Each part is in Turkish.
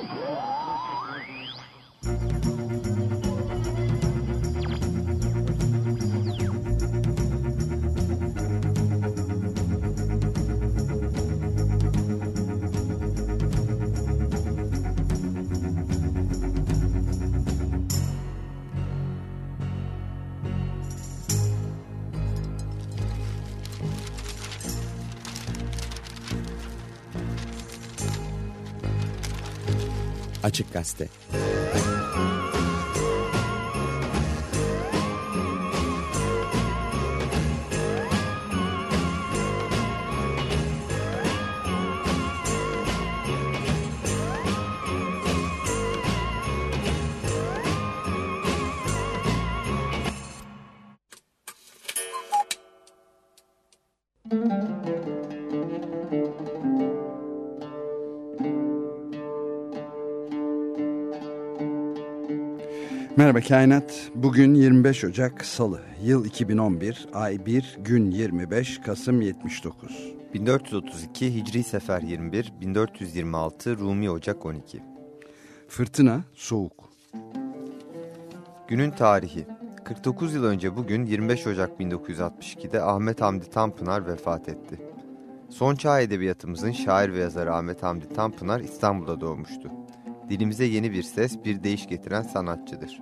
Música Açık Gazete Merhaba Kainat. Bugün 25 Ocak Salı. Yıl 2011. Ay 1. Gün 25. Kasım 79. 1432 Hicri Sefer 21. 1426 Rumi Ocak 12. Fırtına, soğuk. Günün tarihi. 49 yıl önce bugün 25 Ocak 1962'de Ahmet Hamdi Tanpınar vefat etti. Son çağ edebiyatımızın şair ve yazarı Ahmet Hamdi Tanpınar İstanbul'da doğmuştu. Dilimize yeni bir ses, bir değiş getiren sanatçıdır.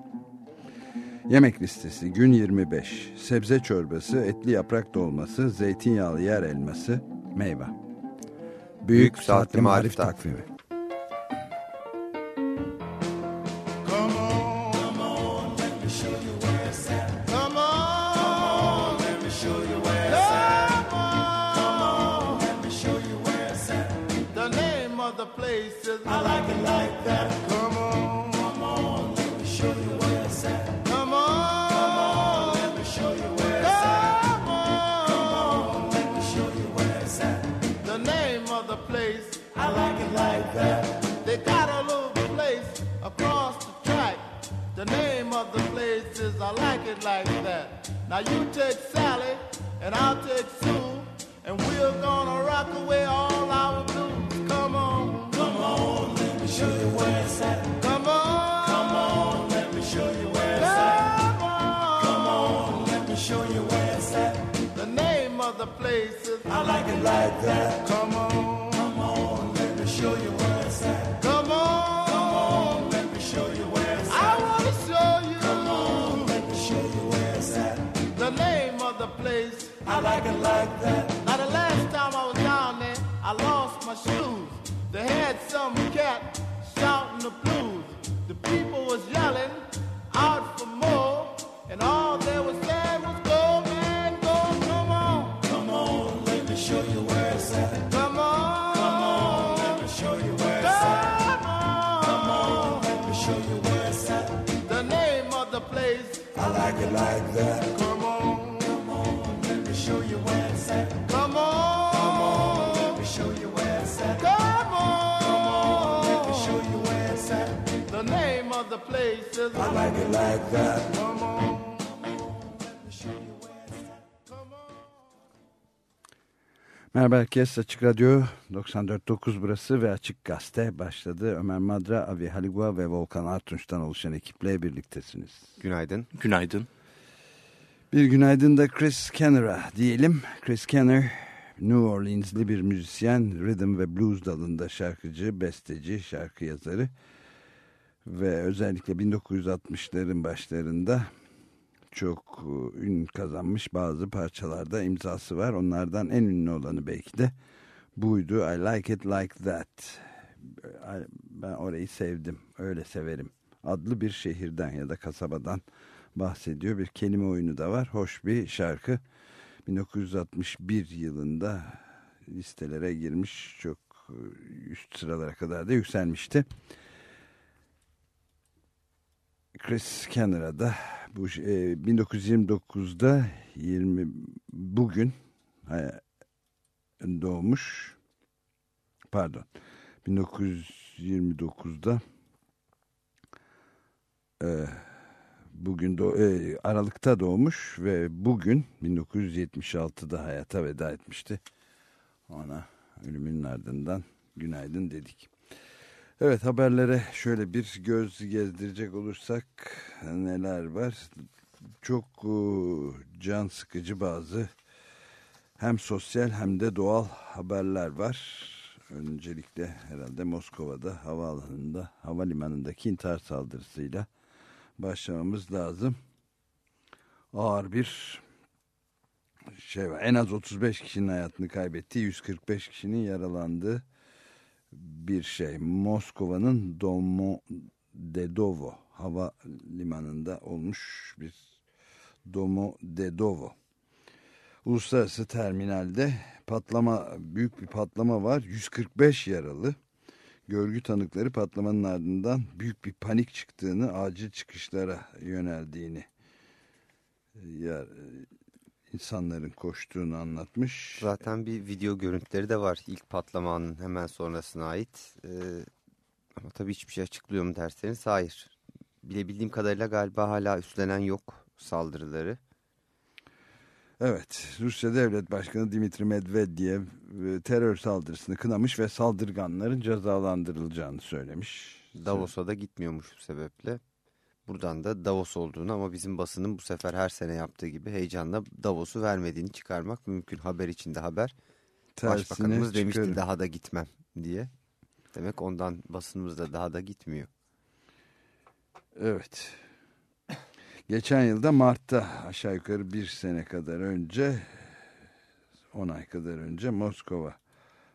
Yemek listesi gün 25. Sebze çorbası, etli yaprak dolması, zeytinyağlı yer elması, meyve. Büyük, Büyük Saatli Marif Takvimi. Now you take Sally and I'll take Sue, and we're gonna rock away all our blues. Come on, come on, let me show you where it's at. Come on, come on, let me show you where it's at. Come on, come on, let me show you where it's at. The name of the place is I like it like that. Come I like it like that. Now the last time I was down there, I lost my shoes. They had some cat shouting the blues. The people was yelling out for more, and all they was saying was go man go. Come on, come on, let me show you where it's at. Come on, come on, let me show you where it's at. Come on, come on, let me show you where it's at. The name of the place I like it like that. Name of the place is I like it like that. Come on. Merhaba herkes. Açık Radyo 94.9 burası ve Açık Gazete başladı. Ömer Madra, Avi Haligua ve Volkan Artunç'tan oluşan ekiple birliktesiniz. Günaydın. Günaydın. Bir günaydın da Chris Kenner'a diyelim. Chris Kenner, New Orleans'li bir müzisyen, rhythm ve blues dalında şarkıcı, besteci, şarkı yazarı. Ve özellikle 1960'ların başlarında çok e, ün kazanmış bazı parçalarda imzası var. Onlardan en ünlü olanı belki de buydu. I like it like that. Ben orayı sevdim, öyle severim. Adlı bir şehirden ya da kasabadan bahsediyor. Bir kelime oyunu da var. Hoş bir şarkı. 1961 yılında listelere girmiş. Çok e, üst sıralara kadar da yükselmişti. Chris Kenner'a bu e, 1929'da 20 bugün e, doğmuş. Pardon. 1929'da e, bugün do, e, Aralık'ta doğmuş ve bugün 1976'da hayata veda etmişti. Ona ölümünün ardından günaydın dedik. Evet haberlere şöyle bir göz gezdirecek olursak neler var? Çok e, can sıkıcı bazı hem sosyal hem de doğal haberler var. Öncelikle herhalde Moskova'da havaalanında, havalimanındaki intihar saldırısıyla başlamamız lazım. Ağır bir şey var. En az 35 kişinin hayatını kaybettiği, 145 kişinin yaralandığı bir şey. Moskova'nın Domodedovo hava limanında olmuş bir Domodedovo uluslararası terminalde patlama büyük bir patlama var. 145 yaralı. Görgü tanıkları patlamanın ardından büyük bir panik çıktığını, acil çıkışlara yöneldiğini yer, insanların koştuğunu anlatmış. Zaten bir video görüntüleri de var ilk patlamanın hemen sonrasına ait. Ee, ama tabii hiçbir şey açıklıyor mu derseniz hayır. Bilebildiğim kadarıyla galiba hala üstlenen yok saldırıları. Evet, Rusya Devlet Başkanı Dimitri Medvedev e, terör saldırısını kınamış ve saldırganların cezalandırılacağını söylemiş. Davos'a da gitmiyormuş bu sebeple. Buradan da Davos olduğunu ama bizim basının bu sefer her sene yaptığı gibi heyecanla Davos'u vermediğini çıkarmak mümkün. Haber içinde haber. Tersine Başbakanımız çıkarım. demişti daha da gitmem diye. Demek ondan basınımız da daha da gitmiyor. Evet. Geçen yılda Mart'ta aşağı yukarı bir sene kadar önce 10 ay kadar önce Moskova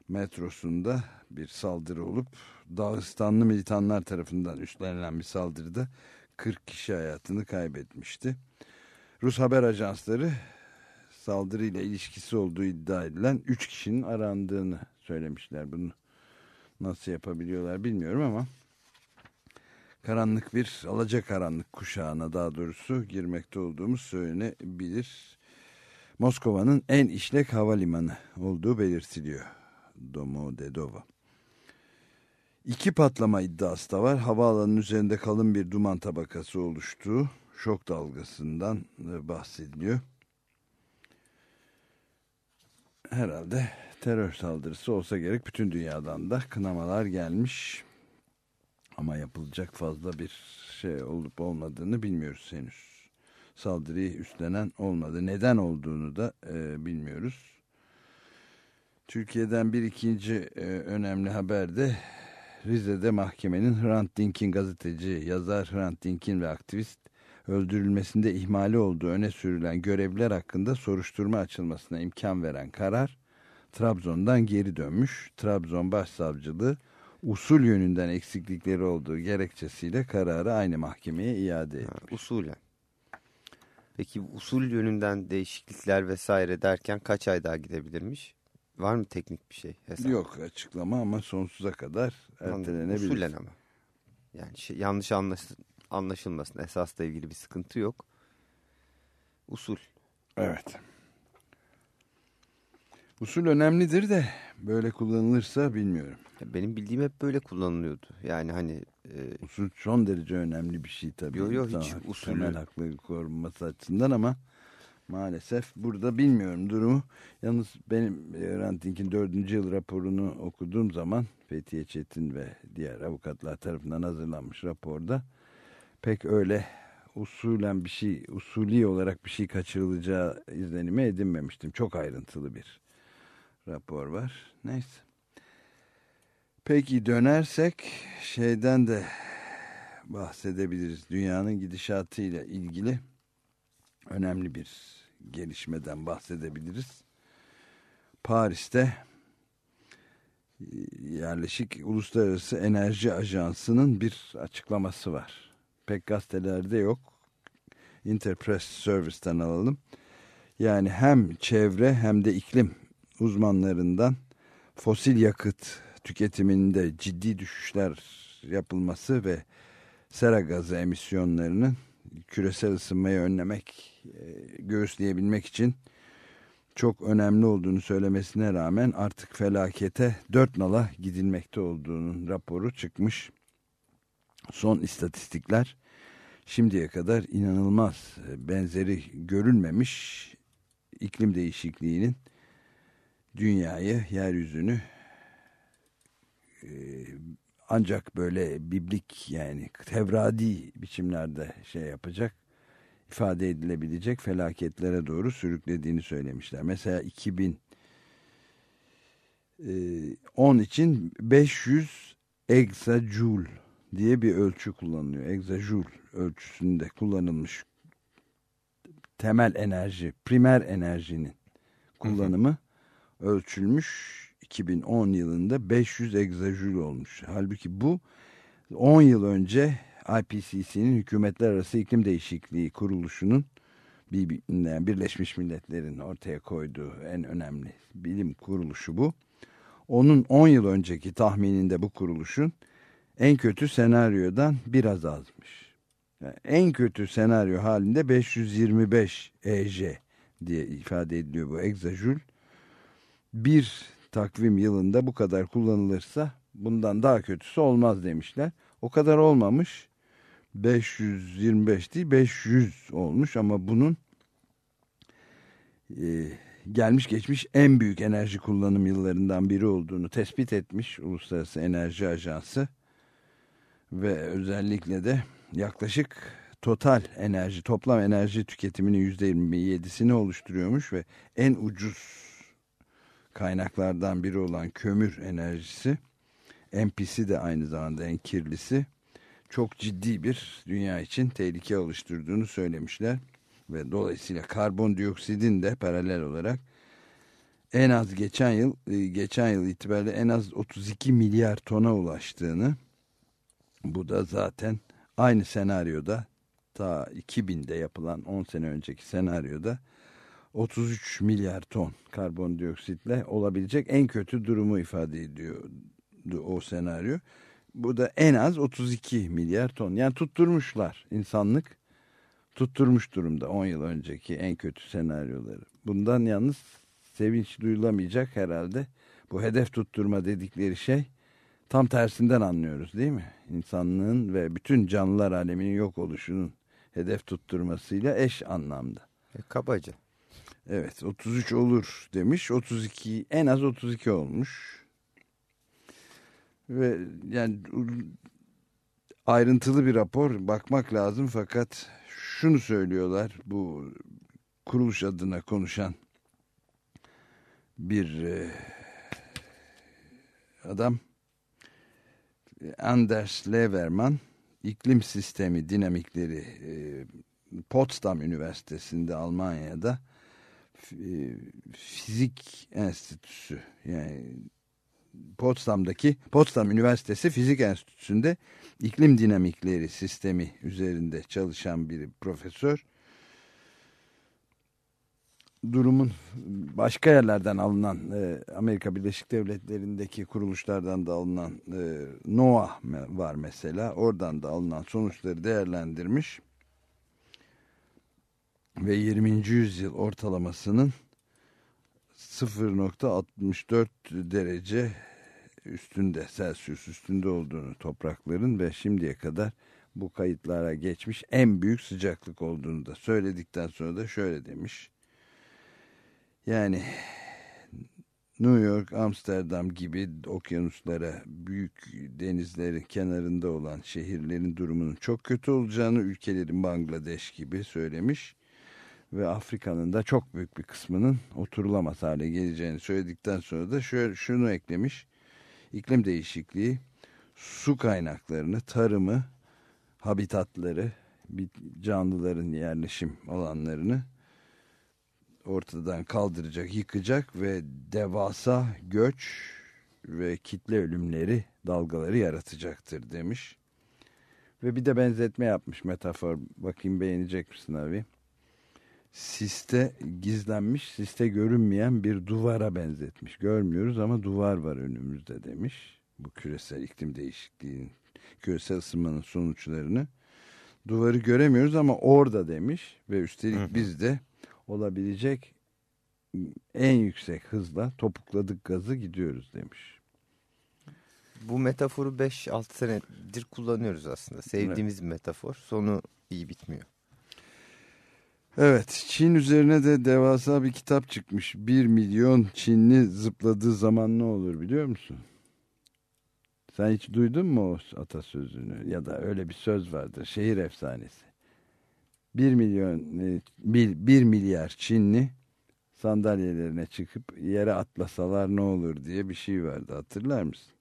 metrosunda bir saldırı olup Dağıstanlı militanlar tarafından üstlenilen bir saldırıda 40 kişi hayatını kaybetmişti. Rus haber ajansları saldırıyla ilişkisi olduğu iddia edilen 3 kişinin arandığını söylemişler. Bunu nasıl yapabiliyorlar bilmiyorum ama karanlık bir alacakaranlık kuşağına daha doğrusu girmekte olduğumuz söylenebilir. Moskova'nın en işlek havalimanı olduğu belirtiliyor. Domodedova. İki patlama iddiası da var. Havaalanının üzerinde kalın bir duman tabakası oluştuğu şok dalgasından bahsediliyor. Herhalde terör saldırısı olsa gerek bütün dünyadan da kınamalar gelmiş. Ama yapılacak fazla bir şey olup olmadığını bilmiyoruz henüz. Saldırıyı üstlenen olmadı. Neden olduğunu da e, bilmiyoruz. Türkiye'den bir ikinci e, önemli haber de Rize'de mahkemenin Hrant Dink'in gazeteci, yazar Hrant Dink'in ve aktivist öldürülmesinde ihmali olduğu öne sürülen görevliler hakkında soruşturma açılmasına imkan veren karar Trabzon'dan geri dönmüş. Trabzon Başsavcılığı usul yönünden eksiklikleri olduğu gerekçesiyle kararı aynı mahkemeye iade etmiş. Ha, usulen. Peki usul yönünden değişiklikler vesaire derken kaç ay daha gidebilirmiş? Var mı teknik bir şey? Hesap? Yok açıklama ama sonsuza kadar ertelenebilir. Usulen ama. Yani şey, yanlış anlaş, anlaşılmasın. Esasla ilgili bir sıkıntı yok. Usul. Evet. Usul önemlidir de böyle kullanılırsa bilmiyorum. Benim bildiğim hep böyle kullanılıyordu. Yani hani... E... Usul son derece önemli bir şey tabii. Yok yok hiç usul. Temel hakları korunması açısından ama maalesef burada bilmiyorum durumu. Yalnız benim Ranting'in dördüncü yıl raporunu okuduğum zaman Fethiye Çetin ve diğer avukatlar tarafından hazırlanmış raporda pek öyle usulen bir şey, usulü olarak bir şey kaçırılacağı izlenimi edinmemiştim. Çok ayrıntılı bir rapor var. Neyse. Peki dönersek şeyden de bahsedebiliriz. Dünyanın gidişatıyla ilgili önemli bir gelişmeden bahsedebiliriz. Paris'te e, yerleşik Uluslararası Enerji Ajansı'nın bir açıklaması var. Pek gazetelerde yok. Interpress Service'ten alalım. Yani hem çevre hem de iklim uzmanlarından fosil yakıt tüketiminde ciddi düşüşler yapılması ve sera gazı emisyonlarının küresel ısınmayı önlemek, e, göğüsleyebilmek için çok önemli olduğunu söylemesine rağmen artık felakete dört nala gidilmekte olduğunun raporu çıkmış. Son istatistikler şimdiye kadar inanılmaz e, benzeri görülmemiş iklim değişikliğinin dünyayı, yeryüzünü e, ancak böyle biblik yani tevradi biçimlerde şey yapacak ifade edilebilecek felaketlere doğru sürüklediğini söylemişler. Mesela 2010 e, için 500 exajoule diye bir ölçü kullanılıyor. Exajoule ölçüsünde kullanılmış temel enerji, primer enerjinin kullanımı ölçülmüş 2010 yılında 500 egzajül olmuş. Halbuki bu 10 yıl önce IPCC'nin Hükümetler Arası İklim Değişikliği Kuruluşu'nun Birleşmiş Milletler'in ortaya koyduğu en önemli bilim kuruluşu bu. Onun 10 yıl önceki tahmininde bu kuruluşun en kötü senaryodan biraz azmış. Yani en kötü senaryo halinde 525 EJ diye ifade ediliyor bu egzajül. Bir takvim yılında bu kadar kullanılırsa bundan daha kötüsü olmaz demişler. O kadar olmamış. 525 değil 500 olmuş ama bunun e, gelmiş geçmiş en büyük enerji kullanım yıllarından biri olduğunu tespit etmiş Uluslararası Enerji Ajansı ve özellikle de yaklaşık total enerji toplam enerji tüketiminin %27'sini oluşturuyormuş ve en ucuz kaynaklardan biri olan kömür enerjisi NPC de aynı zamanda en kirlisi çok ciddi bir dünya için tehlike oluşturduğunu söylemişler ve dolayısıyla karbondioksidin de paralel olarak en az geçen yıl e, geçen yıl itibariyle en az 32 milyar tona ulaştığını bu da zaten aynı senaryoda ta 2000'de yapılan 10 sene önceki senaryoda 33 milyar ton karbondioksitle olabilecek en kötü durumu ifade ediyordu o senaryo. Bu da en az 32 milyar ton. Yani tutturmuşlar insanlık tutturmuş durumda 10 yıl önceki en kötü senaryoları. Bundan yalnız sevinç duyulamayacak herhalde. Bu hedef tutturma dedikleri şey tam tersinden anlıyoruz değil mi? İnsanlığın ve bütün canlılar aleminin yok oluşunun hedef tutturmasıyla eş anlamda. E, kabaca. Evet 33 olur demiş. 32 en az 32 olmuş. Ve yani ayrıntılı bir rapor bakmak lazım fakat şunu söylüyorlar bu kuruluş adına konuşan bir e, adam Anders Leverman iklim sistemi dinamikleri e, Potsdam Üniversitesi'nde Almanya'da Fizik Enstitüsü yani Potsdam'daki Potsdam Üniversitesi Fizik Enstitüsü'nde iklim dinamikleri sistemi üzerinde çalışan bir profesör. Durumun başka yerlerden alınan e, Amerika Birleşik Devletleri'ndeki kuruluşlardan da alınan e, NOAA var mesela. Oradan da alınan sonuçları değerlendirmiş ve 20. yüzyıl ortalamasının 0.64 derece üstünde Celsius üstünde olduğunu toprakların ve şimdiye kadar bu kayıtlara geçmiş en büyük sıcaklık olduğunu da söyledikten sonra da şöyle demiş. Yani New York, Amsterdam gibi okyanuslara, büyük denizlerin kenarında olan şehirlerin durumunun çok kötü olacağını ülkelerin Bangladeş gibi söylemiş ve Afrika'nın da çok büyük bir kısmının oturulamaz hale geleceğini söyledikten sonra da şöyle, şunu eklemiş. İklim değişikliği su kaynaklarını, tarımı, habitatları, canlıların yerleşim alanlarını ortadan kaldıracak, yıkacak ve devasa göç ve kitle ölümleri dalgaları yaratacaktır demiş. Ve bir de benzetme yapmış metafor. Bakayım beğenecek misin abi? Siste gizlenmiş, siste görünmeyen bir duvara benzetmiş. Görmüyoruz ama duvar var önümüzde demiş. Bu küresel iklim değişikliğinin, küresel ısınmanın sonuçlarını. Duvarı göremiyoruz ama orada demiş ve üstelik hı hı. biz de olabilecek en yüksek hızla topukladık gazı gidiyoruz demiş. Bu metaforu 5-6 senedir kullanıyoruz aslında. Sevdiğimiz evet. bir metafor. Sonu iyi bitmiyor. Evet, Çin üzerine de devasa bir kitap çıkmış. Bir milyon Çinli zıpladığı zaman ne olur biliyor musun? Sen hiç duydun mu o atasözünü ya da öyle bir söz vardır şehir efsanesi. Bir milyon e, bir, milyar Çinli sandalyelerine çıkıp yere atlasalar ne olur diye bir şey vardı hatırlar mısın?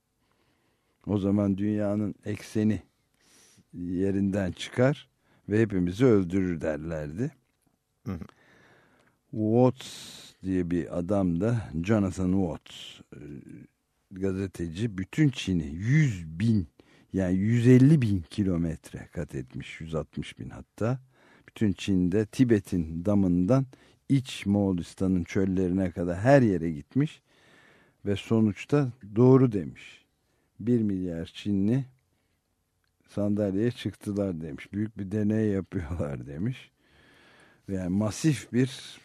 O zaman dünyanın ekseni yerinden çıkar ve hepimizi öldürür derlerdi. Hı. Watts diye bir adam da Jonathan Watts e, gazeteci bütün Çin'i 100 bin yani 150 bin kilometre kat etmiş 160 bin hatta bütün Çin'de Tibet'in damından iç Moğolistan'ın çöllerine kadar her yere gitmiş ve sonuçta doğru demiş. 1 milyar Çinli sandalyeye çıktılar demiş. Büyük bir deney yapıyorlar demiş. Yani masif bir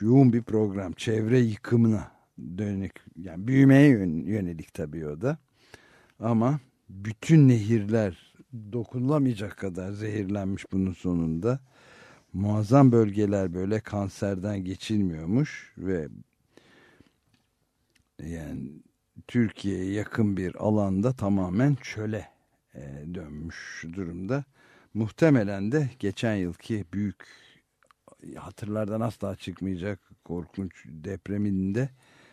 yoğun bir program çevre yıkımına dönük yani büyümeye yönelik tabii o da. Ama bütün nehirler dokunulamayacak kadar zehirlenmiş bunun sonunda. Muazzam bölgeler böyle kanserden geçilmiyormuş ve yani Türkiye'ye yakın bir alanda tamamen çöle e, dönmüş durumda. Muhtemelen de geçen yılki büyük hatırlardan asla çıkmayacak korkunç depreminde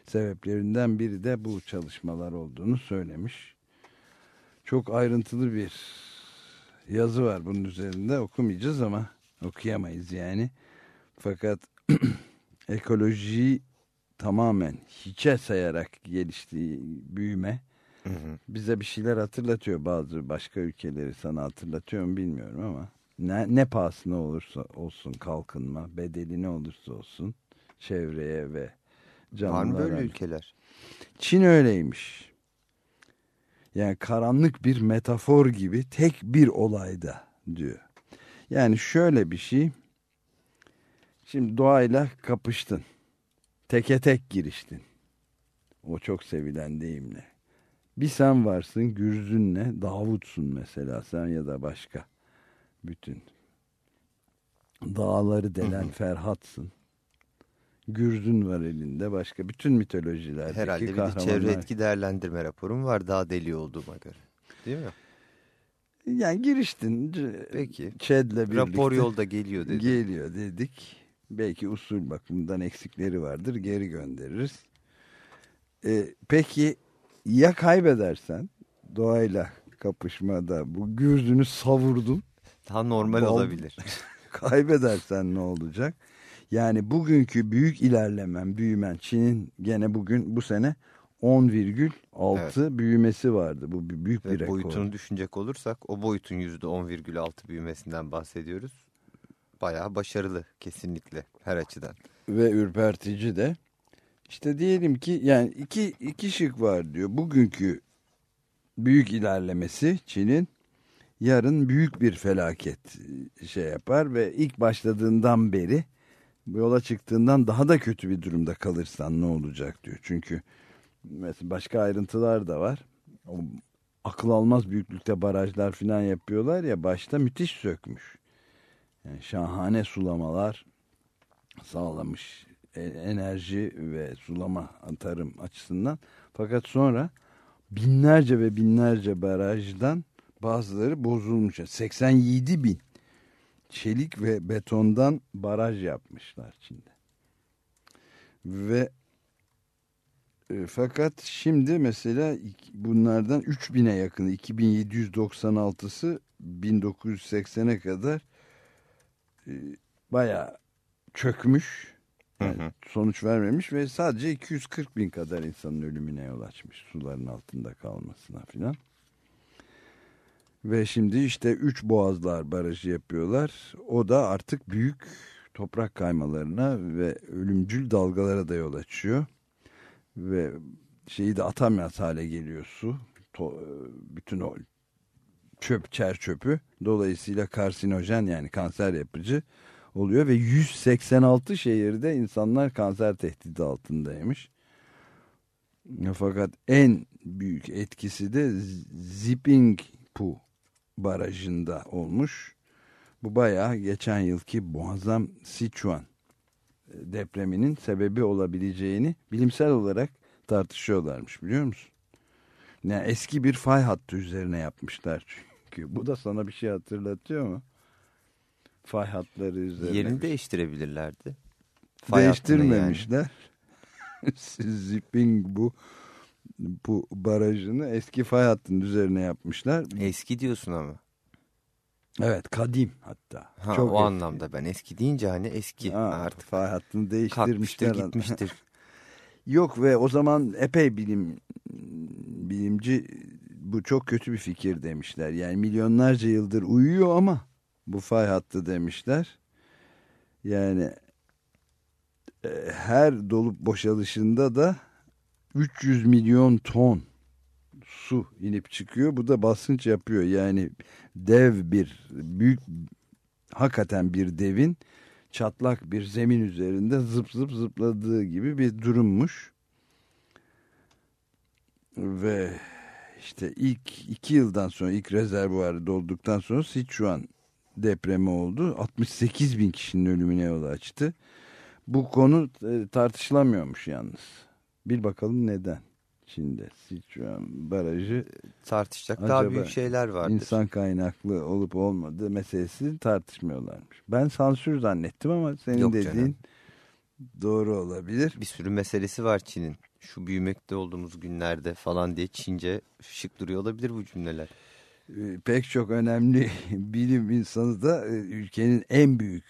sebeplerinden biri de bu çalışmalar olduğunu söylemiş. Çok ayrıntılı bir yazı var bunun üzerinde okumayacağız ama okuyamayız yani. Fakat ekolojiyi tamamen hiçe sayarak geliştiği büyüme Hı hı. bize bir şeyler hatırlatıyor bazı başka ülkeleri sana hatırlatıyor mu bilmiyorum ama ne, ne pahasına olursa olsun kalkınma bedeli ne olursa olsun çevreye ve Var mı böyle canlılara. ülkeler? Çin öyleymiş. Yani karanlık bir metafor gibi tek bir olayda diyor. Yani şöyle bir şey. Şimdi doğayla kapıştın. Teke tek giriştin. O çok sevilen deyimle. Bir sen varsın Gürzün'le Davut'sun mesela sen ya da başka. Bütün. Dağları delen Ferhat'sın. Gürzün var elinde başka bütün mitolojilerdeki Herhalde bir kahramanlar. çevre etki değerlendirme raporum var daha deli olduğuma göre. Değil mi? Yani giriştin. Peki. Çed'le birlikte. Rapor yolda geliyor dedi. Geliyor dedik. Belki usul bakımından eksikleri vardır. Geri göndeririz. Ee, peki ya kaybedersen doğayla kapışmada bu gürzünü savurdun. Daha normal Bal- olabilir. Kaybedersen ne olacak? Yani bugünkü büyük ilerlemen, büyümen Çin'in gene bugün bu sene 10,6 büyümesi vardı. Bu büyük bir Ve rekor. boyutunu düşünecek olursak o boyutun %10,6 büyümesinden bahsediyoruz. Bayağı başarılı kesinlikle her açıdan. ve ürpertici de. İşte diyelim ki yani iki, iki şık var diyor. Bugünkü büyük ilerlemesi Çin'in yarın büyük bir felaket e, şey yapar ve ilk başladığından beri yola çıktığından daha da kötü bir durumda kalırsan ne olacak diyor. Çünkü mesela başka ayrıntılar da var. O akıl almaz büyüklükte barajlar falan yapıyorlar ya başta müthiş sökmüş. Yani şahane sulamalar sağlamış e, enerji ve sulama tarım açısından. Fakat sonra binlerce ve binlerce barajdan bazıları bozulmuş. 87 bin çelik ve betondan baraj yapmışlar Çin'de. Ve e, fakat şimdi mesela bunlardan 3000'e yakın 2796'sı 1980'e kadar e, bayağı çökmüş. Yani Hı hı. sonuç vermemiş ve sadece 240 bin kadar insanın ölümüne yol açmış suların altında kalmasına filan. Ve şimdi işte üç boğazlar barajı yapıyorlar. O da artık büyük toprak kaymalarına ve ölümcül dalgalara da yol açıyor. Ve şeyi de atamaz hale geliyor su. To- bütün o çöp, çer çöpü. Dolayısıyla karsinojen yani kanser yapıcı oluyor ve 186 şehirde insanlar kanser tehdidi altındaymış. Fakat en büyük etkisi de Zipingpu barajında olmuş. Bu bayağı geçen yılki muazzam Sichuan depreminin sebebi olabileceğini bilimsel olarak tartışıyorlarmış biliyor musun? Yani eski bir fay hattı üzerine yapmışlar çünkü. Bu da sana bir şey hatırlatıyor mu? Fay hatları üzerine. Yerini değiştirebilirlerdi. Fay Değiştirmemişler. Yani. Zipping bu bu barajını eski fay hattının üzerine yapmışlar. Eski diyorsun ama. Evet kadim hatta. Ha, Çok o eski. anlamda ben eski deyince hani eski ha, artık. Fay hattını değiştirmişler. Kalkmıştır gitmiştir. Yok ve o zaman epey bilim bilimci bu çok kötü bir fikir demişler. Yani milyonlarca yıldır uyuyor ama bu fay hattı demişler. Yani e, her dolup boşalışında da 300 milyon ton su inip çıkıyor. Bu da basınç yapıyor. Yani dev bir büyük hakikaten bir devin çatlak bir zemin üzerinde zıp zıp zıpladığı gibi bir durummuş. Ve işte ilk iki yıldan sonra ilk rezervuarı dolduktan sonra Sichuan depremi oldu. 68 bin kişinin ölümüne yol açtı. Bu konu e, tartışılamıyormuş yalnız. Bir bakalım neden. Şimdi Sichuan barajı tartışacak daha büyük şeyler vardır. İnsan kaynaklı olup olmadığı meselesi tartışmıyorlarmış. Ben sansür zannettim ama senin Yok dediğin canım. doğru olabilir. Bir sürü meselesi var Çin'in. Şu büyümekte olduğumuz günlerde falan diye Çince şık duruyor olabilir bu cümleler. Ee, pek çok önemli bilim insanı da e, ülkenin en büyük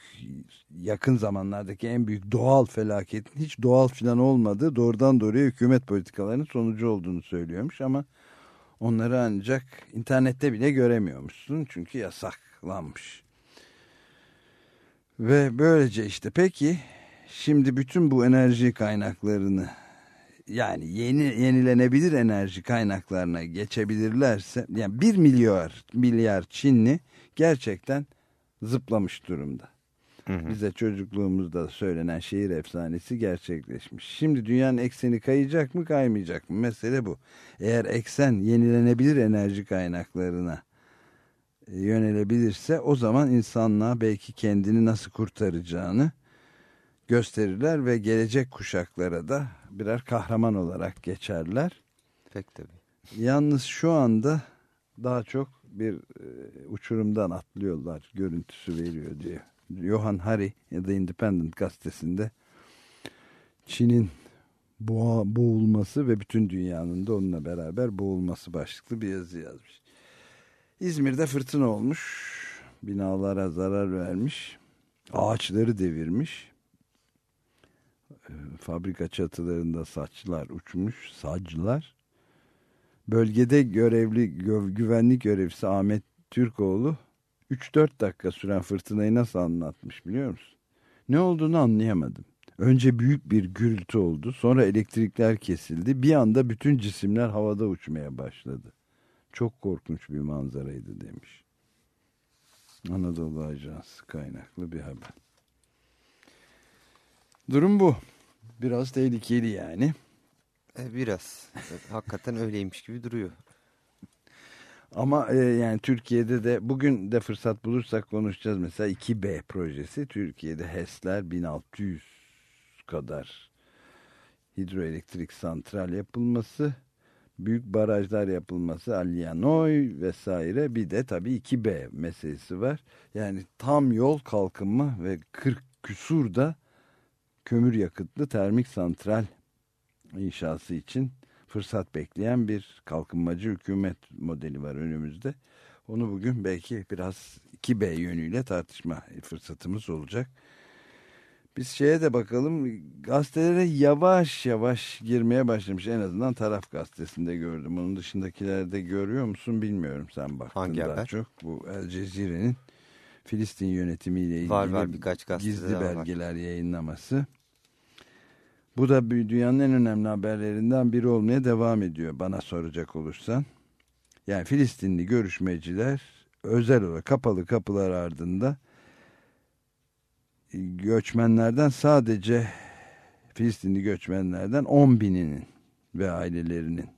yakın zamanlardaki en büyük doğal felaketin hiç doğal filan olmadığı doğrudan doğruya hükümet politikalarının sonucu olduğunu söylüyormuş ama onları ancak internette bile göremiyormuşsun çünkü yasaklanmış. Ve böylece işte peki şimdi bütün bu enerji kaynaklarını yani yeni yenilenebilir enerji kaynaklarına geçebilirlerse yani bir milyar milyar Çinli gerçekten zıplamış durumda. Hı hı. Bize çocukluğumuzda söylenen şehir efsanesi gerçekleşmiş. Şimdi dünyanın ekseni kayacak mı kaymayacak mı? Mesele bu. Eğer eksen yenilenebilir enerji kaynaklarına e, yönelebilirse o zaman insanlığa belki kendini nasıl kurtaracağını gösterirler ve gelecek kuşaklara da birer kahraman olarak geçerler. Pek tabii. Yalnız şu anda daha çok bir e, uçurumdan atlıyorlar görüntüsü veriyor diye. Johan Hari ya da Independent gazetesinde Çin'in boğa, boğulması ve bütün dünyanın da onunla beraber boğulması başlıklı bir yazı yazmış. İzmir'de fırtına olmuş. Binalara zarar vermiş. Ağaçları devirmiş. Ee, fabrika çatılarında saçlar uçmuş, saclar. Bölgede görevli güvenlik görevlisi Ahmet Türkoğlu 3-4 dakika süren fırtınayı nasıl anlatmış biliyor musun? Ne olduğunu anlayamadım. Önce büyük bir gürültü oldu. Sonra elektrikler kesildi. Bir anda bütün cisimler havada uçmaya başladı. Çok korkunç bir manzaraydı demiş. Anadolu Ajansı kaynaklı bir haber. Durum bu. Biraz tehlikeli yani. E, biraz. Hakikaten öyleymiş gibi duruyor. Ama e, yani Türkiye'de de bugün de fırsat bulursak konuşacağız. Mesela 2B projesi. Türkiye'de HES'ler 1600 kadar hidroelektrik santral yapılması, büyük barajlar yapılması, Alyanoy vesaire. Bir de tabii 2B meselesi var. Yani tam yol kalkınma ve 40 küsur da kömür yakıtlı termik santral inşası için fırsat bekleyen bir kalkınmacı hükümet modeli var önümüzde. Onu bugün belki biraz 2B yönüyle tartışma fırsatımız olacak. Biz şeye de bakalım gazetelere yavaş yavaş girmeye başlamış. En azından taraf gazetesinde gördüm. Onun dışındakilerde görüyor musun bilmiyorum sen baktın Hangi daha haber? çok. Bu El Cezire'nin Filistin yönetimiyle ilgili var, var, birkaç gizli belgeler var. yayınlaması. Bu da dünyanın en önemli haberlerinden biri olmaya devam ediyor bana soracak olursan. Yani Filistinli görüşmeciler özel olarak kapalı kapılar ardında göçmenlerden sadece Filistinli göçmenlerden 10 bininin ve ailelerinin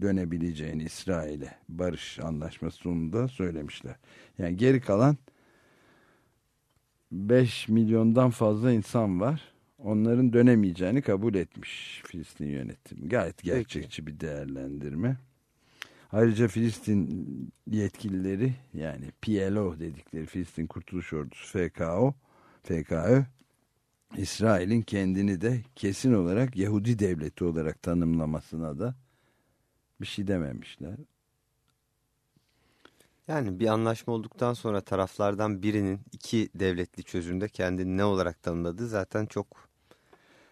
dönebileceğini İsrail'e barış anlaşması sonunda söylemişler. Yani geri kalan 5 milyondan fazla insan var onların dönemeyeceğini kabul etmiş Filistin yönetimi. Gayet gerçekçi Peki. bir değerlendirme. Ayrıca Filistin yetkilileri yani PLO dedikleri Filistin Kurtuluş Ordusu FKO, FKÖ İsrail'in kendini de kesin olarak Yahudi devleti olarak tanımlamasına da bir şey dememişler. Yani bir anlaşma olduktan sonra taraflardan birinin iki devletli çözümde kendini ne olarak tanımladığı zaten çok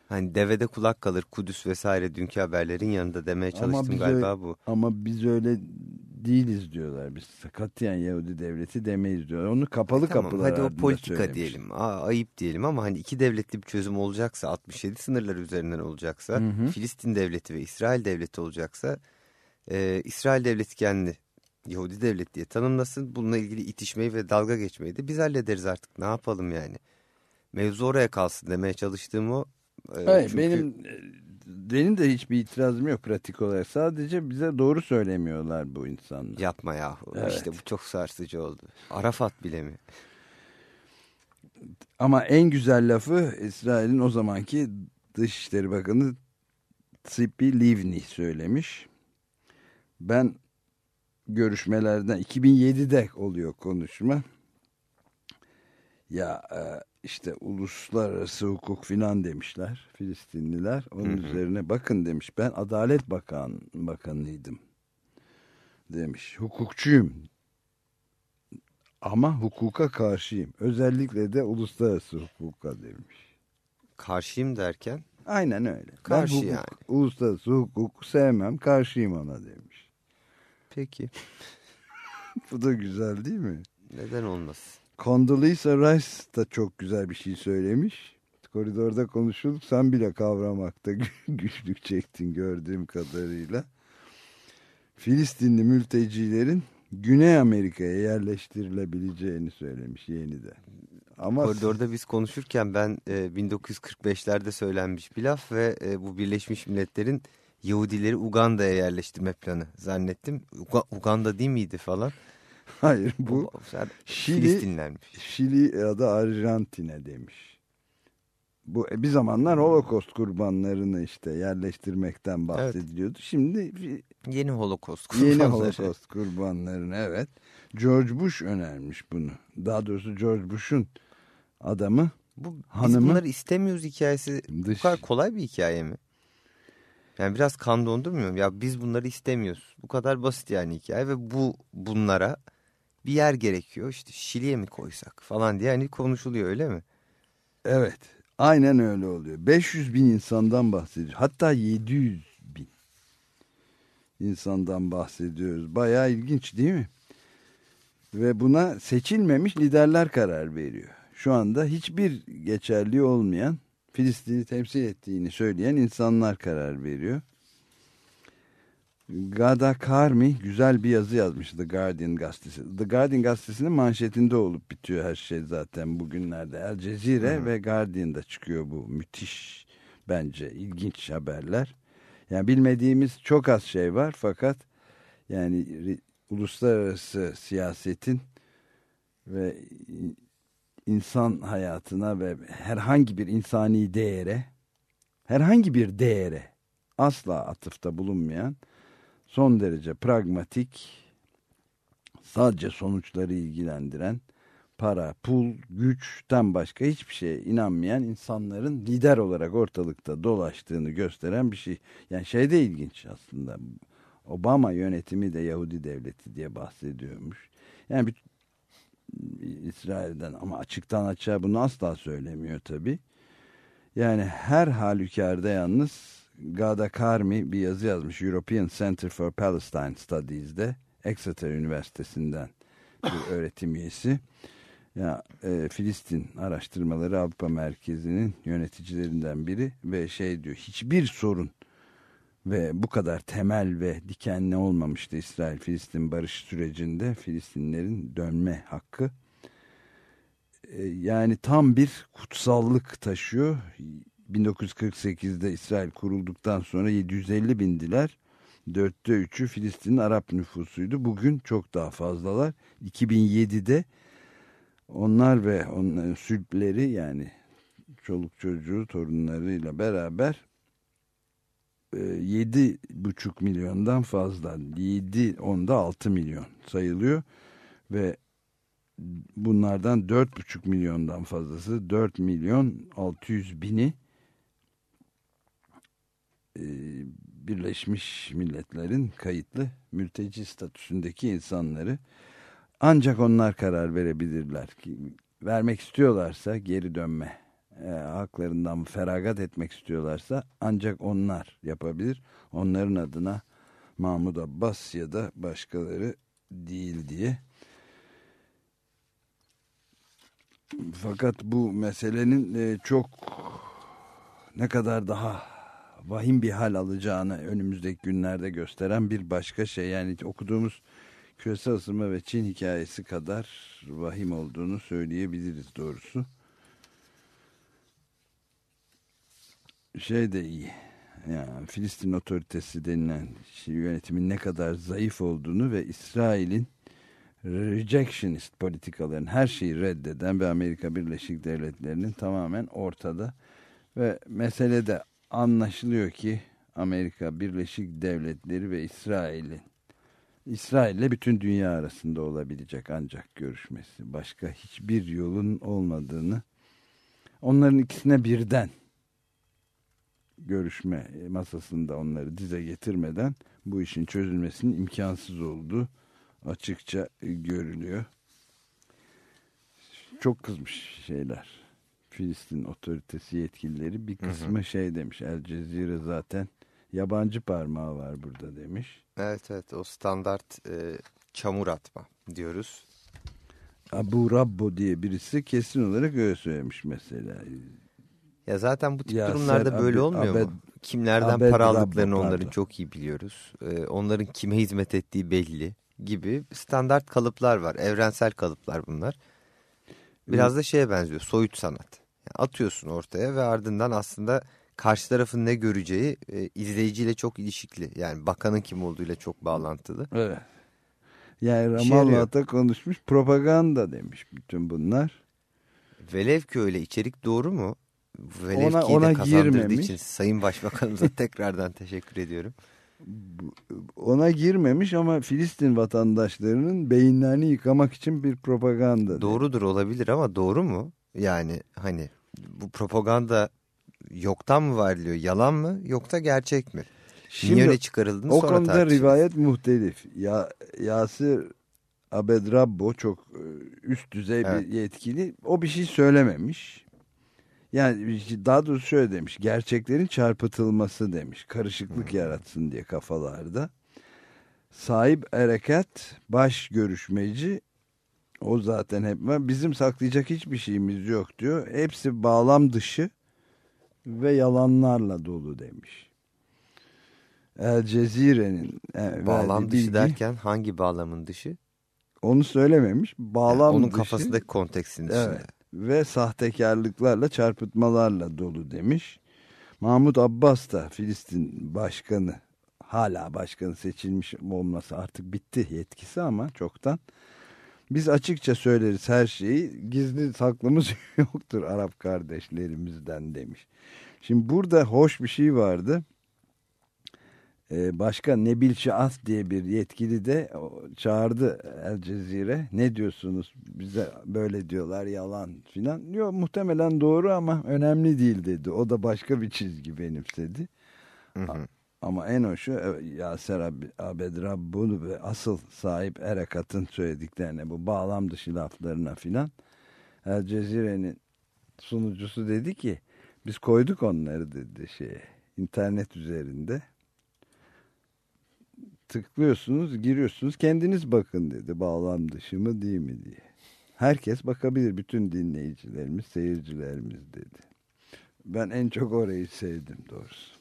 hani devede kulak kalır Kudüs vesaire dünkü haberlerin yanında demeye çalıştım galiba öyle, bu. Ama biz öyle değiliz diyorlar. Biz katiyen Yahudi devleti demeyiz diyorlar. Onu kapalı tamam, kapılar Hadi o politika söylemiş. diyelim. Aa, ayıp diyelim ama hani iki devletli bir çözüm olacaksa 67 sınırları üzerinden olacaksa hı hı. Filistin devleti ve İsrail devleti olacaksa e, İsrail devleti kendi Yahudi devlet diye tanımlasın. Bununla ilgili itişmeyi ve dalga geçmeyi de biz hallederiz artık. Ne yapalım yani? Mevzu oraya kalsın demeye çalıştığım o. Hayır, çünkü... benim benim de hiçbir itirazım yok pratik olarak. Sadece bize doğru söylemiyorlar bu insanlar. Yapma ya. Evet. İşte bu çok sarsıcı oldu. Arafat bile mi? Ama en güzel lafı İsrail'in o zamanki Dışişleri Bakanı Tzipi Livni söylemiş. Ben görüşmelerden 2007'de oluyor konuşma. Ya e, işte uluslararası hukuk filan demişler Filistinliler. Onun hı hı. üzerine bakın demiş ben Adalet Bakan Bakanıydım demiş. Hukukçuyum ama hukuka karşıyım. Özellikle de uluslararası hukuka demiş. Karşıyım derken? Aynen öyle. Karşı ben hukuk, yani. Uluslararası hukuk sevmem karşıyım ona demiş. Peki. Bu da güzel değil mi? Neden olmaz? Condoleezza Rice da çok güzel bir şey söylemiş. Koridorda konuşulduk. Sen bile kavramakta güçlük çektin gördüğüm kadarıyla. Filistinli mültecilerin Güney Amerika'ya yerleştirilebileceğini söylemiş yeniden. Ama koridorda biz konuşurken ben e, 1945'lerde söylenmiş bir laf ve e, bu Birleşmiş Milletler'in Yahudileri Uganda'ya yerleştirme planı zannettim. Uga, Uganda değil miydi falan. Hayır bu Şili, Şili ya da Arjantin'e demiş. Bu e, bir zamanlar Holocaust kurbanlarını işte yerleştirmekten bahsediliyordu. Evet. Şimdi yeni Holocaust kurbanları. Yeni Holocaust kurbanlarını evet. George Bush önermiş bunu. Daha doğrusu George Bush'un adamı bu, hanımı. Biz bunları istemiyoruz hikayesi dış, bu kadar kolay bir hikaye mi? Yani biraz kan dondurmuyorum. Ya biz bunları istemiyoruz. Bu kadar basit yani hikaye ve bu bunlara bir yer gerekiyor. İşte Şili'ye mi koysak falan diye hani konuşuluyor öyle mi? Evet. Aynen öyle oluyor. 500 bin insandan bahsediyoruz. Hatta 700 bin insandan bahsediyoruz. Bayağı ilginç değil mi? Ve buna seçilmemiş liderler karar veriyor. Şu anda hiçbir geçerli olmayan Filistin'i temsil ettiğini söyleyen insanlar karar veriyor. Gada Karmi güzel bir yazı yazmış The Guardian gazetesi. The Guardian gazetesinin manşetinde olup bitiyor her şey zaten bugünlerde. El Cezire hmm. ve Guardian'da çıkıyor bu müthiş bence ilginç haberler. Yani bilmediğimiz çok az şey var fakat yani uluslararası siyasetin ve insan hayatına ve herhangi bir insani değere, herhangi bir değere asla atıfta bulunmayan son derece pragmatik, sadece sonuçları ilgilendiren, para, pul, güçten başka hiçbir şeye inanmayan insanların lider olarak ortalıkta dolaştığını gösteren bir şey. Yani şey de ilginç aslında. Obama yönetimi de Yahudi devleti diye bahsediyormuş. Yani bir İsrail'den ama açıktan açığa bunu asla söylemiyor tabi. Yani her halükarda yalnız Gada Karmi bir yazı yazmış European Center for Palestine Studies'de Exeter Üniversitesi'nden bir öğretim üyesi. Ya e, Filistin Araştırmaları Avrupa Merkezi'nin yöneticilerinden biri ve şey diyor hiçbir sorun ve bu kadar temel ve dikenli olmamıştı İsrail-Filistin barış sürecinde Filistinlerin dönme hakkı. E, yani tam bir kutsallık taşıyor. 1948'de İsrail kurulduktan sonra 750 bindiler. Dörtte üçü Filistin'in Arap nüfusuydu. Bugün çok daha fazlalar. 2007'de onlar ve onların sülpleri yani çoluk çocuğu torunlarıyla beraber e, yedi buçuk milyondan fazla yedi onda altı milyon sayılıyor ve bunlardan dört buçuk milyondan fazlası dört milyon altı yüz bini e, Birleşmiş Milletler'in kayıtlı mülteci statüsündeki insanları ancak onlar karar verebilirler ki vermek istiyorlarsa geri dönme e, haklarından feragat etmek istiyorlarsa ancak onlar yapabilir. Onların adına Mahmud Abbas ya da başkaları değil diye. Fakat bu meselenin e, çok ne kadar daha vahim bir hal alacağını önümüzdeki günlerde gösteren bir başka şey. Yani okuduğumuz küresel ısınma ve Çin hikayesi kadar vahim olduğunu söyleyebiliriz doğrusu. Şey de iyi. Yani Filistin otoritesi denilen yönetimin ne kadar zayıf olduğunu ve İsrail'in rejectionist politikaların her şeyi reddeden ve Amerika Birleşik Devletleri'nin tamamen ortada ve meselede anlaşılıyor ki Amerika Birleşik Devletleri ve İsrail'in İsrail'le bütün dünya arasında olabilecek ancak görüşmesi. Başka hiçbir yolun olmadığını onların ikisine birden görüşme masasında onları dize getirmeden bu işin çözülmesinin imkansız olduğu açıkça görülüyor. Çok kızmış şeyler. Filistin otoritesi yetkilileri bir kısmı hı hı. şey demiş. El Cezire zaten yabancı parmağı var burada demiş. Evet evet o standart e, çamur atma diyoruz. Abu Rabbo diye birisi kesin olarak öyle söylemiş mesela. Ya zaten bu tip Yaser, durumlarda böyle abed, olmuyor abed, mu? Kimlerden abed, para aldıklarını Rabbo, onların pardon. çok iyi biliyoruz. Ee, onların kime hizmet ettiği belli gibi standart kalıplar var. Evrensel kalıplar bunlar. Biraz da şeye benziyor soyut sanat. Yani atıyorsun ortaya ve ardından aslında karşı tarafın ne göreceği e, izleyiciyle çok ilişkili. Yani bakanın kim olduğuyla çok bağlantılı. Evet. Yani Ramallah'ta konuşmuş propaganda demiş bütün bunlar. Velev ki öyle içerik doğru mu? Velev ona, ona girmemiş. için Sayın Başbakanımıza tekrardan teşekkür ediyorum. Ona girmemiş ama Filistin vatandaşlarının beyinlerini yıkamak için bir propaganda. Doğrudur olabilir ama doğru mu? Yani hani bu propaganda yoktan mı varlıyor? Yalan mı yoksa gerçek mi? Şimdi Niye öne çıkarıldığını o sonra konuda tartışırız. rivayet muhtelif. Ya, Yasir Abedrabbo çok e, üst düzey evet. bir yetkili. O bir şey söylememiş. Yani daha doğrusu şöyle demiş. Gerçeklerin çarpıtılması demiş. Karışıklık hmm. yaratsın diye kafalarda. Sahip Erekat baş görüşmeci o zaten hep var. Bizim saklayacak hiçbir şeyimiz yok diyor. Hepsi bağlam dışı ve yalanlarla dolu demiş. El Cezire'nin e, bağlam dışı bilgi, derken hangi bağlamın dışı? Onu söylememiş. Bağlam yani onun dışı. kafasındaki konteksin dışında. Evet. Ve sahtekarlıklarla çarpıtmalarla dolu demiş. Mahmut Abbas da Filistin başkanı hala başkanı seçilmiş olması artık bitti yetkisi ama çoktan biz açıkça söyleriz her şeyi. Gizli saklımız yoktur Arap kardeşlerimizden demiş. Şimdi burada hoş bir şey vardı. Ee, başka Nebil Şahat diye bir yetkili de çağırdı El Cezire. Ne diyorsunuz? Bize böyle diyorlar yalan filan. Yok muhtemelen doğru ama önemli değil dedi. O da başka bir çizgi benimsedi. Hı hı. Ama en hoşu e, Yaser Abed Rabbul ve asıl sahip Erekat'ın söylediklerine bu bağlam dışı laflarına filan El Cezire'nin sunucusu dedi ki biz koyduk onları dedi şeye internet üzerinde tıklıyorsunuz giriyorsunuz kendiniz bakın dedi bağlam dışı mı değil mi diye. Herkes bakabilir bütün dinleyicilerimiz seyircilerimiz dedi. Ben en çok orayı sevdim doğrusu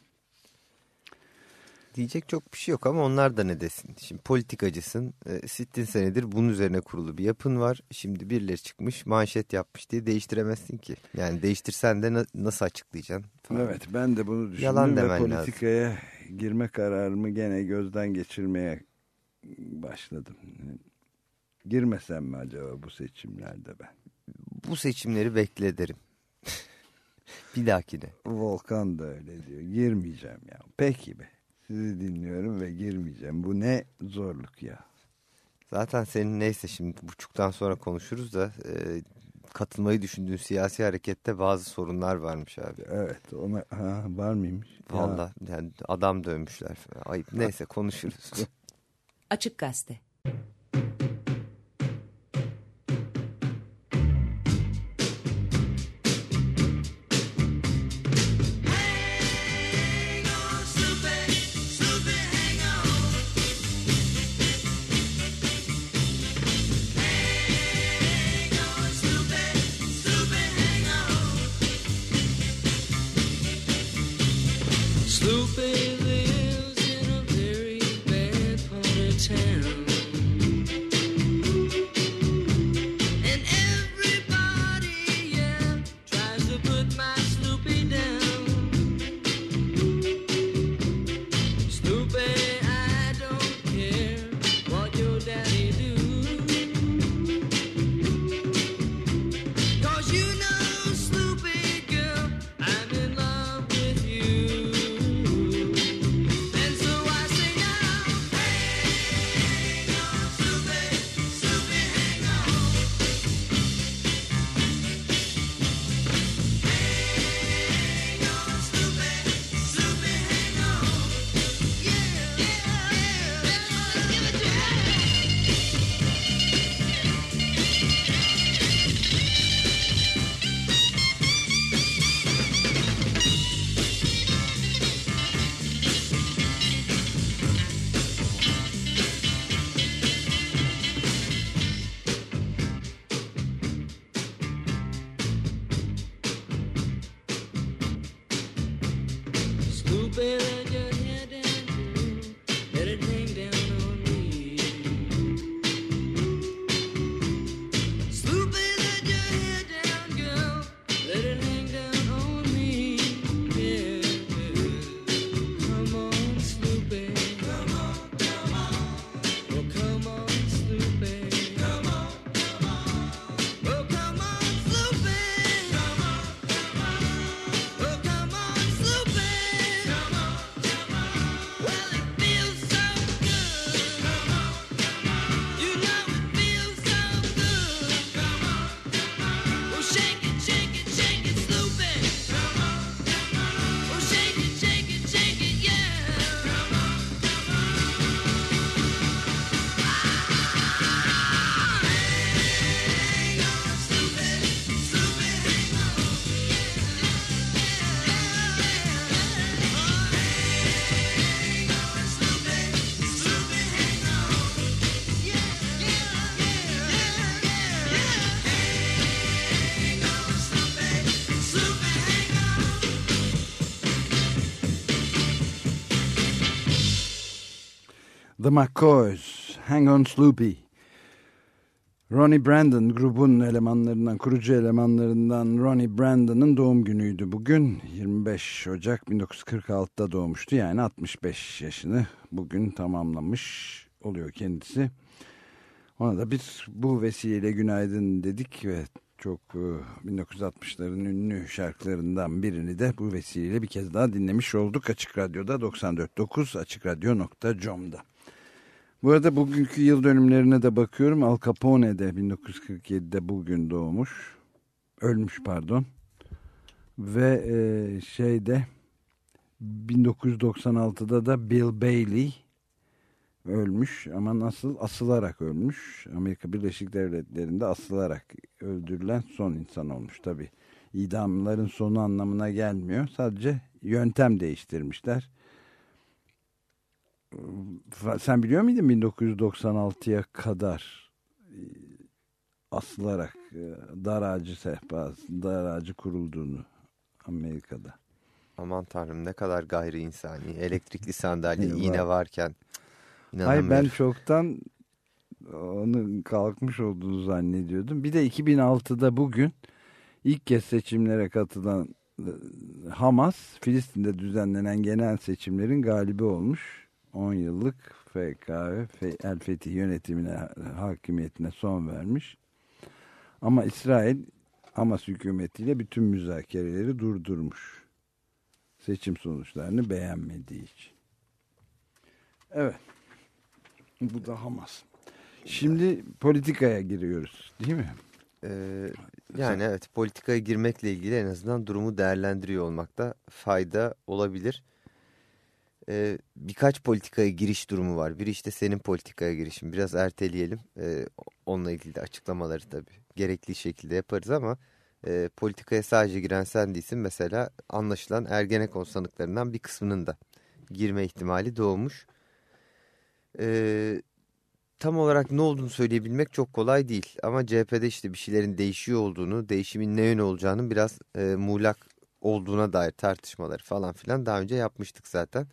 diyecek çok bir şey yok ama onlar da ne desin. Şimdi politikacısın, e, sittin senedir bunun üzerine kurulu bir yapın var. Şimdi birileri çıkmış manşet yapmış diye değiştiremezsin ki. Yani değiştirsen de na nasıl açıklayacaksın? Falan. Evet ben de bunu düşündüm Yalan ve politikaya lazım. girme kararımı gene gözden geçirmeye başladım. Girmesem mi acaba bu seçimlerde ben? Bu seçimleri bekle derim. Bir dahakine. Volkan da öyle diyor. Girmeyeceğim ya. Peki be. Sizi dinliyorum ve girmeyeceğim. Bu ne zorluk ya. Zaten senin neyse şimdi buçuktan sonra konuşuruz da e, katılmayı düşündüğün siyasi harekette bazı sorunlar varmış abi. Evet ona ha, var mıymış? Ya, Valla yani adam dövmüşler. Ayıp neyse konuşuruz. Açık Gazete McCoys, Hang on Sloopy. Ronnie Brandon grubun elemanlarından, kurucu elemanlarından Ronnie Brandon'ın doğum günüydü bugün. 25 Ocak 1946'da doğmuştu. Yani 65 yaşını bugün tamamlamış oluyor kendisi. Ona da bir bu vesileyle günaydın dedik ve çok e, 1960'ların ünlü şarkılarından birini de bu vesileyle bir kez daha dinlemiş olduk. Açık Radyo'da 94.9 açıkradyo.com'da. Bu arada bugünkü yıl dönümlerine de bakıyorum. Al Capone de 1947'de bugün doğmuş. Ölmüş pardon. Ve e, şeyde 1996'da da Bill Bailey ölmüş ama nasıl asılarak ölmüş. Amerika Birleşik Devletleri'nde asılarak öldürülen son insan olmuş tabi. İdamların sonu anlamına gelmiyor. Sadece yöntem değiştirmişler. Sen biliyor muydun 1996'ya kadar e, asılarak e, dar ağacı sehpası, dar ağacı kurulduğunu Amerika'da. Aman tanrım ne kadar gayri insani. Elektrikli sandalye Var. iğne varken. Hayır ben çoktan onun kalkmış olduğunu zannediyordum. Bir de 2006'da bugün ilk kez seçimlere katılan e, Hamas Filistin'de düzenlenen genel seçimlerin galibi olmuş. 10 yıllık FKV El Fetih yönetimine hakimiyetine son vermiş. Ama İsrail Hamas hükümetiyle bütün müzakereleri durdurmuş. Seçim sonuçlarını beğenmediği için. Evet. Bu da Hamas. Şimdi politikaya giriyoruz değil mi? Ee, yani evet politikaya girmekle ilgili en azından durumu değerlendiriyor olmakta fayda olabilir. Ee, birkaç politikaya giriş durumu var. Biri işte senin politikaya girişin. Biraz erteleyelim. Ee, onunla ilgili de açıklamaları tabii gerekli şekilde yaparız ama e, politikaya sadece giren sen değilsin. Mesela anlaşılan Ergenekon sanıklarından bir kısmının da girme ihtimali doğmuş. Ee, tam olarak ne olduğunu söyleyebilmek çok kolay değil. Ama CHP'de işte bir şeylerin değişiyor olduğunu, değişimin ne yönü olacağının biraz e, muğlak olduğuna dair tartışmaları falan filan daha önce yapmıştık zaten.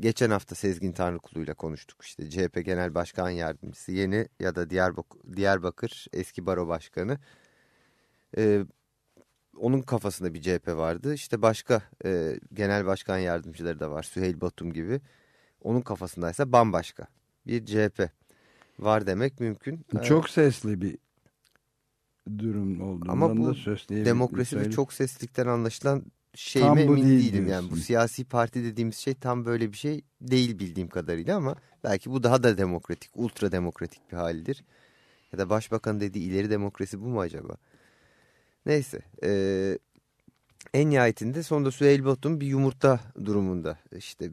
Geçen hafta Sezgin Tanrıkulu'yla konuştuk işte CHP Genel Başkan Yardımcısı yeni ya da Diyarbakır, Diyarbakır eski baro başkanı. Ee, onun kafasında bir CHP vardı. İşte başka e, genel başkan yardımcıları da var Süheyl Batum gibi. Onun kafasındaysa bambaşka bir CHP var demek mümkün. Ee, Çok sesli bir durum olduğundan Ama bu da söz demokrasi ve çok seslilikten anlaşılan şey Tam emin değil değilim. Yani bu diyorsun. siyasi parti dediğimiz şey tam böyle bir şey değil bildiğim kadarıyla ama belki bu daha da demokratik, ultra demokratik bir halidir. Ya da başbakan dediği ileri demokrasi bu mu acaba? Neyse. eee, en nihayetinde sonunda Süheyl Batum bir yumurta durumunda. İşte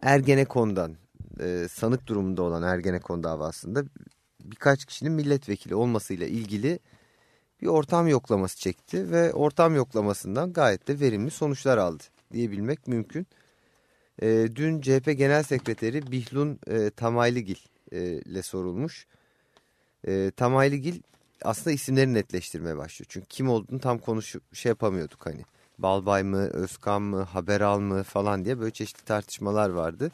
Ergenekon'dan e, sanık durumunda olan Ergenekon davasında birkaç kişinin milletvekili olmasıyla ilgili bir ortam yoklaması çekti ve ortam yoklamasından gayet de verimli sonuçlar aldı diyebilmek mümkün. E, dün CHP Genel Sekreteri Bihlun e, Tamaylıgil e, ile sorulmuş. E, Tamaylıgil aslında isimleri netleştirmeye başlıyor. Çünkü kim olduğunu tam konuşup şey yapamıyorduk hani. Balbay mı, Özkan mı, Haberal mı falan diye böyle çeşitli tartışmalar vardı.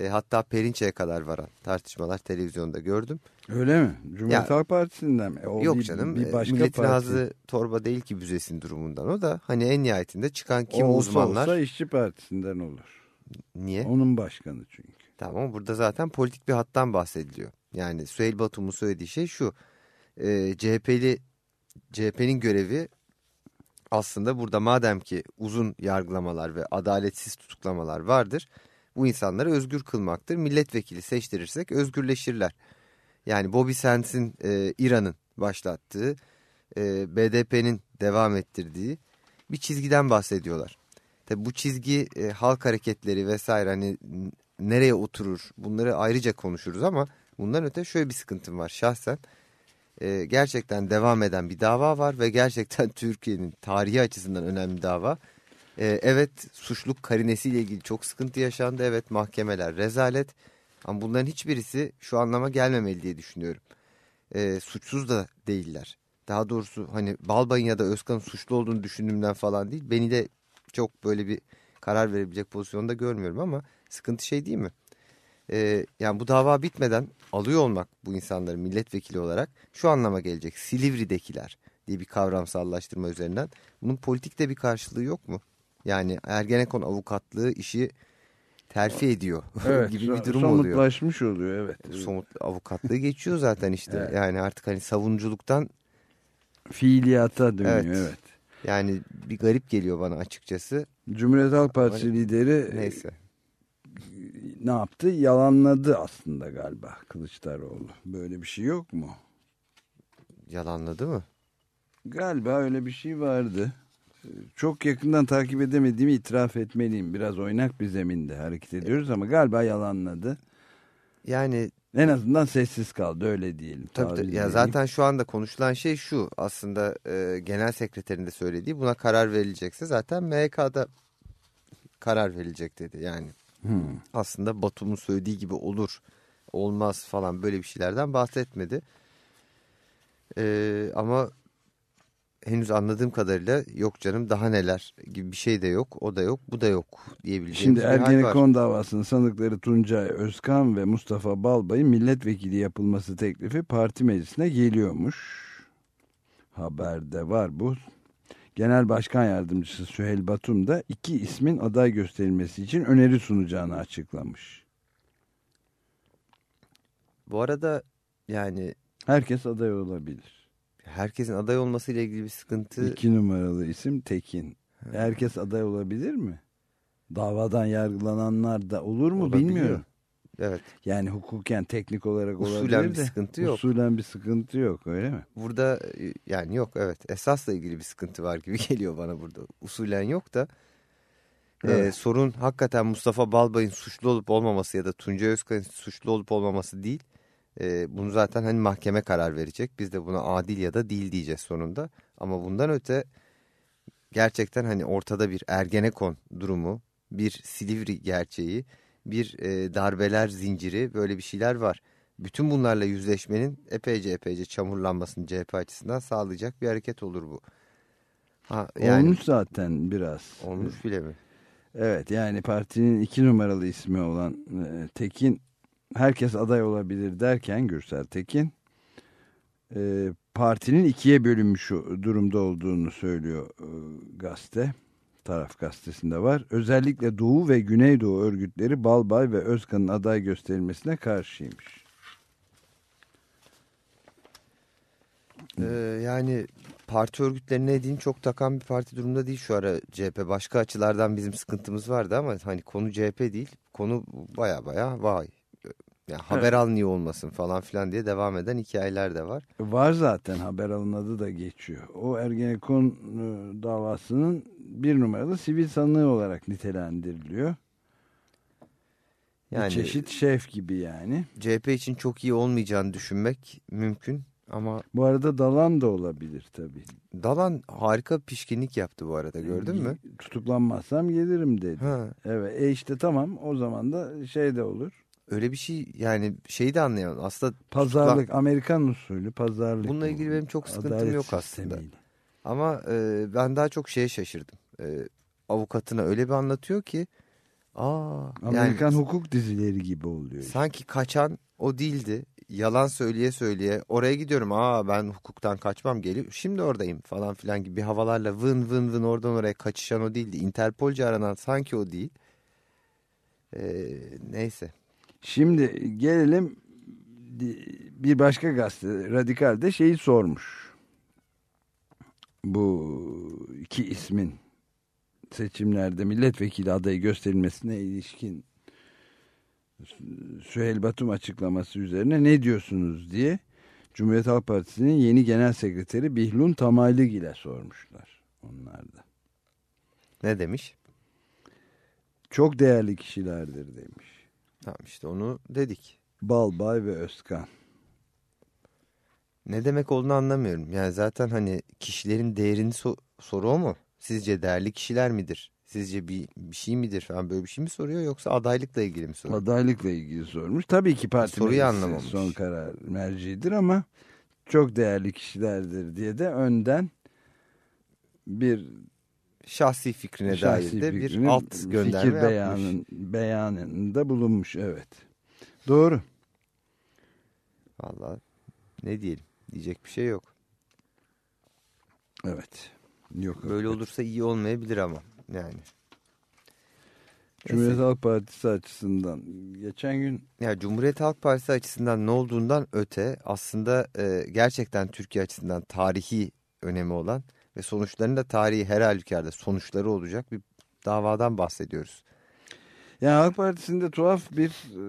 E, hatta Perinçe'ye kadar varan tartışmalar televizyonda gördüm. Öyle mi? Cumhuriyet Ya- Halk Partisi'nden mi? O Yok bir- canım Bir e, başka milletin parti. ağzı torba değil ki büzesin durumundan o da. Hani en nihayetinde çıkan kim olsa uzmanlar olsa işçi partisinden olur. niye? Onun başkanı çünkü. Tamam burada zaten politik bir hattan bahsediliyor. Yani Süheyl Batum'un söylediği şey şu. E, CHP'li CHP'nin görevi aslında burada madem ki uzun yargılamalar ve adaletsiz tutuklamalar vardır. Bu insanları özgür kılmaktır. Milletvekili seçtirirsek özgürleşirler. Yani Bobby Sands'in e, İran'ın başlattığı, e, BDP'nin devam ettirdiği bir çizgiden bahsediyorlar. Tabi bu çizgi e, halk hareketleri vesaire hani nereye oturur bunları ayrıca konuşuruz ama bundan öte şöyle bir sıkıntım var şahsen. E, gerçekten devam eden bir dava var ve gerçekten Türkiye'nin tarihi açısından önemli dava. E, evet suçluluk karinesiyle ilgili çok sıkıntı yaşandı. Evet mahkemeler rezalet ama bunların hiçbirisi şu anlama gelmemeli diye düşünüyorum. E, suçsuz da değiller. Daha doğrusu hani Balbay'ın ya da Özkan'ın suçlu olduğunu düşündüğümden falan değil. Beni de çok böyle bir karar verebilecek pozisyonda görmüyorum ama sıkıntı şey değil mi? Ee, yani bu dava bitmeden alıyor olmak bu insanları milletvekili olarak şu anlama gelecek. Silivri'dekiler diye bir kavramsallaştırma üzerinden. Bunun politikte bir karşılığı yok mu? Yani Ergenekon avukatlığı işi terfi ediyor Evet, gibi bir durum oluyor. somutlaşmış oluyor evet. Somut avukatlığı geçiyor zaten işte. Evet. Yani artık hani savunuculuktan Fiiliyata dönüyor Evet. evet. yani bir garip geliyor bana açıkçası. Cumhuriyet Halk Partisi lideri Neyse. ne yaptı? Yalanladı aslında galiba Kılıçdaroğlu. Böyle bir şey yok mu? Yalanladı mı? Galiba öyle bir şey vardı. Çok yakından takip edemediğimi itiraf etmeliyim. Biraz oynak bir zeminde hareket ediyoruz ama galiba yalanladı. Yani En azından sessiz kaldı öyle diyelim. Tabii, tabii. Ya zaten şu anda konuşulan şey şu aslında e, genel sekreterin de söylediği buna karar verilecekse zaten MHK'da karar verilecek dedi yani. Hmm. Aslında Batum'un söylediği gibi olur olmaz falan böyle bir şeylerden bahsetmedi. E, ama henüz anladığım kadarıyla yok canım daha neler gibi bir şey de yok o da yok bu da yok diyebileceğimiz Şimdi. Ergenekon davasının sanıkları Tuncay Özkan ve Mustafa Balbay'ın milletvekili yapılması teklifi parti meclisine geliyormuş. Haberde var bu. Genel Başkan Yardımcısı Süheyl Batum da iki ismin aday gösterilmesi için öneri sunacağını açıklamış. Bu arada yani Herkes aday olabilir. Herkesin aday olmasıyla ilgili bir sıkıntı. İki numaralı isim Tekin. Herkes aday olabilir mi? Davadan yargılananlar da olur mu Olabiliyor. bilmiyorum. Evet. Yani hukuken teknik olarak Usulen olabilir bir de. sıkıntı yok. Usulen bir sıkıntı yok öyle mi? Burada e, yani yok evet esasla ilgili bir sıkıntı var gibi geliyor bana burada. Usulen yok da e, Evet. sorun hakikaten Mustafa Balbay'ın suçlu olup olmaması ya da Tuncay Özkan'ın suçlu olup olmaması değil. E, bunu zaten hani mahkeme karar verecek. Biz de buna adil ya da değil diyeceğiz sonunda. Ama bundan öte gerçekten hani ortada bir Ergenekon durumu, bir Silivri gerçeği, bir e, darbeler zinciri böyle bir şeyler var. Bütün bunlarla yüzleşmenin epeyce epeyce çamurlanmasını CHP açısından sağlayacak bir hareket olur bu. Ha, yani Olmuş zaten biraz. olmuş bile mi? Evet yani partinin iki numaralı ismi olan e, Tekin herkes aday olabilir derken Gürsel Tekin e, partinin ikiye bölünmüş durumda olduğunu söylüyor e, gazete. Taraf gazetesinde var. Özellikle Doğu ve Güneydoğu örgütleri Balbay ve Özkan'ın aday gösterilmesine karşıymış. Ee, yani parti örgütlerine dediğin çok takan bir parti durumda değil şu ara CHP. Başka açılardan bizim sıkıntımız vardı ama hani konu CHP değil. Konu baya baya vay. Yani haber al niye olmasın falan filan diye devam eden hikayeler de var. Var zaten haber alın adı da geçiyor. O Ergenekon e, davasının bir numaralı sivil sanığı olarak nitelendiriliyor. Yani Bir çeşit şef gibi yani. CHP için çok iyi olmayacağını düşünmek mümkün ama Bu arada Dalan da olabilir tabii. Dalan harika pişkinlik yaptı bu arada gördün mü? Tutuklanmazsam gelirim dedi. Ha, Evet e işte tamam o zaman da şey de olur. Öyle bir şey yani şeyi de anlayamam. Aslında Pazarlık Amerikan usulü pazarlık. Bununla bu. ilgili benim çok sıkıntım Adalet yok aslında. sistemiyle. Ama e, ben daha çok şeye şaşırdım. E, avukatına öyle bir anlatıyor ki aa Amerikan yani hukuk dizileri gibi oluyor. işte. sanki kaçan o değildi. Yalan söyleye söyleye oraya gidiyorum. Aa ben hukuktan kaçmam geliyor. Şimdi oradayım falan filan gibi havalarla vın vın vın oradan oraya kaçışan o değildi. Interpolca aranan sanki o değil. E, neyse. Şimdi gelelim bir başka gazete Radikal'de şeyi sormuş. Bu iki ismin seçimlerde milletvekili adayı gösterilmesine ilişkin Süheyl Batum açıklaması üzerine ne diyorsunuz diye Cumhuriyet Halk Partisi'nin yeni genel sekreteri Bihlun Tamaylıgil'e sormuşlar onlar da. Ne demiş? Çok değerli kişilerdir demiş. Tamam işte onu dedik. Balbay ve Özkan. Ne demek olduğunu anlamıyorum. Yani zaten hani kişilerin değerini so- soru o mu? Sizce değerli kişiler midir? Sizce bir, bir şey midir falan böyle bir şey mi soruyor yoksa adaylıkla ilgili mi soruyor? Adaylıkla ilgili sormuş. Tabii ki parti Soruyu anlamamış. son karar merciidir ama çok değerli kişilerdir diye de önden bir Şahsi fikrine şahsi dair de bir alt gönderme fikir yapmış. beyanın, beyanında bulunmuş. Evet. Doğru. Vallahi ne diyelim diyecek bir şey yok. Evet. Yok. Böyle olursa iyi olmayabilir ama yani. Cumhuriyet Neyse. Halk Partisi açısından geçen gün Ya Cumhuriyet Halk Partisi açısından ne olduğundan öte aslında e, gerçekten Türkiye açısından tarihi önemi olan ve sonuçlarının da tarihi her halükarda sonuçları olacak bir davadan bahsediyoruz. yani Halk Partisi'nde tuhaf bir e,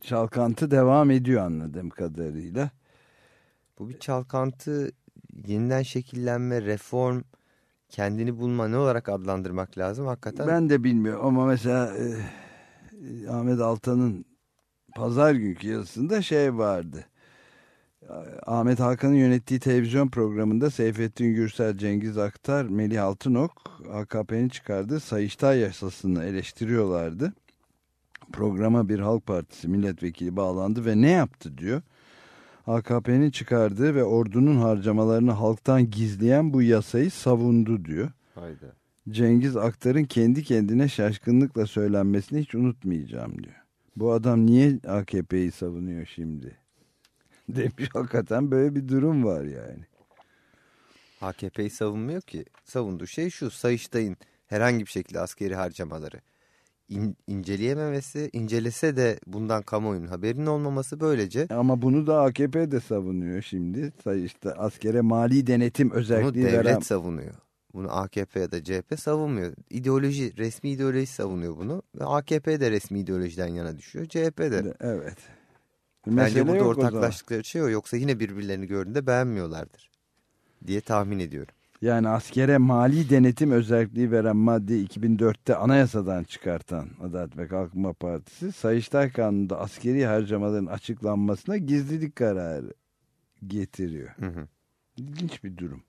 çalkantı devam ediyor anladığım kadarıyla. Bu bir çalkantı, yeniden şekillenme, reform, kendini bulma ne olarak adlandırmak lazım hakikaten? Ben de bilmiyorum ama mesela e, Ahmet Altan'ın pazar günkü yazısında şey vardı. Ahmet Hakan'ın yönettiği televizyon programında Seyfettin Gürsel, Cengiz Aktar, Melih Altınok AKP'nin çıkardığı Sayıştay yasasını eleştiriyorlardı. Programa bir Halk Partisi milletvekili bağlandı ve ne yaptı diyor. AKP'nin çıkardığı ve ordunun harcamalarını halktan gizleyen bu yasayı savundu diyor. Hayda. Cengiz Aktar'ın kendi kendine şaşkınlıkla söylenmesini hiç unutmayacağım diyor. Bu adam niye AKP'yi savunuyor şimdi? Demiş hakikaten böyle bir durum var yani. AKP'yi savunmuyor ki. Savunduğu şey şu Sayıştay'ın herhangi bir şekilde askeri harcamaları in- inceleyememesi, incelese de bundan kamuoyunun haberinin olmaması böylece Ama bunu da AKP de savunuyor şimdi. Say işte askere mali denetim bunu özelliği devlet veren savunuyor. Bunu AKP ya da CHP savunmuyor. İdeoloji, resmi ideoloji savunuyor bunu. Ve AKP de resmi ideolojiden yana düşüyor. CHP de. Evet. Bence burada ortaklaştıkları şey o. Yoksa yine birbirlerini gördüğünde beğenmiyorlardır. Diye tahmin ediyorum. Yani askere mali denetim özelliği veren maddeyi 2004'te anayasadan çıkartan Adalet ve Kalkınma Partisi Sayıştay Kanunu'nda askeri harcamaların açıklanmasına gizlilik kararı getiriyor. Hı hı. İlginç bir durum.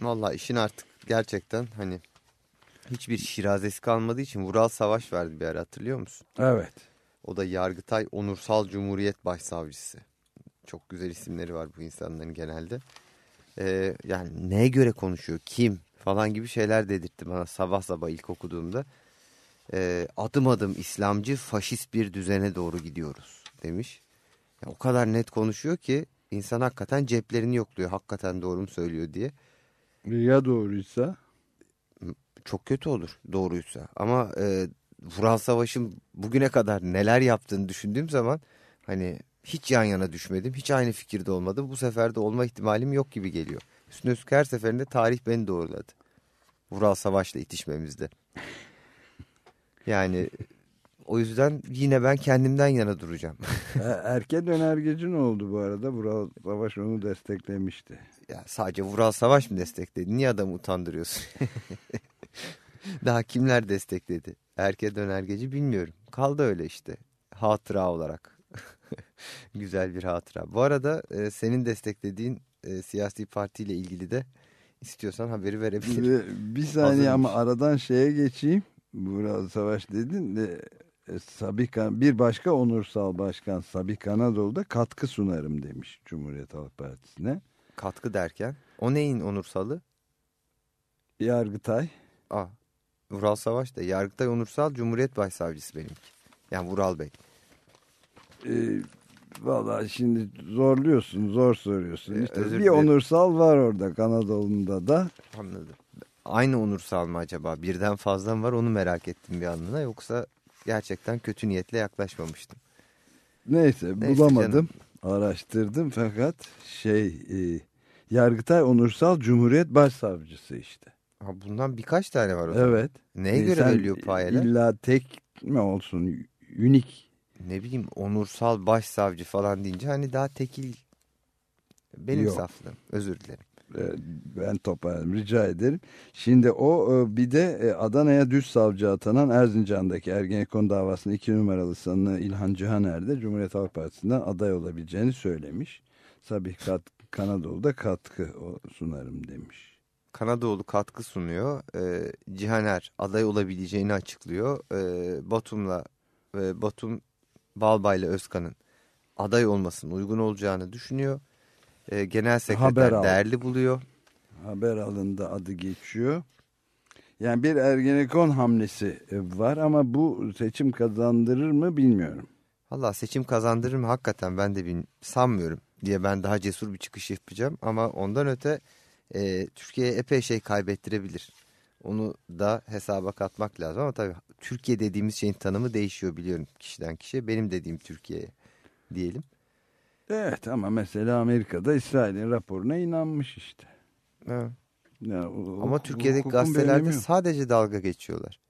Vallahi işin artık gerçekten hani hiçbir şirazesi kalmadığı için Vural Savaş vardı bir ara hatırlıyor musun? Evet. O da Yargıtay Onursal Cumhuriyet Başsavcısı. Çok güzel isimleri var bu insanların genelde. Ee, yani neye göre konuşuyor, kim falan gibi şeyler dedirtti bana sabah sabah ilk okuduğumda. Ee, adım adım İslamcı faşist bir düzene doğru gidiyoruz demiş. Ya, o kadar net konuşuyor ki insan hakikaten ceplerini yokluyor. Hakikaten doğru mu söylüyor diye. Ya doğruysa? çok kötü olur doğruysa. Ama e, Vural Savaş'ın bugüne kadar neler yaptığını düşündüğüm zaman hani hiç yan yana düşmedim. Hiç aynı fikirde olmadım. Bu sefer de olma ihtimalim yok gibi geliyor. Üstüne üstlük her seferinde tarih beni doğruladı. Vural Savaş'la itişmemizde. Yani o yüzden yine ben kendimden yana duracağım. E, Erken önergeci ne oldu bu arada? Vural Savaş onu desteklemişti. ya sadece Vural Savaş mı destekledi? Niye adamı utandırıyorsun? Daha kimler destekledi? Erke dönergeci bilmiyorum. Kaldı öyle işte. Hatıra olarak. Güzel bir hatıra. Bu arada e, senin desteklediğin e, siyasi partiyle ilgili de istiyorsan haberi verebilirim. Ve bir saniye ama Hazırmış. aradan şeye geçeyim. Vural Savaş dedin de e, Sabih Kan- bir başka onursal başkan Sabih Kanadolu'da katkı sunarım demiş Cumhuriyet Halk Partisi'ne. Katkı derken o neyin onursalı? Yargıtay Aa, Vural Savaş da Yargıtay Onursal Cumhuriyet Başsavcısı benimki. Yani Vural Bey. e, Valla şimdi zorluyorsun, zor soruyorsun. Ee, İşte özür bir dilerim. onursal var orada Kanadolu'nda da. Anladım. Aynı onursal mı acaba? Birden fazla mı var onu merak ettim bir anlığına. Yoksa gerçekten kötü niyetle yaklaşmamıştım. Neyse, Neyse bulamadım. Araştırdım fakat şey e, Yargıtay Onursal Cumhuriyet Başsavcısı işte. Ha, bundan birkaç tane var o zaman. Evet. Neye E, göre veriliyor payeler? İlla tek mi olsun? Unik. Ne bileyim onursal başsavcı falan deyince hani daha tekil. Benim Yok. saflığım. Özür dilerim. E, Ben toparlarım rica ederim. Şimdi o e, bir de e, Adana'ya düz savcı atanan Erzincan'daki Ergenekon davasının iki numaralı sanığı İlhan Cihaner de Cumhuriyet Halk Partisi'nden aday olabileceğini söylemiş. Sabih Kat Kanadolu'da katkı sunarım demiş. Kanadoğlu katkı sunuyor. Ee, Cihaner aday olabileceğini açıklıyor. Ee, Batum'la ve Batum Balbay'la Özkan'ın aday olmasının uygun olacağını düşünüyor. Ee, genel sekreter al. değerli buluyor. Haber alında adı geçiyor. Yani bir Ergenekon hamlesi e, var ama bu seçim kazandırır mı bilmiyorum. Valla seçim kazandırır mı hakikaten ben de sanmıyorum diye ben daha cesur bir çıkış yapacağım. Ama ondan öte e, Türkiye'ye epey şey kaybettirebilir. Onu da hesaba katmak lazım ama tabii Türkiye dediğimiz şeyin tanımı değişiyor biliyorum kişiden kişiye. Benim dediğim Türkiye'ye diyelim. Evet ama mesela Amerika'da İsrail'in raporuna inanmış işte. Ha. Ya, o- Ama Türkiye'deki gazetelerde sadece dalga geçiyorlar.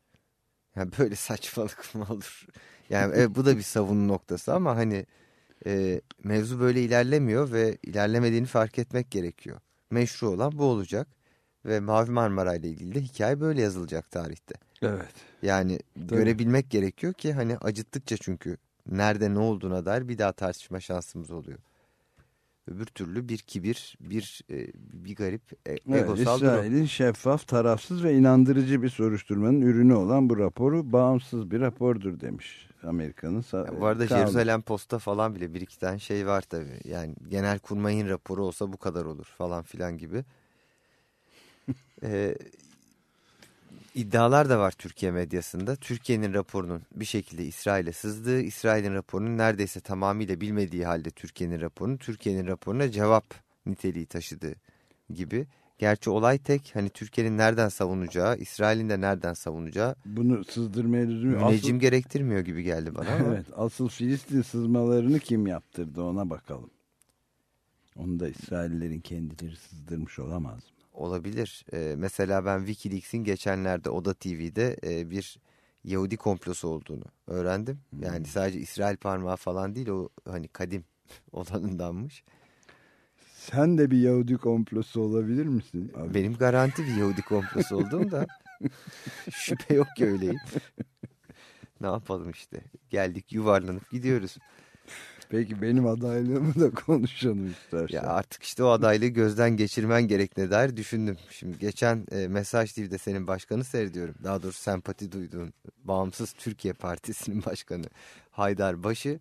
Yani böyle saçmalık mı olur? Yani evet, bu da bir savunma noktası ama hani e, mevzu böyle ilerlemiyor ve ilerlemediğini fark etmek gerekiyor. Meşru olan bu olacak ve Mavi Marmara ile ilgili de hikaye böyle yazılacak tarihte. Evet. Yani görebilmek gerekiyor ki hani acıttıkça çünkü nerede ne olduğuna dair bir daha tartışma şansımız oluyor. Öbür türlü bir kibir, bir bir, bir garip e, Evet, egosal durum. İsrail'in şeffaf, tarafsız ve inandırıcı bir soruşturmanın ürünü olan bu raporu bağımsız bir rapordur demiş Amerika'nın. sa- Ya bu arada kanun. Jerusalem Post'ta falan bile bir iki tane şey var tabii. Yani genel kurmayın raporu olsa bu kadar olur falan filan gibi. ee, iddialar da var Türkiye medyasında. Türkiye'nin raporunun bir şekilde İsrail'e sızdığı, İsrail'in raporunun neredeyse tamamıyla bilmediği halde Türkiye'nin raporunun, Türkiye'nin raporuna cevap niteliği taşıdığı gibi. Gerçi olay tek hani Türkiye'nin nereden savunacağı, İsrail'in de nereden savunacağı Bunu sızdırmaya lüzum yok. müneccim Asıl- gerektirmiyor gibi geldi bana Evet, asıl Filistin sızmalarını kim yaptırdı ona bakalım. Onu da İsraillerin kendileri sızdırmış olamaz mı? olabilir. Ee, mesela ben Wikileaks'in geçenlerde Oda TV'de e, bir Yahudi komplosu olduğunu öğrendim. Yani sadece İsrail parmağı falan değil o hani kadim olanındanmış. Sen de bir Yahudi komplosu olabilir misin? Abi, Benim garanti bir Yahudi komplosu olduğum da şüphe yok ki öyleyim. ne yapalım işte. Geldik yuvarlanıp gidiyoruz. Peki benim adaylığımı da konuşalım istersen. Ya artık işte o adaylığı gözden geçirmen gerektiğine dair düşündüm. Şimdi geçen e, Mesaj TV'de senin başkanı seyrediyorum. Daha doğrusu sempati duyduğun Bağımsız Türkiye Partisi'nin başkanı Haydar Başı.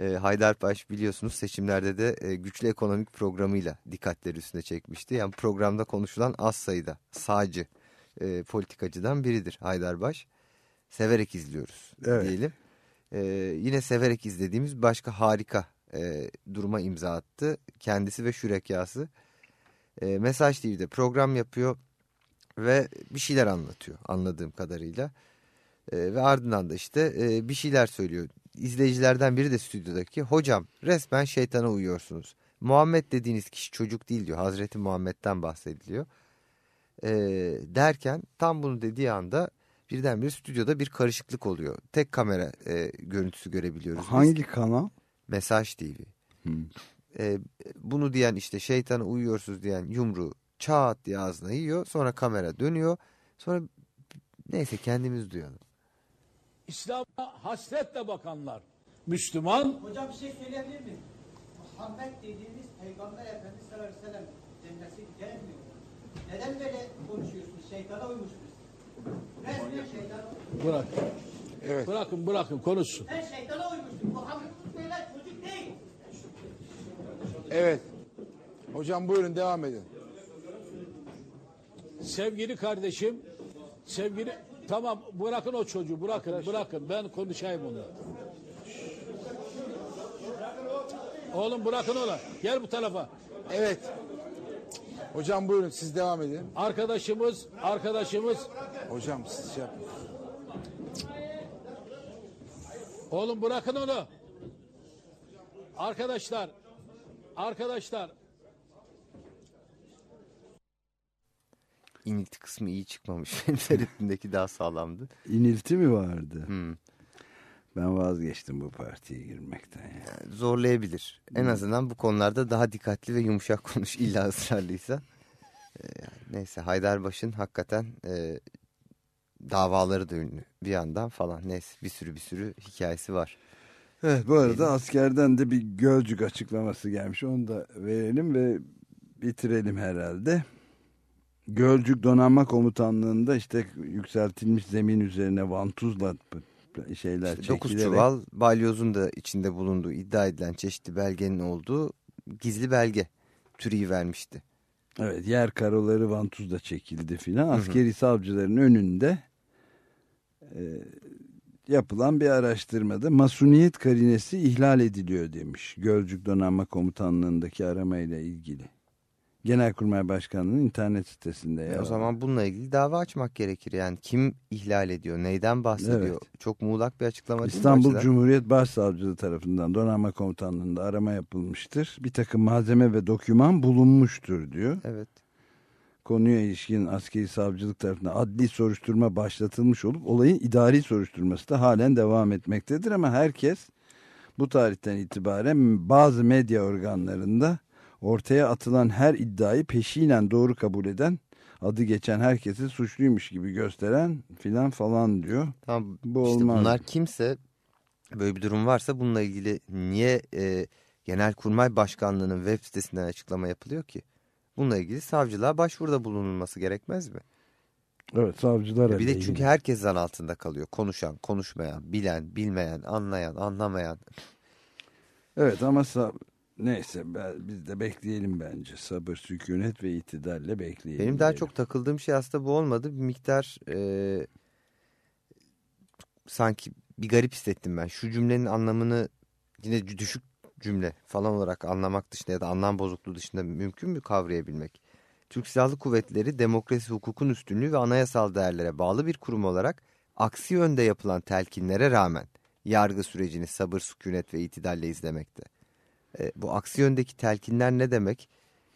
E, Haydar Baş biliyorsunuz seçimlerde de e, güçlü ekonomik programıyla dikkatleri üstüne çekmişti. Yani programda konuşulan az sayıda sağcı e, politikacıdan biridir Haydar Baş. Severek izliyoruz Evet. diyelim. E, yine severek izlediğimiz başka harika e, duruma imza attı. Kendisi ve şürekası. E, Mesaj TV'de program yapıyor ve bir şeyler anlatıyor anladığım kadarıyla. E, ve ardından da işte e, bir şeyler söylüyor. İzleyicilerden biri de stüdyodaki hocam resmen şeytana uyuyorsunuz. Muhammed dediğiniz kişi çocuk değil diyor. Hazreti Muhammed'den bahsediliyor. E, derken tam bunu dediği anda birdenbire stüdyoda bir karışıklık oluyor. Tek kamera e, görüntüsü görebiliyoruz. biz. Hangi kanal? Mesaj TV. Hmm. Ee, bunu diyen işte şeytana uyuyorsunuz diyen yumruğu çat diye ağzına yiyor. Sonra kamera dönüyor. Sonra neyse kendimiz duyalım. İslam'a hasretle bakanlar. Müslüman Hocam bir şey söyleyebilir miyim? Muhammed dediğimiz Peygamber Efendimiz sallallahu aleyhi ve sellem cennesi gelmiyor. Neden böyle konuşuyorsunuz? Şeytana uymuşsunuz. Resmen şeytana bırak. Bırakın bırakın konuşsun. Ben şeytana uymuştum. Muhammed beyler çocuk değil. Evet. Hocam buyurun devam edin. Sevgili kardeşim, sevgili tamam bırakın o çocuğu bırakın bırakın ben konuşayım onunla. Oğlum bırakın onu. Gel bu tarafa. Evet. Hocam buyurun siz devam edin. Arkadaşımız, arkadaşımız. Hocam siz şey yapın. Oğlum bırakın onu. Arkadaşlar, arkadaşlar İnilti kısmı iyi çıkmamış. Benim seyrettiğimdeki daha sağlamdı. İnilti mi vardı? Hmm. Ben vazgeçtim bu partiye girmekten. Ya. Zorlayabilir. En azından bu konularda daha dikkatli ve yumuşak konuş illa ısrarlıysa. Ee, yani neyse Haydarbaş'ın hakikaten e, davaları da ünlü bir yandan falan. Neyse bir sürü bir sürü hikayesi var. Evet bu arada askerden de bir Gölcük açıklaması gelmiş. Onu da verelim ve bitirelim herhalde. Gölcük Donanma Komutanlığı'nda işte yükseltilmiş zemin üzerine vantuzla şeyler İşte çekilerek çuval balyozun da içinde bulunduğu iddia edilen çeşitli belgenin olduğu gizli belge türeyi vermişti. evet, yer karoları vantuzla çekildi filan. Askeri savcıların önünde e, yapılan bir araştırmada masuniyet karinesi ihlal ediliyor demiş. Gölcük Donanma Komutanlığı'ndaki aramayla ilgili. Genelkurmay Başkanlığı'nın internet sitesinde. E yer o zaman bununla ilgili dava açmak gerekir. Yani kim ihlal ediyor, neyden bahsediyor? Evet. Çok muğlak bir açıklama İstanbul açıdan? Cumhuriyet Başsavcılığı tarafından donanma komutanlığında arama yapılmıştır. Bir takım malzeme ve doküman bulunmuştur diyor. Evet. Konuya ilişkin askeri savcılık tarafından adli soruşturma başlatılmış olup olayın idari soruşturması da halen devam etmektedir. Ama herkes bu tarihten itibaren bazı medya organlarında ortaya atılan her iddiayı peşinen doğru kabul eden adı geçen herkesi suçluymuş gibi gösteren filan falan diyor. Tamam Bu işte olmaz. bunlar kimse böyle bir durum varsa bununla ilgili niye e, Genelkurmay Başkanlığı'nın web sitesinden açıklama yapılıyor ki? Bununla ilgili savcılığa başvuruda bulunulması gerekmez mi? Evet savcılar Bir de çünkü herkes zan altında kalıyor. Konuşan, konuşmayan, bilen, bilmeyen, anlayan, anlamayan. Evet ama neyse ben- biz de bekleyelim bence. Sabır, sükunet ve itidalle bekleyelim. Benim daha diyelim. çok takıldığım şey aslında bu olmadı. Bir miktar e, sanki bir garip hissettim ben. Şu cümlenin anlamını yine düşük cümle falan olarak anlamak dışında ya da anlam bozukluğu dışında mümkün mü kavrayabilmek? Türk Silahlı Kuvvetleri demokrasi, hukukun üstünlüğü ve anayasal değerlere bağlı bir kurum olarak aksi yönde yapılan telkinlere rağmen yargı sürecini sabır, sükunet ve itidalle izlemekte. E, bu aksi yöndeki telkinler ne demek?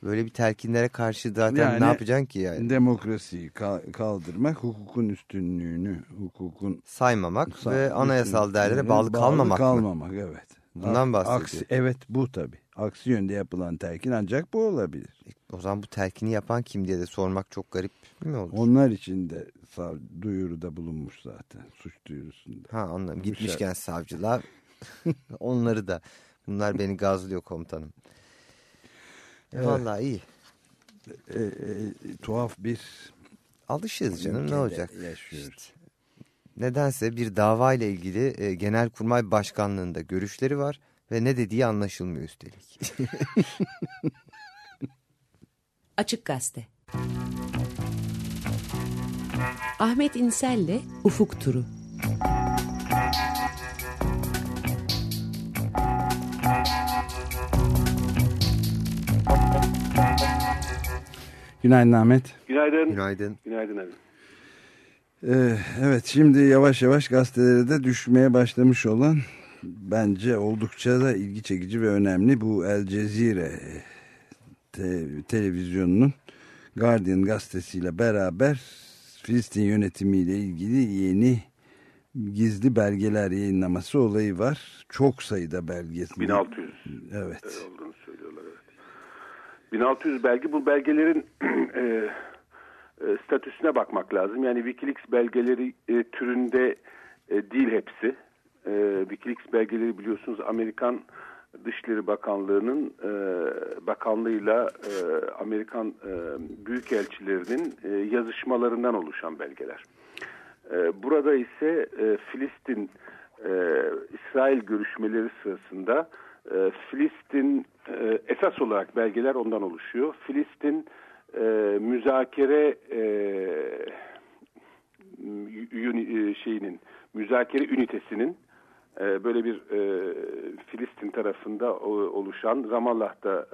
Böyle bir telkinlere karşı zaten Yani- ne yapacaksın ki yani? Demokrasiyi ka- kaldırmak, hukukun üstünlüğünü, hukukun Saymamak Sa- ve anayasal değerlere bağlı, kalmamak mı? kalmamak evet. Bundan bahsediyor. Aksi, evet bu tabii. Aksi yönde yapılan telkin ancak bu olabilir. O zaman bu telkini yapan kim diye de sormak çok garip mi olur? Onlar için de sav- duyuruda bulunmuş zaten suç duyurusunda. Ha anladım. Gitmişken savcılar onları da bunlar beni gazlıyor komutanım. Evet. Vallahi iyi. E, e, tuhaf bir Alışırız canım ne olacak? yaşıyoruz. İşte. Nedense bir dava ile ilgili e, Genelkurmay Başkanlığı'nda görüşleri var ve ne dediği anlaşılmıyor üstelik. Açık Gazete. Ahmet İnsel'le Ufuk Turu. Günaydın Ahmet. Günaydın. Günaydın. Günaydın abi. Ee, evet şimdi yavaş yavaş gazetelere de düşmeye başlamış olan bence oldukça da ilgi çekici ve önemli bu El Cezire te- televizyonunun Guardian gazetesiyle beraber Filistin yönetimiyle ilgili yeni gizli belgeler yayınlaması olayı var. Çok sayıda belgesi. 1600 Evet. olduğunu. 1600 belge bu belgelerin e, e, statüsüne bakmak lazım. Yani Wikileaks belgeleri e, türünde e, değil hepsi. E, Wikileaks belgeleri biliyorsunuz Amerikan Dışişleri Bakanlığı'nın e, bakanlığıyla e, Amerikan e, büyükelçilerinin e, yazışmalarından oluşan belgeler. E, burada ise e, Filistin e, İsrail görüşmeleri sırasında e, Filistin e, esas olarak belgeler ondan oluşuyor. Filistin e, müzakere şeyinin müzakere ünitesinin böyle bir Filistin tarafında oluşan Ramallah'ta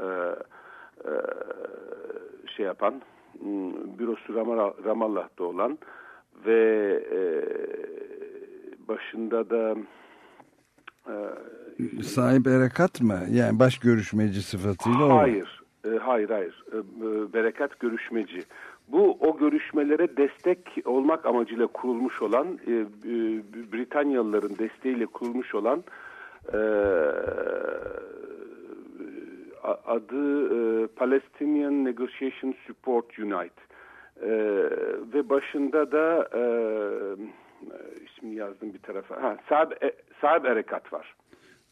şey yapan m, bürosu Ramallah- Ramallah'ta olan ve başında da Sahip Erekat mı? Yani baş görüşmeci sıfatıyla o. Hayır, e, hayır, hayır. E, e, Berekat görüşmeci. Bu o görüşmelere destek olmak amacıyla kurulmuş olan, e, e, Britanyalıların desteğiyle kurulmuş olan e, adı e, Palestinian Negotiation Support Unite. E, ve başında da e, e, ismini yazdım bir tarafa. Ha, Saab, e, Saab Erekat var.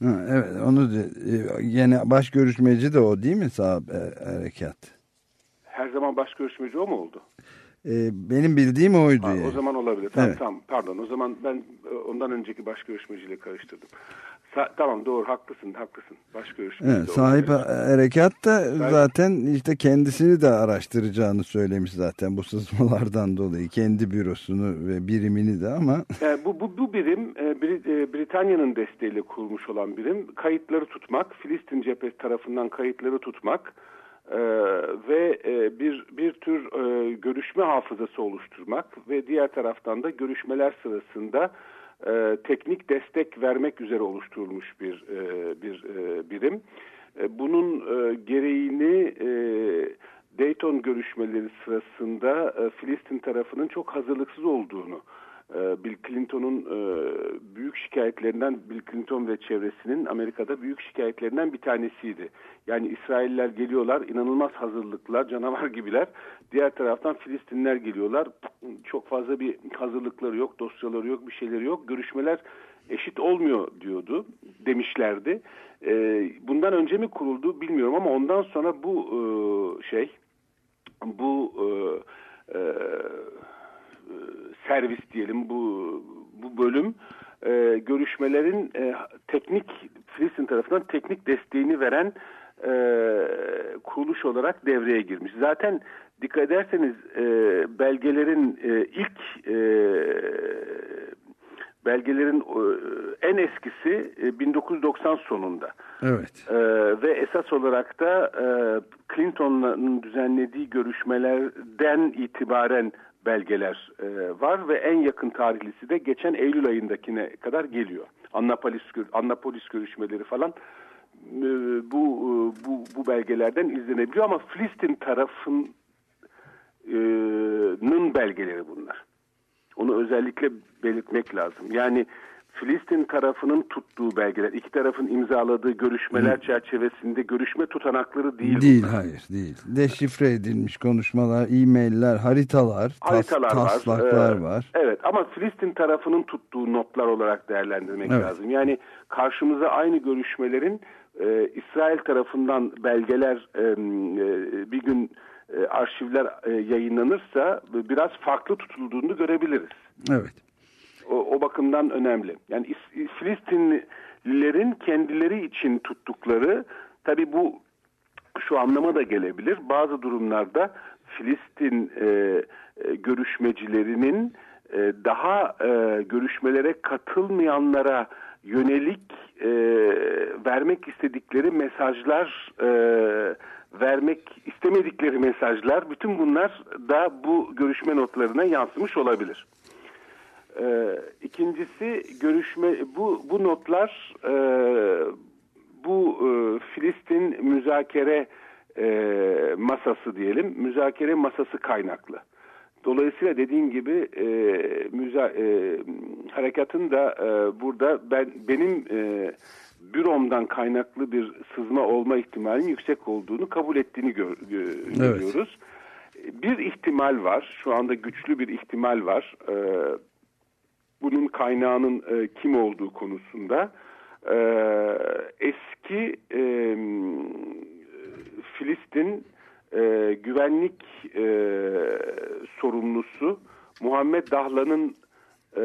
Evet onu da, e, yine baş görüşmeci de o değil mi Sahip E- Erekat? Her zaman baş görüşmeci o mu oldu? E, benim bildiğim oydu. Ha, yani. o zaman olabilir. Tamam, Evet. tamam. Pardon. O zaman ben e, ondan önceki baş görüşmeciyle karıştırdım. Sa- tamam doğru haklısın haklısın. Baş görüşmeci. Evet, sahip harekat da zaten işte kendisini de araştıracağını söylemiş zaten bu sızmalardan dolayı. Kendi bürosunu ve birimini de ama Yani bu, bu, bu birim e, e, Britanya'nın desteğiyle kurulmuş olan birim. Kayıtları tutmak, Filistin cephesi tarafından kayıtları tutmak e, ve e, bir bir tür e, görüşme hafızası oluşturmak ve diğer taraftan da görüşmeler sırasında e, teknik destek vermek üzere oluşturulmuş bir e, bir e, birim. E, bunun e, gereğini e, Dayton görüşmeleri sırasında e, Filistin tarafının çok hazırlıksız olduğunu Bill Clinton'un e, büyük şikayetlerinden Bill Clinton ve çevresinin Amerika'da büyük şikayetlerinden bir tanesiydi. Yani İsrailler geliyorlar inanılmaz hazırlıklar canavar gibiler. Diğer taraftan Filistinler geliyorlar çok fazla bir hazırlıkları yok dosyaları yok bir şeyleri yok. Görüşmeler eşit olmuyor diyordu demişlerdi. E, bundan önce mi kuruldu bilmiyorum ama ondan sonra bu e, şey bu e, e, servis diyelim bu bu bölüm e, görüşmelerin e, teknik Filistin tarafından teknik desteğini veren e, kuruluş olarak devreye girmiş. Zaten dikkat ederseniz e, belgelerin e, ilk e, belgelerin e, en eskisi e, 1990 sonunda. Evet. Ee, ve esas olarak da e, Clinton'ın düzenlediği görüşmelerden itibaren belgeler e, var ve en yakın tarihlisi de geçen Eylül ayındakine kadar geliyor. Annapolis, Annapolis görüşmeleri falan e, bu, e, bu bu belgelerden izlenebiliyor ama Filistin tarafının belgeleri bunlar. Onu özellikle belirtmek lazım. Yani Filistin tarafının tuttuğu belgeler, iki tarafın imzaladığı görüşmeler çerçevesinde görüşme tutanakları değil. Değil bunlar. hayır değil. Deşifre edilmiş konuşmalar, e-mailler, haritalar, tas- Haritalar var. taslaklar Ee, var. Evet ama Filistin tarafının tuttuğu notlar olarak değerlendirmek Evet. lazım. Yani karşımıza aynı görüşmelerin e, İsrail tarafından belgeler e, e, bir gün e, arşivler e, yayınlanırsa biraz farklı tutulduğunu görebiliriz. Evet. O, o bakımdan önemli. Yani İs- Filistinlilerin kendileri için tuttukları tabi bu şu anlama da gelebilir. Bazı durumlarda Filistin e, e, görüşmecilerinin e, daha e, görüşmelere katılmayanlara yönelik e, vermek istedikleri mesajlar e, vermek istemedikleri mesajlar bütün bunlar da bu görüşme notlarına yansımış olabilir. Ee, ikincisi görüşme bu bu notlar e, bu e, Filistin müzakere e, masası diyelim müzakere masası kaynaklı. Dolayısıyla dediğin gibi e, müza, e, harekatın da e, burada ben benim e, büromdan kaynaklı bir sızma olma ihtimalinin yüksek olduğunu kabul ettiğini gör, gö- görüyoruz. Bir ihtimal var. Şu anda güçlü bir ihtimal var. E, bunun kaynağının e, kim olduğu konusunda e, eski e, Filistin e, güvenlik e, sorumlusu Muhammed Dahlan'ın e,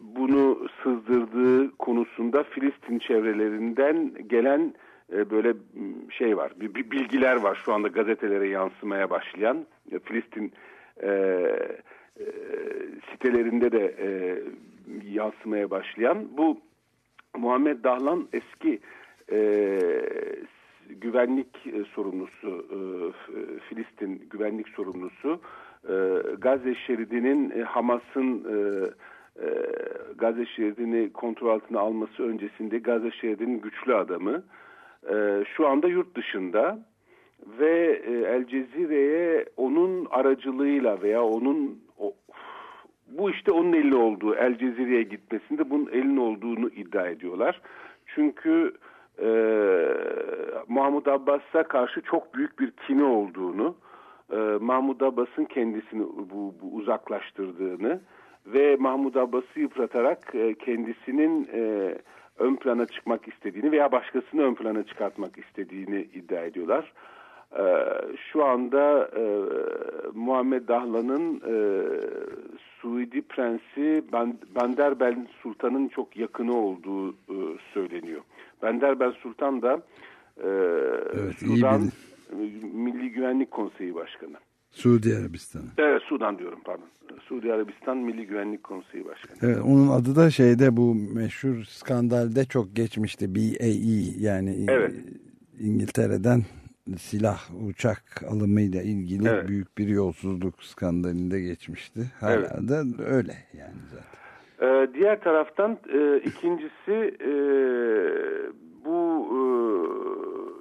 bunu sızdırdığı konusunda Filistin çevrelerinden gelen e, böyle şey var, bir, bir bilgiler var şu anda gazetelere yansımaya başlayan. E, Filistin e, e, sitelerinde de e, yansımaya başlayan bu Muhammed Dahlan eski e, güvenlik e, sorumlusu e, Filistin güvenlik sorumlusu e, Gazze şeridinin e, Hamas'ın e, e, Gazze şeridini kontrol altına alması öncesinde Gazze şeridinin güçlü adamı e, şu anda yurt dışında ve e, El Cezire'ye onun aracılığıyla veya onun bu işte onun elinde olduğu El Cezire'ye gitmesinde bunun elinin olduğunu iddia ediyorlar. Çünkü e, Mahmut Abbas'a karşı çok büyük bir kini olduğunu, e, Mahmut Abbas'ın kendisini bu, bu uzaklaştırdığını ve Mahmut Abbas'ı yıpratarak e, kendisinin e, ön plana çıkmak istediğini veya başkasını ön plana çıkartmak istediğini iddia ediyorlar. Ee, şu anda e, Muhammed Dahlan'ın e, Suudi Prensi Ben- Benderbel Sultan'ın çok yakını olduğu e, söyleniyor. Benderbel Sultan da e, iyi Sudan. Milli Güvenlik Konseyi Başkanı. Suudi Arabistan'ı. Evet Sudan diyorum pardon. Suudi Arabistan Milli Güvenlik Konseyi Başkanı. Evet, onun adı da şeyde bu meşhur skandalde çok geçmişti. BAE yani Evet. İngiltere'den silah uçak alımıyla ilgili Evet. büyük bir yolsuzluk skandalinde geçmişti. Hala Evet. da öyle yani zaten. Ee, diğer taraftan e, ikincisi e, bu e,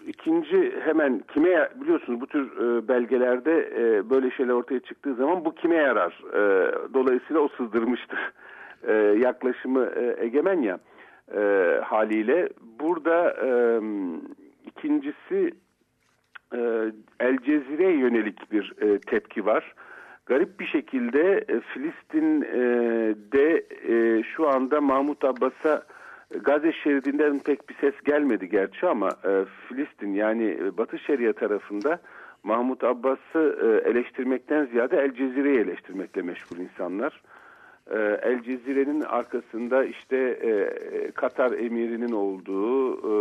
ikinci hemen kime biliyorsunuz bu tür e, belgelerde e, böyle şeyler ortaya çıktığı zaman bu kime yarar? E, dolayısıyla o sızdırmıştır. E, yaklaşımı e, egemen ya e, haliyle. Burada e, ikincisi e, El Cezire'ye yönelik bir e, tepki var. Garip bir şekilde e, Filistin'de e, şu anda Mahmut Abbas'a e, Gazze şeridinden pek bir ses gelmedi gerçi ama e, Filistin yani e, Batı Şeria tarafında Mahmut Abbas'ı e, eleştirmekten ziyade El Cezire'yi eleştirmekle meşgul insanlar. E, El Cezire'nin arkasında işte e, Katar emirinin olduğu, e,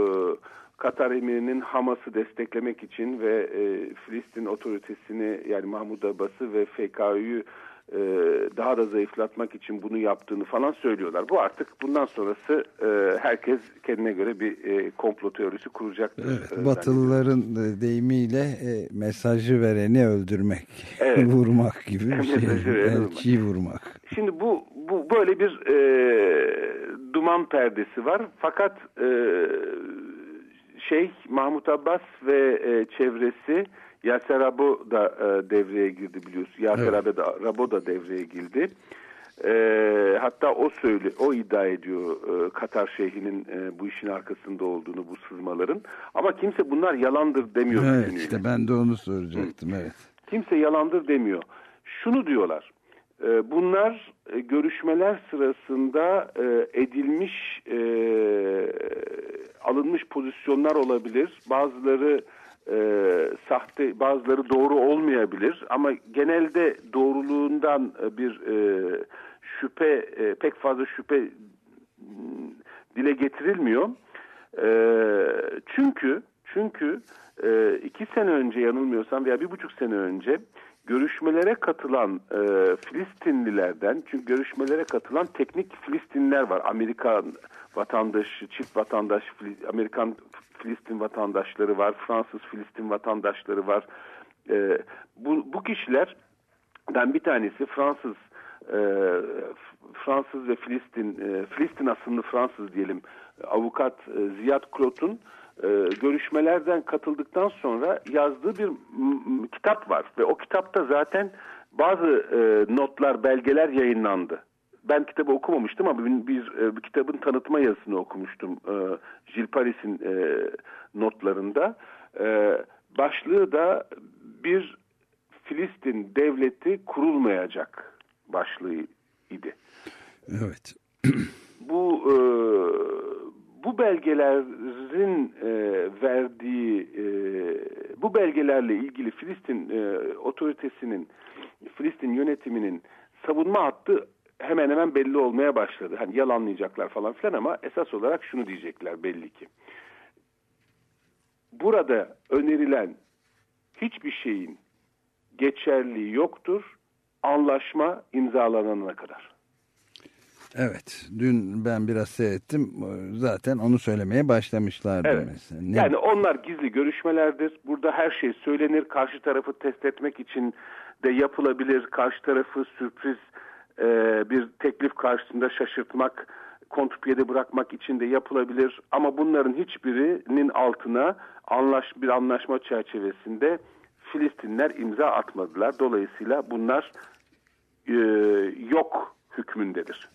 Katar emirinin Hamas'ı desteklemek için ve e, Filistin otoritesini yani Mahmud Abbas'ı ve FK'yı e, daha da zayıflatmak için bunu yaptığını falan söylüyorlar. Bu artık bundan sonrası e, herkes kendine göre bir e, komplo teorisi kuracaktır. Evet, e, Batılıların e, deyimiyle e, mesajı vereni öldürmek, Evet. vurmak gibi bir şey. Elçiyi vurmak. Şimdi bu, bu böyle bir e, duman perdesi var. Fakat e, şey Mahmut Abbas ve e, çevresi Yaser Rabo da e, devreye girdi biliyorsun. Yaser Evet. Da, Rabo da devreye girdi. E, hatta o söyle, o iddia ediyor e, Katar Şeyhi'nin e, bu işin arkasında olduğunu bu sızmaların. Ama kimse bunlar yalandır demiyor. Evet bütünüyle. işte ben de onu soracaktım. Evet. Kimse yalandır demiyor. Şunu diyorlar. e, Bunlar e, görüşmeler sırasında e, edilmiş, e, alınmış pozisyonlar olabilir. Bazıları e, sahte, bazıları doğru olmayabilir. Ama genelde doğruluğundan e, bir e, şüphe, e, pek fazla şüphe dile getirilmiyor. E, çünkü çünkü e, iki sene önce yanılmıyorsam veya bir buçuk sene önce görüşmelere katılan e, Filistinlilerden çünkü görüşmelere katılan teknik Filistinliler var. Amerikan vatandaşı, çift vatandaş, Amerikan Filistin vatandaşları var, Fransız Filistin vatandaşları var. E, bu, bu kişilerden bir tanesi Fransız e, Fransız ve Filistin, e, Filistin asıllı Fransız diyelim avukat e, Ziyad Krot'un e, görüşmelerden katıldıktan sonra yazdığı bir kitap var ve o kitapta zaten bazı e, notlar, belgeler yayınlandı. Ben kitabı okumamıştım ama bir, bir, e, bir kitabın tanıtma yazısını okumuştum e, Gilles Paris'in e, notlarında. E, başlığı da bir Filistin devleti kurulmayacak başlığı idi. Evet. Bu e, bu belgelerin e, verdiği e, bu belgelerle ilgili Filistin e, otoritesinin Filistin yönetiminin savunma hattı hemen hemen belli olmaya başladı. Hani yalanlayacaklar falan filan ama esas olarak şunu diyecekler belli ki. Burada önerilen hiçbir şeyin geçerliği yoktur. Anlaşma imzalanana kadar. Evet. Dün ben biraz seyrettim. Zaten onu söylemeye başlamışlardı Evet. mesela. Ne- Yani onlar gizli görüşmelerdir. Burada her şey söylenir. Karşı tarafı test etmek için de yapılabilir. Karşı tarafı sürpriz e, bir teklif karşısında şaşırtmak, kontrpiyede bırakmak için de yapılabilir. Ama bunların hiçbirinin altına anlaş bir anlaşma çerçevesinde Filistinler imza atmadılar. Dolayısıyla bunlar e, yok hükmündedir.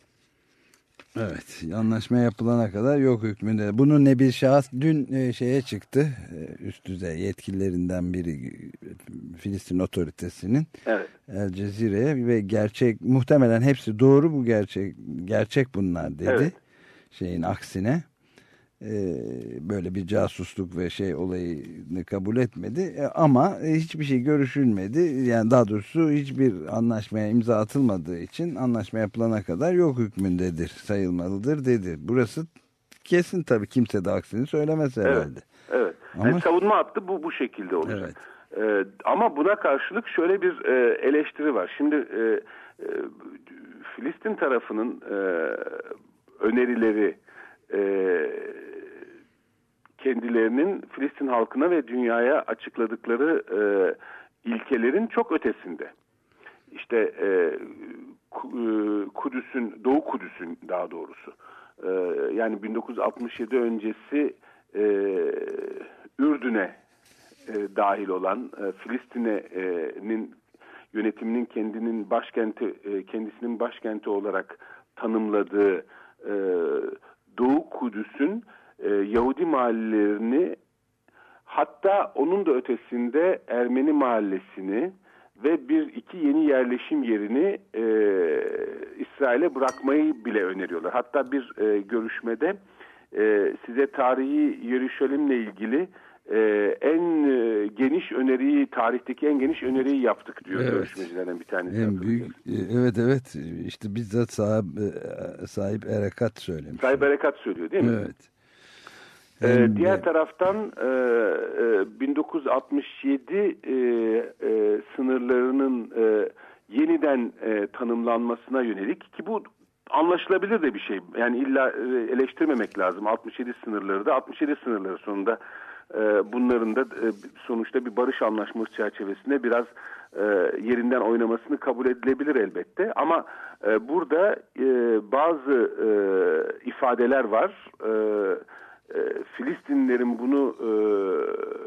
Evet. Anlaşma yapılana kadar yok hükmünde. Bunu ne bir şahıs dün e, şeye çıktı. e, Üst düzey yetkililerinden biri Filistin otoritesinin Evet. El Cezire'ye ve gerçek muhtemelen hepsi doğru bu gerçek gerçek bunlar dedi. Evet. Şeyin aksine böyle bir casusluk ve şey olayını kabul etmedi E, ama hiçbir şey görüşülmedi. Yani daha doğrusu hiçbir anlaşmaya imza atılmadığı için anlaşma yapılana kadar yok hükmündedir, sayılmalıdır dedi. Burası kesin tabii kimse de aksini söylemez herhalde. Evet. Ama- Yani savunma hattı bu bu şekilde olacak. Ee, ama buna karşılık şöyle bir e, eleştiri var. Şimdi e, e, Filistin tarafının e, önerileri e, kendilerinin Filistin halkına ve dünyaya açıkladıkları e, ilkelerin çok ötesinde. İşte e, e, Kudüs'ün, Doğu Kudüs'ün daha doğrusu. E, yani 1967 öncesi e, Ürdün'e e, dahil olan e, Filistin'in yönetiminin kendinin başkenti e, kendisinin başkenti olarak tanımladığı e, Doğu Kudüs'ün e, Yahudi mahallelerini hatta onun da ötesinde Ermeni mahallesini ve bir iki yeni yerleşim yerini e, İsrail'e bırakmayı bile öneriyorlar. Hatta bir e, görüşmede e, size tarihi Yeruşalim'le ilgili e, en e, geniş öneriyi, tarihteki en geniş öneriyi yaptık diyor Evet. görüşmecilerden bir tanesi. En büyük e, evet evet işte bizzat sahip, e, sahip Erekat söylemiş. Say Berekat söylüyor değil mi? Evet. Ee, diğer taraftan e, e, 1967 e, e, sınırlarının e, yeniden e, tanımlanmasına yönelik ki bu anlaşılabilir de bir şey. Yani illa e, eleştirmemek lazım. 67 sınırları da 67 sınırları sonunda e, bunların da e, sonuçta bir barış anlaşması çerçevesinde biraz e, yerinden oynamasını kabul edilebilir elbette. Ama e, burada e, bazı e, ifadeler var. E, e, Filistinlilerin bunu e,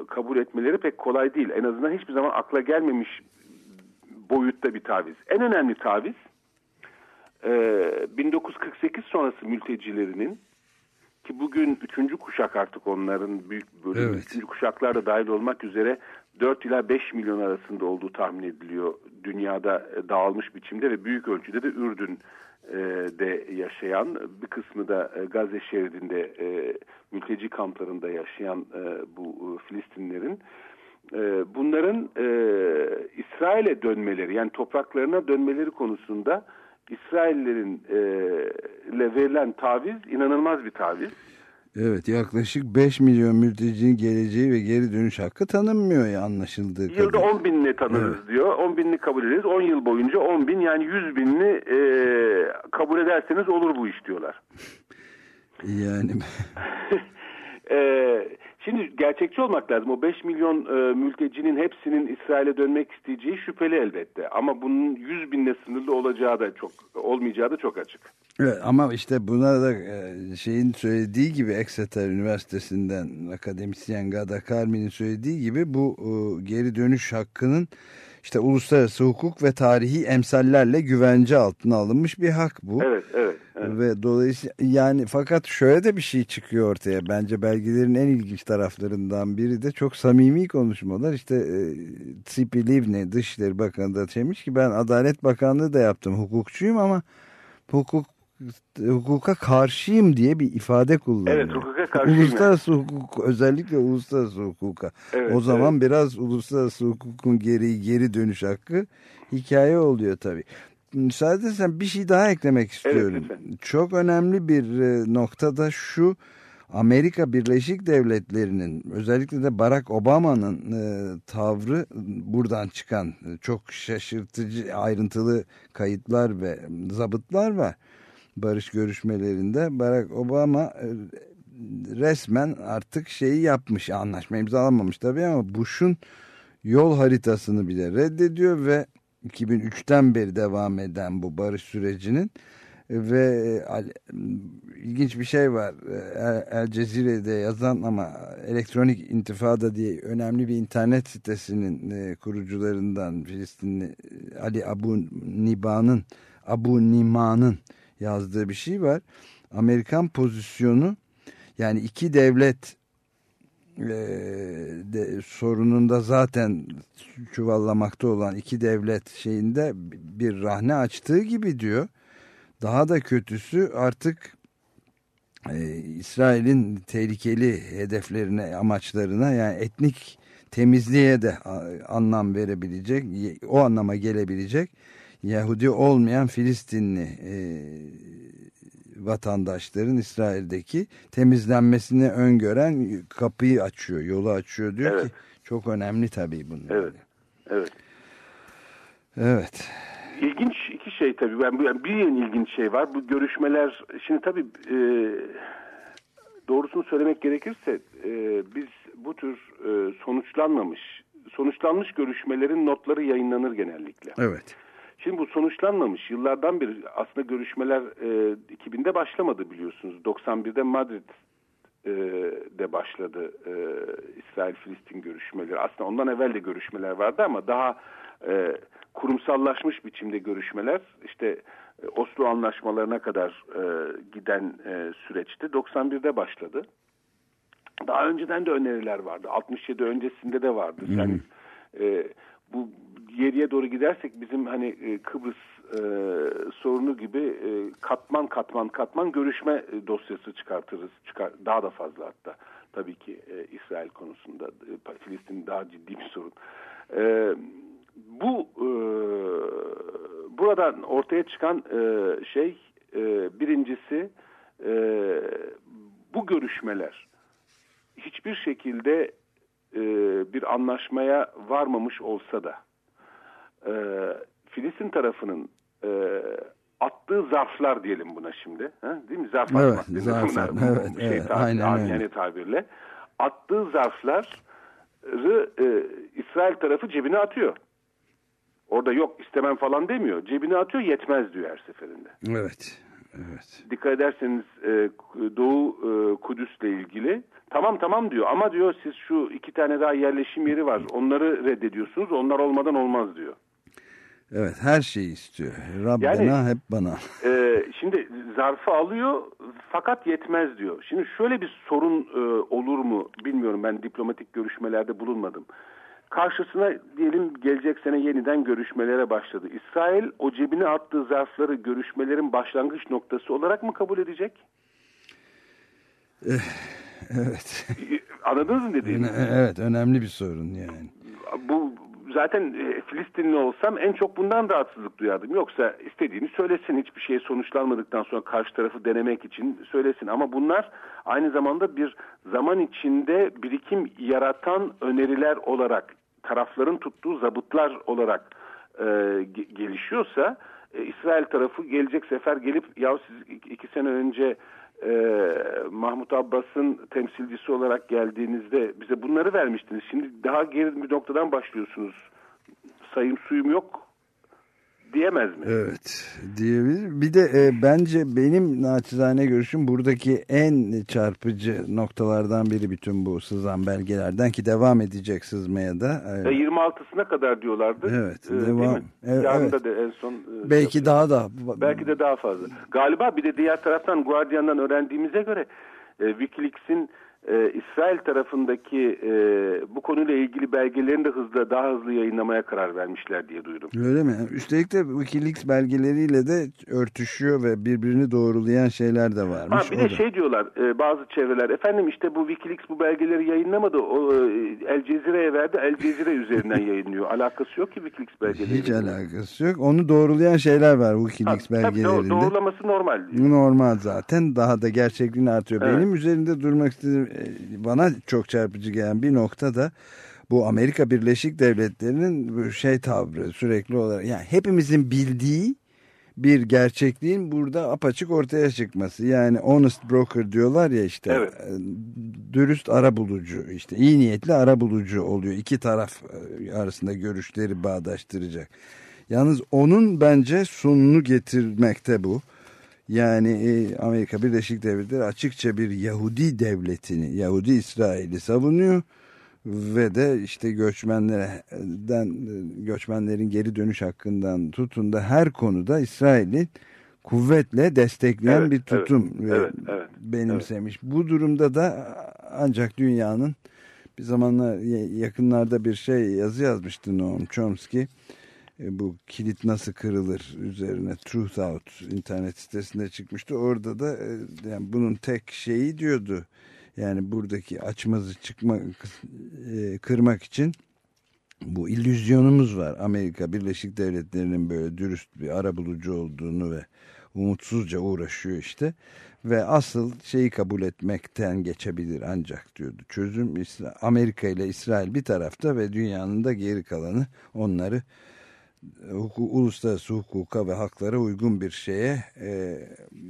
kabul etmeleri pek kolay değil. En azından hiçbir zaman akla gelmemiş boyutta bir taviz. En önemli taviz e, 1948 sonrası mültecilerinin ki bugün üçüncü kuşak artık onların büyük bölümü Evet. üçüncü kuşaklar da dahil olmak üzere 4 ila 5 milyon arasında olduğu tahmin ediliyor dünyada e, dağılmış biçimde ve büyük ölçüde de Ürdün e, de yaşayan bir kısmı da e, Gazze şeridinde mülteci kamplarında yaşayan bu Filistinlerin bunların İsrail'e dönmeleri yani topraklarına dönmeleri konusunda İsraillerin e, ile verilen taviz inanılmaz bir taviz. Evet yaklaşık 5 milyon mültecinin geleceği ve geri dönüş hakkı tanınmıyor ya anlaşıldığı Yılda kadarıyla. 10 binini tanırız diyor. 10 binini kabul ederiz. 10 yıl boyunca 10 bin yani 100 binini e, kabul ederseniz olur bu iş diyorlar. Yani E, şimdi gerçekçi olmak lazım. O 5 milyon e, mültecinin hepsinin İsrail'e dönmek isteyeceği şüpheli elbette. Ama bunun 100 binle sınırlı olacağı da çok olmayacağı da çok açık. Evet, ama işte buna da e, şeyin söylediği gibi Exeter Üniversitesi'nden akademisyen Gada Karmi'nin söylediği gibi bu e, geri dönüş hakkının işte uluslararası hukuk ve tarihi emsallerle güvence altına alınmış bir hak bu. Evet, evet. evet. Ve dolayısıyla yani fakat şöyle de bir şey çıkıyor ortaya. Bence belgelerin en ilginç taraflarından biri de çok samimi konuşmalar. İşte e, Tsipi Livni Dışişleri Bakanı da demiş ki ben Adalet Bakanlığı da yaptım. Hukukçuyum ama hukuk hukuka karşıyım diye bir ifade kullanıyor. Evet, hukuka karşıyım. Uluslararası hukuk özellikle uluslararası hukuka. Evet, o zaman biraz uluslararası hukukun gereği geri dönüş hakkı hikaye oluyor tabii. Müsaade edersen bir şey daha eklemek istiyorum. lütfen. Çok önemli bir e, noktada şu Amerika Birleşik Devletleri'nin özellikle de Barack Obama'nın e, tavrı buradan çıkan e, çok şaşırtıcı ayrıntılı kayıtlar ve zabıtlar var. Barış görüşmelerinde Barack Obama e, resmen artık şeyi yapmış anlaşma imzalamamış tabii ama Bush'un yol haritasını bile reddediyor ve 2003'ten beri devam eden bu barış sürecinin ve e, ilginç bir şey var. E, El, Cezire'de yazan ama elektronik intifada diye önemli bir internet sitesinin e, kurucularından Filistinli e, Ali Abu Niba'nın Abu Nima'nın yazdığı bir şey var. Amerikan pozisyonu yani iki devlet e, de, sorununda zaten çuvallamakta olan iki devlet şeyinde bir rahne açtığı gibi diyor. Daha da kötüsü artık e, İsrail'in tehlikeli hedeflerine, amaçlarına yani etnik temizliğe de anlam verebilecek, o anlama gelebilecek Yahudi olmayan Filistinli e, vatandaşların İsrail'deki temizlenmesini öngören kapıyı açıyor, yolu açıyor diyor Evet. ki çok önemli tabii bunlar. Evet. Evet. Evet. İlginç iki şey tabii. Ben, yani bir yeni ilginç şey var. Bu görüşmeler şimdi tabii e, doğrusunu söylemek gerekirse e, biz bu tür e, sonuçlanmamış sonuçlanmış görüşmelerin notları yayınlanır genellikle. Evet. Şimdi bu sonuçlanmamış yıllardan beri aslında görüşmeler e, 2000'de başlamadı biliyorsunuz. 91'de Madrid e, de başladı e, İsrail-Filistin görüşmeleri. Aslında ondan evvel de görüşmeler vardı ama daha e, kurumsallaşmış biçimde görüşmeler işte e, Oslo anlaşmalarına kadar e, giden e, süreçte 91'de başladı. Daha önceden de öneriler vardı. 67 öncesinde de vardı. Yani e, bu geriye doğru gidersek bizim hani e, Kıbrıs e, sorunu gibi e, katman katman katman görüşme e, dosyası çıkartırız. Çıkar, daha da fazla hatta. Tabii ki e, İsrail konusunda e, Filistin daha ciddi bir sorun. E, bu e, buradan ortaya çıkan e, şey e, birincisi e, bu görüşmeler hiçbir şekilde e, bir anlaşmaya varmamış olsa da e, Filistin tarafının e, attığı zarflar diyelim buna şimdi. Ha? Değil mi? Zarf Evet, atmak zarflar. buna. Evet, şey evet, tabir- aynen öyle. amiyane tabirle. Attığı zarfları e, İsrail tarafı cebine atıyor. Orada yok istemem falan demiyor. Cebine atıyor yetmez diyor her seferinde. Evet. Evet. Dikkat ederseniz e, Doğu e, Kudüs'le ilgili tamam tamam diyor ama diyor siz şu iki tane daha yerleşim yeri var onları reddediyorsunuz onlar olmadan olmaz diyor. Evet her şeyi istiyor. Rabbena Yani- hep bana. Ee, şimdi zarfı alıyor fakat yetmez diyor. Şimdi şöyle bir sorun e, olur mu bilmiyorum ben diplomatik görüşmelerde bulunmadım. Karşısına diyelim gelecek sene yeniden görüşmelere başladı. İsrail o cebine attığı zarfları görüşmelerin başlangıç noktası olarak mı kabul edecek? Evet. Anladınız mı dediğimi? Evet önemli bir sorun yani. Zaten e, Filistinli olsam en çok bundan rahatsızlık duyardım. Yoksa istediğini söylesin hiçbir şey sonuçlanmadıktan sonra karşı tarafı denemek için söylesin. Ama bunlar aynı zamanda bir zaman içinde birikim yaratan öneriler olarak tarafların tuttuğu zabıtlar olarak e, ge- gelişiyorsa e, İsrail tarafı gelecek sefer gelip ya siz iki sene önce e, Mahmut Abbas'ın temsilcisi olarak geldiğinizde bize bunları vermiştiniz. Şimdi daha geri bir noktadan başlıyorsunuz. Sayım suyum yok diyemez mi? Evet diyebilir. Bir de e, bence benim naçizane görüşüm buradaki en çarpıcı noktalardan biri bütün bu sızan belgelerden ki devam edecek sızmaya da. E, E, 26'sına kadar diyorlardı. Evet, E, değil devam- mi? Evet, Yarın evet. da en son. e, belki daha da. Belki de daha fazla. Galiba bir de diğer taraftan Guardian'dan öğrendiğimize göre e, Wikileaks'in e, İsrail tarafındaki e, bu konuyla ilgili belgelerini de hızlı daha hızlı yayınlamaya karar vermişler diye duydum. Öyle mi? Üstelik de Wikileaks belgeleriyle de örtüşüyor ve birbirini doğrulayan şeyler de Ha, varmış. bir O de da. şey diyorlar e, bazı çevreler efendim işte bu Wikileaks bu belgeleri yayınlamadı o e, El Cezire'ye verdi El Cezire üzerinden yayınlıyor alakası yok ki Wikileaks belgeleri. Hiç alakası yok. Onu doğrulayan şeyler var Wikileaks Tabii, tabii, doğ- belgelerinde. doğrulaması normal. Normal zaten. Daha da gerçekliğini artıyor. Evet. Benim üzerinde durmak istediğim bana çok çarpıcı gelen bir nokta da bu Amerika Birleşik Devletleri'nin şey tavrı sürekli olarak yani hepimizin bildiği bir gerçekliğin burada apaçık ortaya çıkması. Yani honest broker diyorlar ya işte Evet. e, dürüst ara bulucu işte iyi niyetli ara bulucu oluyor. İki taraf e, arasında görüşleri bağdaştıracak. Yalnız onun bence sonunu getirmekte bu. Yani e, Amerika Birleşik Devletleri açıkça bir Yahudi devletini, Yahudi İsrail'i savunuyor ve de işte göçmenlerden göçmenlerin geri dönüş hakkından tutun da her konuda İsrail'in kuvvetle destekleyen Evet, bir tutum evet, ve evet, evet, benimsemiş. Bu durumda da ancak dünyanın bir zamanlar yakınlarda bir şey yazı yazmıştı Noam Chomsky. E, Bu kilit nasıl kırılır üzerine Truth Out internet sitesinde çıkmıştı. Orada da e, yani bunun tek şeyi diyordu. Yani buradaki açmazı çıkma e, kırmak için bu illüzyonumuz var. Amerika Birleşik Devletleri'nin böyle dürüst bir arabulucu olduğunu ve umutsuzca uğraşıyor işte. Ve asıl şeyi kabul etmekten geçebilir ancak diyordu. Çözüm Amerika ile İsrail bir tarafta ve dünyanın da geri kalanı onları huku, uluslararası hukuka ve haklara uygun bir şeye e,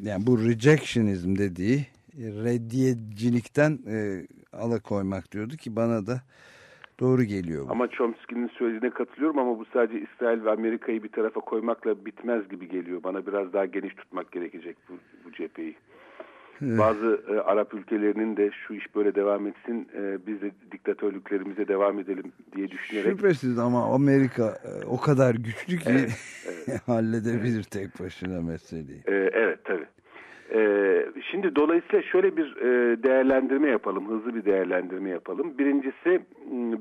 yani bu rejectionism dediği reddiyecilikten e, alakoymak diyordu ki bana da doğru geliyor bu. Ama Chomsky'nin söylediğine katılıyorum ama bu sadece İsrail ve Amerika'yı bir tarafa koymakla bitmez gibi geliyor. Bana biraz daha geniş tutmak gerekecek bu, bu cepheyi. Bazı e, Arap ülkelerinin de şu iş böyle devam etsin, e, biz de diktatörlüklerimize devam edelim diye düşünerek. Şüphesiz ama Amerika e, o kadar güçlü ki Evet, halledebilir tek başına meseleyi. E, evet tabii. E, şimdi dolayısıyla şöyle bir e, değerlendirme yapalım, hızlı bir değerlendirme yapalım. Birincisi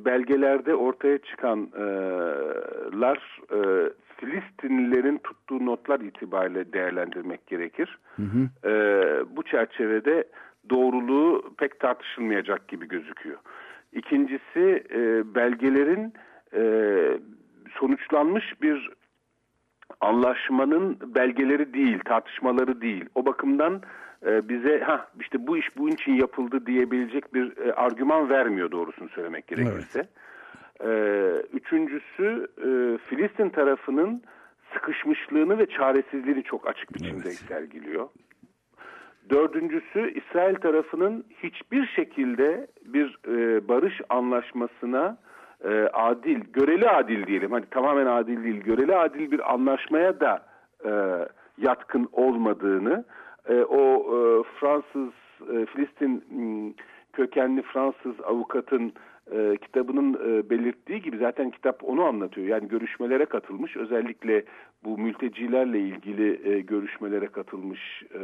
belgelerde ortaya çıkanlar e, Filistinlilerin tuttuğu notlar itibariyle değerlendirmek gerekir. E, bu çerçevede doğruluğu pek tartışılmayacak gibi gözüküyor. İkincisi e, belgelerin e, sonuçlanmış bir anlaşmanın belgeleri değil, tartışmaları değil. O bakımdan e, bize ha işte bu iş bunun için yapıldı diyebilecek bir e, argüman vermiyor doğrusunu söylemek gerekirse. E, üçüncüsü e, Filistin tarafının sıkışmışlığını ve çaresizliğini çok açık biçimde sergiliyor. Dördüncüsü İsrail tarafının hiçbir şekilde bir e, barış anlaşmasına e, adil, göreli adil diyelim. Hani tamamen adil değil, göreli adil bir anlaşmaya da e, yatkın olmadığını e, o e, Fransız e, Filistin m, kökenli Fransız avukatın e, kitabının e, belirttiği gibi zaten kitap onu anlatıyor. Yani görüşmelere katılmış özellikle bu mültecilerle ilgili e, görüşmelere katılmış e,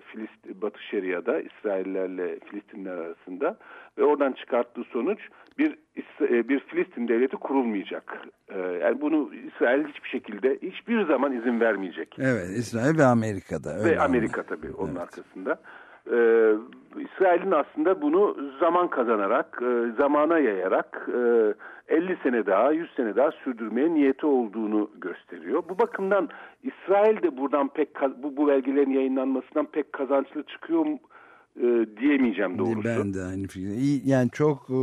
Filist Batı Şeria'da İsraillerle Filistinler arasında ve oradan çıkarttığı sonuç bir e, bir Filistin devleti kurulmayacak. E, yani bunu İsrail hiçbir şekilde hiçbir zaman izin vermeyecek. Evet İsrail ve Amerika'da. öyle Ve Amerika tabii onun arkasında. Ee, İsrail'in aslında bunu zaman kazanarak, e, zamana yayarak e, 50 sene daha, 100 sene daha sürdürmeye niyeti olduğunu gösteriyor. Bu bakımdan İsrail de buradan pek bu, bu belgelerin yayınlanmasından pek kazançlı çıkıyor e, diyemeyeceğim doğrusu. Ben de aynı fikir. İyi, yani çok e,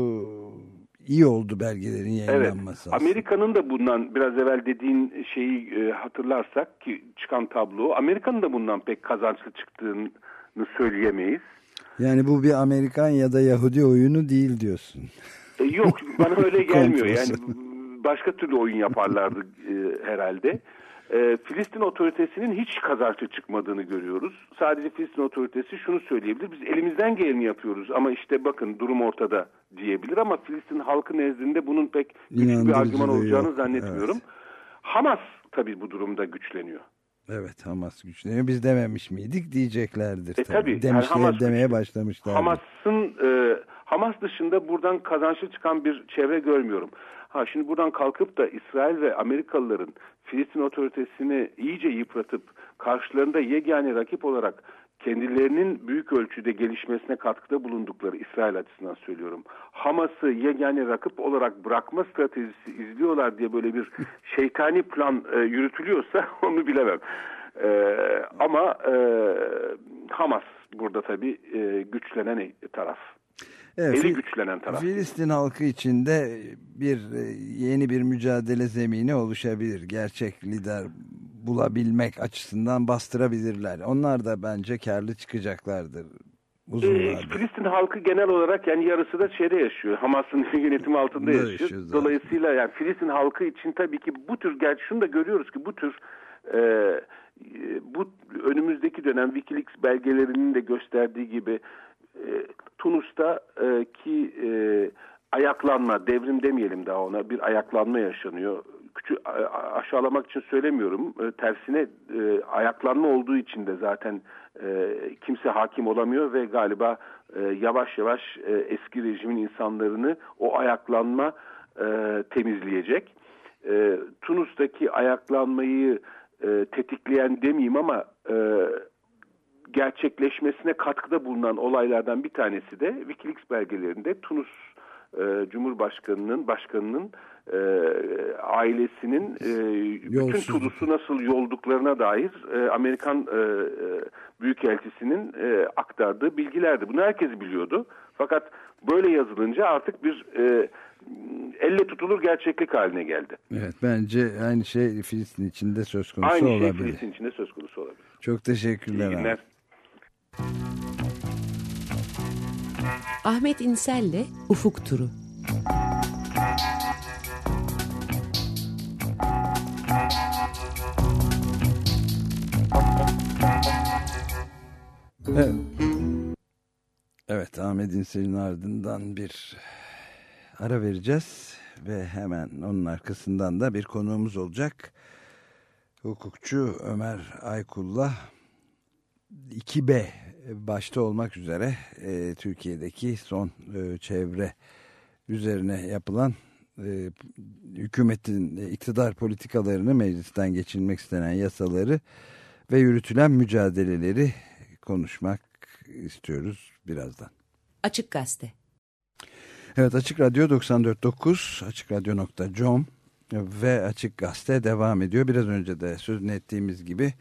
iyi oldu belgelerin Evet. yayınlanması. aslında. Amerika'nın da bundan biraz evvel dediğin şeyi e, hatırlarsak ki çıkan tablo Amerika'nın da bundan pek kazançlı çıktığını söyleyemeyiz. Yani bu bir Amerikan ya da Yahudi oyunu değil diyorsun. E, yok bana öyle gelmiyor. Yani başka türlü oyun yaparlardı e, herhalde. E, Filistin otoritesinin hiç kazançlı çıkmadığını görüyoruz. Sadece Filistin otoritesi şunu söyleyebilir. Biz elimizden geleni yapıyoruz ama işte bakın durum ortada diyebilir ama Filistin halkı nezdinde bunun pek güçlü bir argüman olacağını yok. zannetmiyorum. Hamas tabii bu durumda güçleniyor. Evet Hamas güçleniyor. Biz dememiş miydik diyeceklerdir. E, tabii. Yani Demişler Hamas demeye başlamışlar. Hamas'ın e, Hamas dışında buradan kazançlı çıkan bir çevre görmüyorum. Ha şimdi buradan kalkıp da İsrail ve Amerikalıların Filistin otoritesini iyice yıpratıp karşılarında yegane rakip olarak kendilerinin büyük ölçüde gelişmesine katkıda bulundukları İsrail açısından söylüyorum. Hamas'ı yegane rakip olarak bırakma stratejisi izliyorlar diye böyle bir şeytani plan e, yürütülüyorsa onu bilemem. E, ama e, Hamas burada tabii e, güçlenen taraf. Evet, Eli güçlenen taraf. Filistin halkı içinde bir e, yeni bir mücadele zemini oluşabilir. Gerçek lider bulabilmek açısından bastırabilirler. Onlar da bence karlı çıkacaklardır uzun Ee. Filistin halkı genel olarak yani yarısı da şeyde yaşıyor. Hamas'ın yönetimi altında Da yaşıyor. Dolayısıyla yani Filistin halkı için tabii ki bu tür gerçi şunu da görüyoruz ki bu tür e, e, bu önümüzdeki dönem WikiLeaks belgelerinin de gösterdiği gibi e, Tunus'ta e, e, ayaklanma, devrim demeyelim daha ona bir ayaklanma yaşanıyor. Küçük aşağılamak için söylemiyorum. E, tersine e, ayaklanma olduğu için de zaten kimse hakim olamıyor ve galiba yavaş yavaş eski rejimin insanlarını o ayaklanma temizleyecek. Tunus'taki ayaklanmayı tetikleyen demeyeyim ama gerçekleşmesine katkıda bulunan olaylardan bir tanesi de WikiLeaks belgelerinde Tunus e, Cumhurbaşkanı'nın başkanının e, ailesinin e, bütün. Tunus'u nasıl yolduklarına dair e, Amerikan e, e, Büyükelçisi'nin e, aktardığı bilgilerdi. Bunu herkes biliyordu. Fakat böyle yazılınca artık bir e, elle tutulur gerçeklik haline geldi. Evet bence aynı şey Filistin içinde söz konusu Aynı şey olabilir. Filistin içinde söz konusu olabilir. Çok teşekkürler. İyi abi. Ahmet İnsel'le Ufuk Turu. Evet. Evet Ahmet İnsel'in ardından bir ara vereceğiz ve hemen onun arkasından da bir konuğumuz olacak. Hukukçu Ömer Aykul'la 2B başta olmak üzere e, Türkiye'deki son e, çevre üzerine yapılan e, hükümetin e, iktidar politikalarını meclisten geçirmek istenen yasaları ve yürütülen mücadeleleri konuşmak istiyoruz birazdan. Açık Gazete. Evet Açık Radyo 94.9 açıkradyo.com ve Açık Gazete devam ediyor. Biraz önce de sözünü ettiğimiz gibi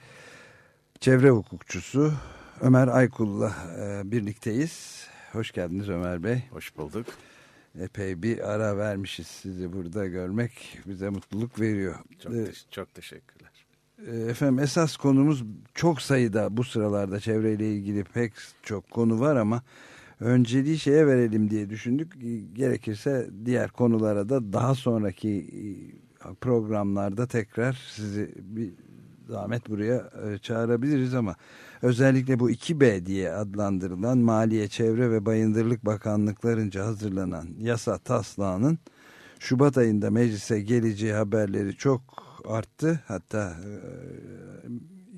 çevre hukukçusu Ömer Aykul'la e, birlikteyiz. Hoş geldiniz Ömer Bey. Hoş bulduk. Epey bir ara vermişiz sizi burada görmek bize mutluluk veriyor. Çok, Ee, teş- çok teşekkürler. e, efendim esas konumuz çok sayıda bu sıralarda çevreyle ilgili pek çok konu var ama önceliği şeye verelim diye düşündük. Gerekirse diğer konulara da daha sonraki e, programlarda tekrar sizi bir zahmet buraya e, çağırabiliriz ama özellikle bu 2B diye adlandırılan Maliye, Çevre ve Bayındırlık Bakanlıklarınca hazırlanan yasa taslağının Şubat ayında meclise geleceği haberleri çok arttı. Hatta e,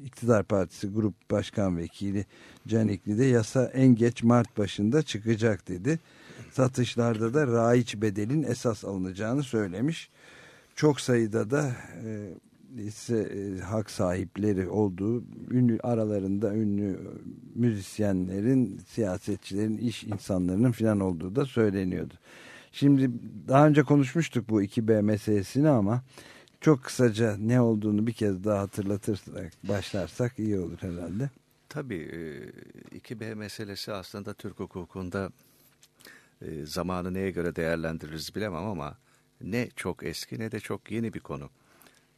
iktidar partisi grup başkan vekili Canikli de yasa en geç Mart başında çıkacak dedi. Satışlarda da raiç bedelin esas alınacağını söylemiş. Çok sayıda da e, ise e, hak sahipleri olduğu ünlü aralarında ünlü müzisyenlerin, siyasetçilerin, iş insanlarının filan olduğu da söyleniyordu. Şimdi daha önce konuşmuştuk bu 2B meselesini ama çok kısaca ne olduğunu bir kez daha hatırlatırsak başlarsak iyi olur herhalde. Tabii e, 2B meselesi aslında Türk hukukunda e, zamanı neye göre değerlendiririz bilemem ama ne çok eski ne de çok yeni bir konu.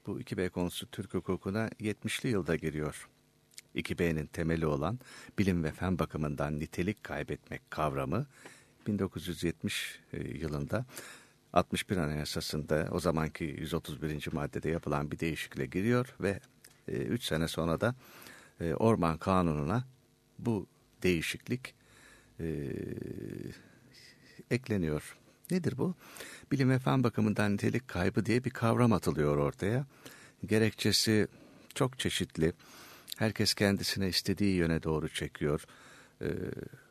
Bu 2B konusu Türk hukukuna 70'li yılda giriyor. 2B'nin temeli olan bilim ve fen bakımından nitelik kaybetmek kavramı 1970 e, yılında 61 Anayasası'nda o zamanki 131. maddede yapılan bir değişikliğe giriyor ve 3 sene sonra da e, Orman Kanunu'na bu değişiklik e, ekleniyor. Nedir bu? Bilim ve fen bakımından nitelik kaybı diye bir kavram atılıyor ortaya. Gerekçesi çok çeşitli. Herkes kendisine istediği yöne doğru çekiyor. Ee,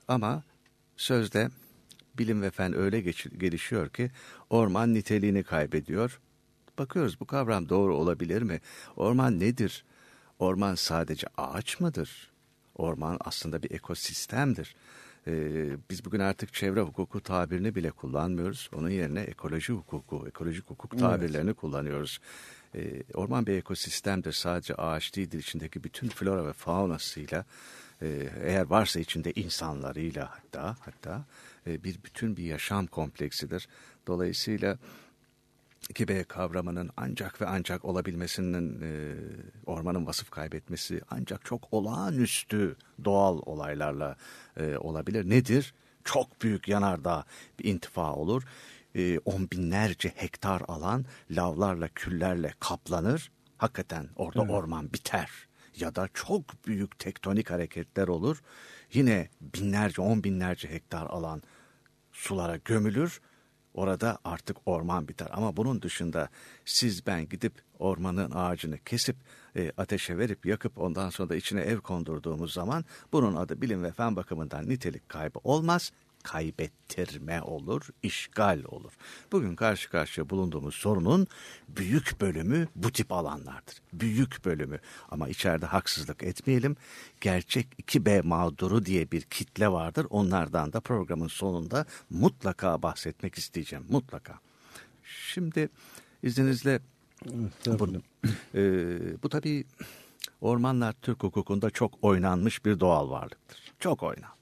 ama sözde bilim ve fen öyle geç- gelişiyor ki orman niteliğini kaybediyor. Bakıyoruz bu kavram doğru olabilir mi? Orman nedir? Orman sadece ağaç mıdır? Orman aslında bir ekosistemdir. Ee, biz bugün artık çevre hukuku tabirini bile kullanmıyoruz. Onun yerine ekoloji hukuku, ekolojik hukuk Evet. tabirlerini kullanıyoruz. Ee, orman bir ekosistemdir. Sadece ağaç değildir. içindeki bütün flora ve faunasıyla, e, eğer varsa içinde insanlarıyla hatta hatta e, bir bütün bir yaşam kompleksidir. Dolayısıyla 2B kavramının ancak ve ancak olabilmesinin e, ormanın vasıf kaybetmesi ancak çok olağanüstü doğal olaylarla e, olabilir. Nedir? Çok büyük yanardağ bir intifa olur. E, on binlerce hektar alan lavlarla küllerle kaplanır. Hakikaten orada Evet. orman biter. Ya da çok büyük tektonik hareketler olur. Yine binlerce on binlerce hektar alan sulara gömülür. Orada artık orman biter. Ama bunun dışında siz ben gidip ormanın ağacını kesip e, ateşe verip yakıp ondan sonra da içine ev kondurduğumuz zaman bunun adı bilim ve fen bakımından nitelik kaybı olmaz. Kaybettirme olur, işgal olur. Bugün karşı karşıya bulunduğumuz sorunun büyük bölümü bu tip alanlardır. Büyük bölümü. Ama içeride haksızlık etmeyelim. Gerçek 2B mağduru diye bir kitle vardır. Onlardan da programın sonunda mutlaka bahsetmek isteyeceğim. Mutlaka. Şimdi izninizle bu, e, bu tabii ormanlar Türk hukukunda çok oynanmış bir doğal varlıktır. Çok oynanmış.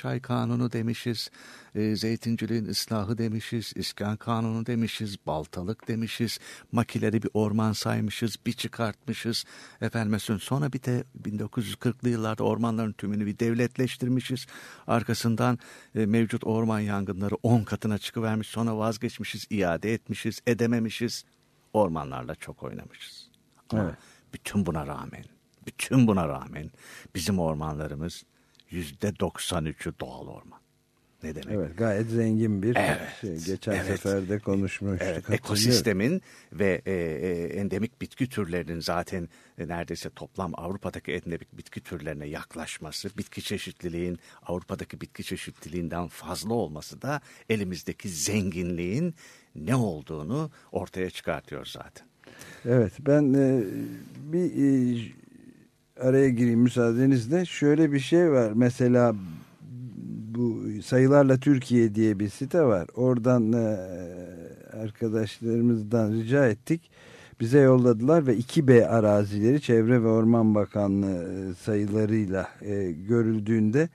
Çay kanunu demişiz, e, zeytinciliğin ıslahı demişiz, iskan kanunu demişiz, baltalık demişiz, makileri bir orman saymışız, bir çıkartmışız. Efendim sonra bir de 1940'lı yıllarda ormanların tümünü bir devletleştirmişiz. Arkasından e, mevcut orman yangınları 10 katına çıkıvermiş, sonra vazgeçmişiz, iade etmişiz, edememişiz. Ormanlarla çok oynamışız. Ama Evet. bütün buna rağmen, bütün buna rağmen bizim ormanlarımız yüzde 93'ü doğal orman. Ne demek? Evet gayet zengin bir Evet, şey. Geçen evet. sefer de konuşmuştuk. Evet, ekosistemin ve e, e, endemik bitki türlerinin zaten e, neredeyse toplam Avrupa'daki endemik bitki türlerine yaklaşması, bitki çeşitliliğin Avrupa'daki bitki çeşitliliğinden fazla olması da elimizdeki zenginliğin ne olduğunu ortaya çıkartıyor zaten. Evet ben e, bir e, araya gireyim müsaadenizle. Şöyle bir şey var. Mesela bu sayılarla Türkiye diye bir site var. Oradan e, arkadaşlarımızdan rica ettik. Bize yolladılar ve 2B arazileri Çevre ve Orman Bakanlığı e, sayılarıyla e, görüldüğünde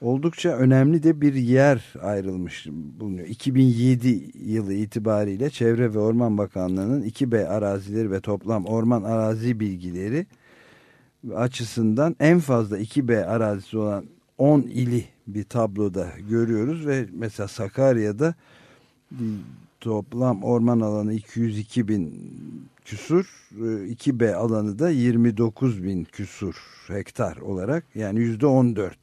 oldukça önemli de bir yer ayrılmış bulunuyor. 2007 yılı itibariyle Çevre ve Orman Bakanlığı'nın 2B arazileri ve toplam orman arazi bilgileri açısından en fazla 2B arazisi olan 10 ili bir tabloda görüyoruz ve mesela Sakarya'da toplam orman alanı 202 bin küsur, 2B alanı da 29 bin küsur hektar olarak yani yüzde 14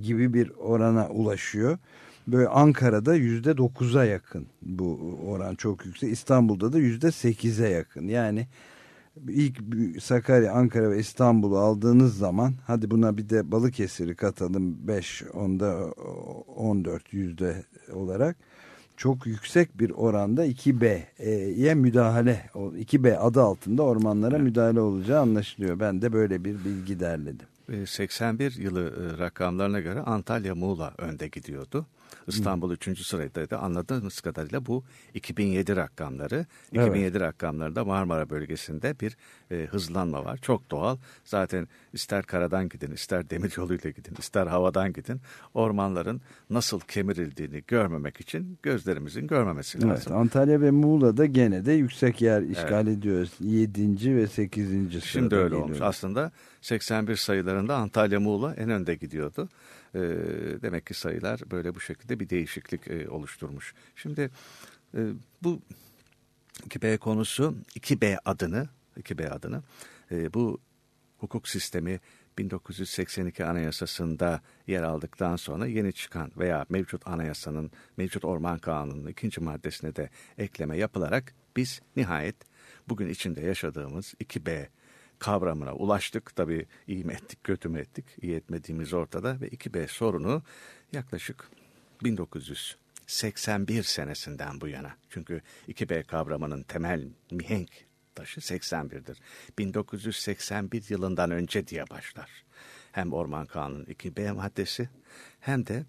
gibi bir orana ulaşıyor. Böyle Ankara'da yüzde 9'a yakın bu oran çok yüksek. İstanbul'da da yüzde 8'e yakın. Yani ilk Sakarya, Ankara ve İstanbul'u aldığınız zaman hadi buna bir de Balıkesir'i katalım 5 onda 14 yüzde olarak çok yüksek bir oranda 2B'ye müdahale 2B adı altında ormanlara evet. müdahale olacağı anlaşılıyor. Ben de böyle bir bilgi derledim. 81 yılı e, rakamlarına göre Antalya Muğla önde gidiyordu. İstanbul 3. sıradaydı. Anladığımız kadarıyla bu 2007 rakamları. 2007 evet. rakamlarında Marmara bölgesinde bir e, hızlanma var. Çok doğal. Zaten ister karadan gidin, ister demir yoluyla gidin, ister havadan gidin. Ormanların nasıl kemirildiğini görmemek için gözlerimizin görmemesi lazım. Evet, Antalya ve Muğla'da gene de yüksek yer işgal evet. ediyoruz. 7. ve 8. sırada Şimdi öyle geliyor. olmuş. Aslında 81 sayılarında Antalya Muğla en önde gidiyordu. E, demek ki sayılar böyle bu şekilde bir değişiklik e, oluşturmuş. Şimdi e, bu 2B konusu 2B adını 2B adını e, bu hukuk sistemi 1982 Anayasası'nda yer aldıktan sonra yeni çıkan veya mevcut anayasanın, mevcut orman kanununun ikinci maddesine de ekleme yapılarak biz nihayet bugün içinde yaşadığımız 2B kavramına ulaştık. Tabii iyi mi ettik, kötü mü ettik? İyi etmediğimiz ortada ve 2B sorunu yaklaşık 1981 senesinden bu yana. Çünkü 2B kavramının temel mihenk taşı 81'dir. 1981 yılından önce diye başlar. Hem Orman Kanunu 2B maddesi hem de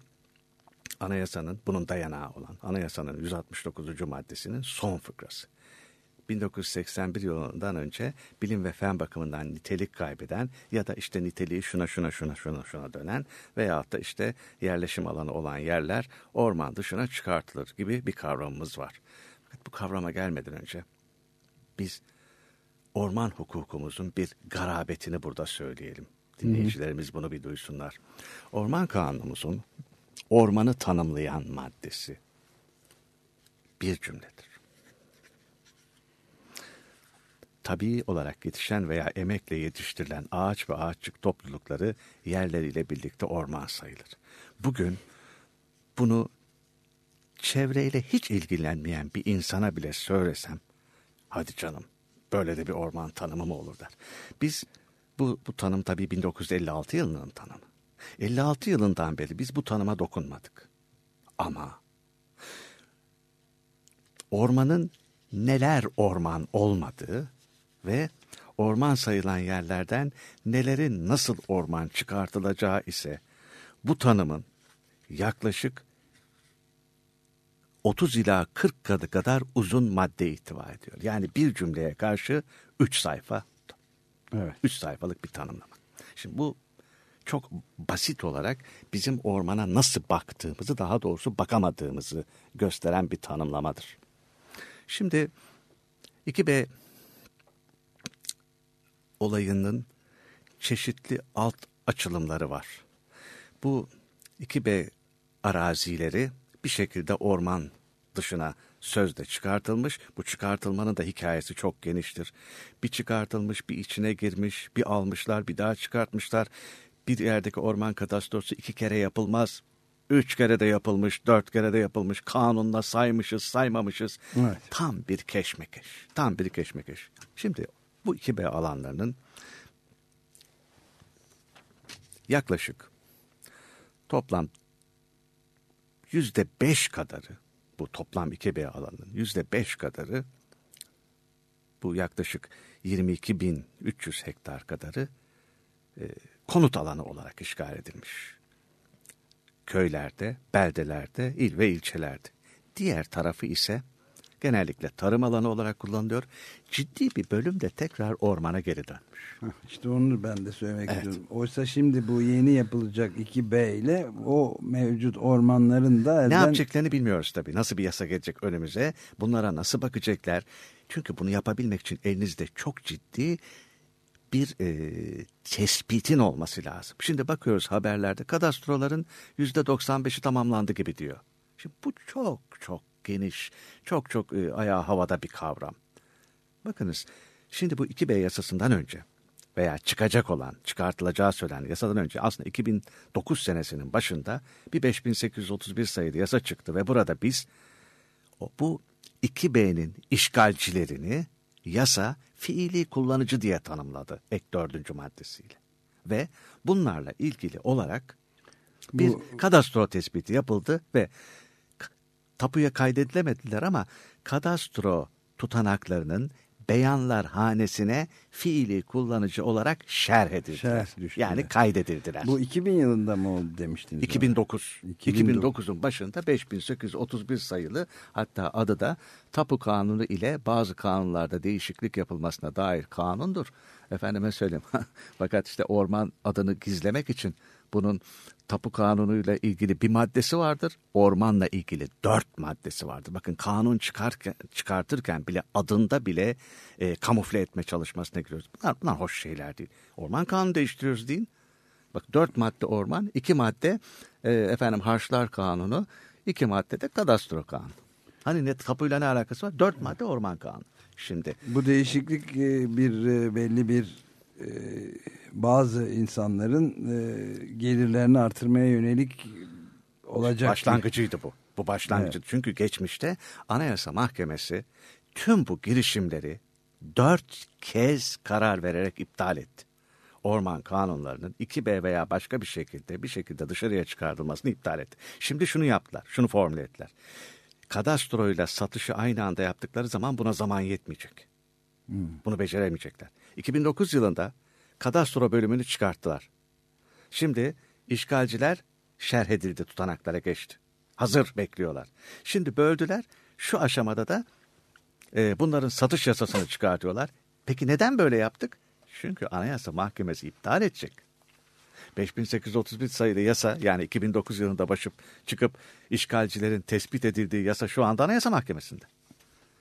anayasanın bunun dayanağı olan anayasanın 169. maddesinin son fıkrası. 1981 yılından önce bilim ve fen bakımından nitelik kaybeden ya da işte niteliği şuna şuna şuna şuna şuna dönen veyahut da işte yerleşim alanı olan yerler orman dışına çıkartılır gibi bir kavramımız var. Bu kavrama gelmeden önce biz orman hukukumuzun bir garabetini burada söyleyelim. Dinleyicilerimiz bunu bir duysunlar. Orman kanunumuzun ormanı tanımlayan maddesi bir cümledir. Tabii olarak yetişen veya emekle yetiştirilen ağaç ve ağaççık toplulukları yerleriyle birlikte orman sayılır. Bugün bunu çevreyle hiç ilgilenmeyen bir insana bile söylesem, hadi canım böyle de bir orman tanımı mı olur der. Biz bu, bu tanım tabii 1956 yılının tanımı. 56 yılından beri biz bu tanıma dokunmadık. Ama ormanın neler orman olmadığı ve orman sayılan yerlerden nelerin nasıl orman çıkartılacağı ise bu tanımın yaklaşık 30 ila 40 kadı kadar uzun madde ihtiva ediyor. Yani bir cümleye karşı 3 sayfa. Evet. 3 sayfalık bir tanımlama. Şimdi bu çok basit olarak bizim ormana nasıl baktığımızı daha doğrusu bakamadığımızı gösteren bir tanımlamadır. Şimdi 2B olayının çeşitli alt açılımları var. Bu 2B arazileri bir şekilde orman dışına sözde çıkartılmış. Bu çıkartılmanın da hikayesi çok geniştir. Bir çıkartılmış, bir içine girmiş, bir almışlar, bir daha çıkartmışlar. Bir yerdeki orman katastrosu iki kere yapılmaz. Üç kere de yapılmış, dört kere de yapılmış. Kanunla saymışız, saymamışız. Evet. Tam bir keşmekeş. Tam bir keşmekeş. Şimdi bu 2B alanlarının yaklaşık toplam yüzde beş kadarı bu toplam 2B alanının yüzde beş kadarı bu yaklaşık 22.300 hektar kadarı e, konut alanı olarak işgal edilmiş. Köylerde, beldelerde, il ve ilçelerde. Diğer tarafı ise genellikle tarım alanı olarak kullanılıyor. Ciddi bir bölüm de tekrar ormana geri dönmüş. İşte onu ben de söylemek Evet. istiyorum. Oysa şimdi bu yeni yapılacak 2B ile o mevcut ormanların da Ne elden... yapacaklarını bilmiyoruz tabii. Nasıl bir yasa gelecek önümüze? Bunlara nasıl bakacaklar? Çünkü bunu yapabilmek için elinizde çok ciddi bir e, tespitin olması lazım. Şimdi bakıyoruz haberlerde kadastroların yüzde 95'i tamamlandı gibi diyor. Şimdi bu çok çok geniş, çok çok e, ayağı havada bir kavram. Bakınız şimdi bu 2B yasasından önce veya çıkacak olan, çıkartılacağı söylenen yasadan önce aslında 2009 senesinin başında bir 5831 sayılı yasa çıktı ve burada biz o, bu 2B'nin işgalcilerini yasa fiili kullanıcı diye tanımladı ek dördüncü maddesiyle. Ve bunlarla ilgili olarak bir Bu- kadastro tespiti yapıldı ve tapuya kaydedilemediler ama kadastro tutanaklarının beyanlar hanesine fiili kullanıcı olarak şerh edildiler. Şerh düştüler. yani kaydedildiler. Bu 2000 yılında mı oldu demiştiniz? 2009. 2009. 2009'un başında 5831 sayılı hatta adı da Tapu Kanunu ile bazı kanunlarda değişiklik yapılmasına dair kanundur. Efendime söyleyeyim. Fakat işte orman adını gizlemek için bunun tapu kanunuyla ilgili bir maddesi vardır. Ormanla ilgili dört maddesi vardır. Bakın kanun çıkarken, çıkartırken bile adında bile e, kamufle etme çalışmasına giriyoruz. Bunlar, bunlar hoş şeyler değil. Orman kanunu değiştiriyoruz deyin. Bak dört madde orman, iki madde e, efendim harçlar kanunu, iki madde de kadastro kanunu. Hani net tapuyla ne alakası var? Dört madde orman kanunu. Şimdi Bu değişiklik e, bir e, belli bir e, bazı insanların e, gelirlerini artırmaya yönelik olacak. başlangıcıydı bu. Bu başlangıcı. Çünkü geçmişte Anayasa Mahkemesi tüm bu girişimleri dört kez karar vererek iptal etti. Orman kanunlarının 2B veya başka bir şekilde bir şekilde dışarıya çıkartılmasını iptal etti. Şimdi şunu yaptılar, şunu formüle ettiler. Kadastroyla satışı aynı anda yaptıkları zaman buna zaman yetmeyecek. Bunu beceremeyecekler. 2009 yılında kadastro bölümünü çıkarttılar. Şimdi işgalciler şerh edildi tutanaklara geçti. Hazır bekliyorlar. Şimdi böldüler. Şu aşamada da e, bunların satış yasasını çıkartıyorlar. Peki neden böyle yaptık? Çünkü Anayasa Mahkemesi iptal edecek. 5831 sayılı yasa yani 2009 yılında başıp çıkıp işgalcilerin tespit edildiği yasa şu anda Anayasa Mahkemesi'nde.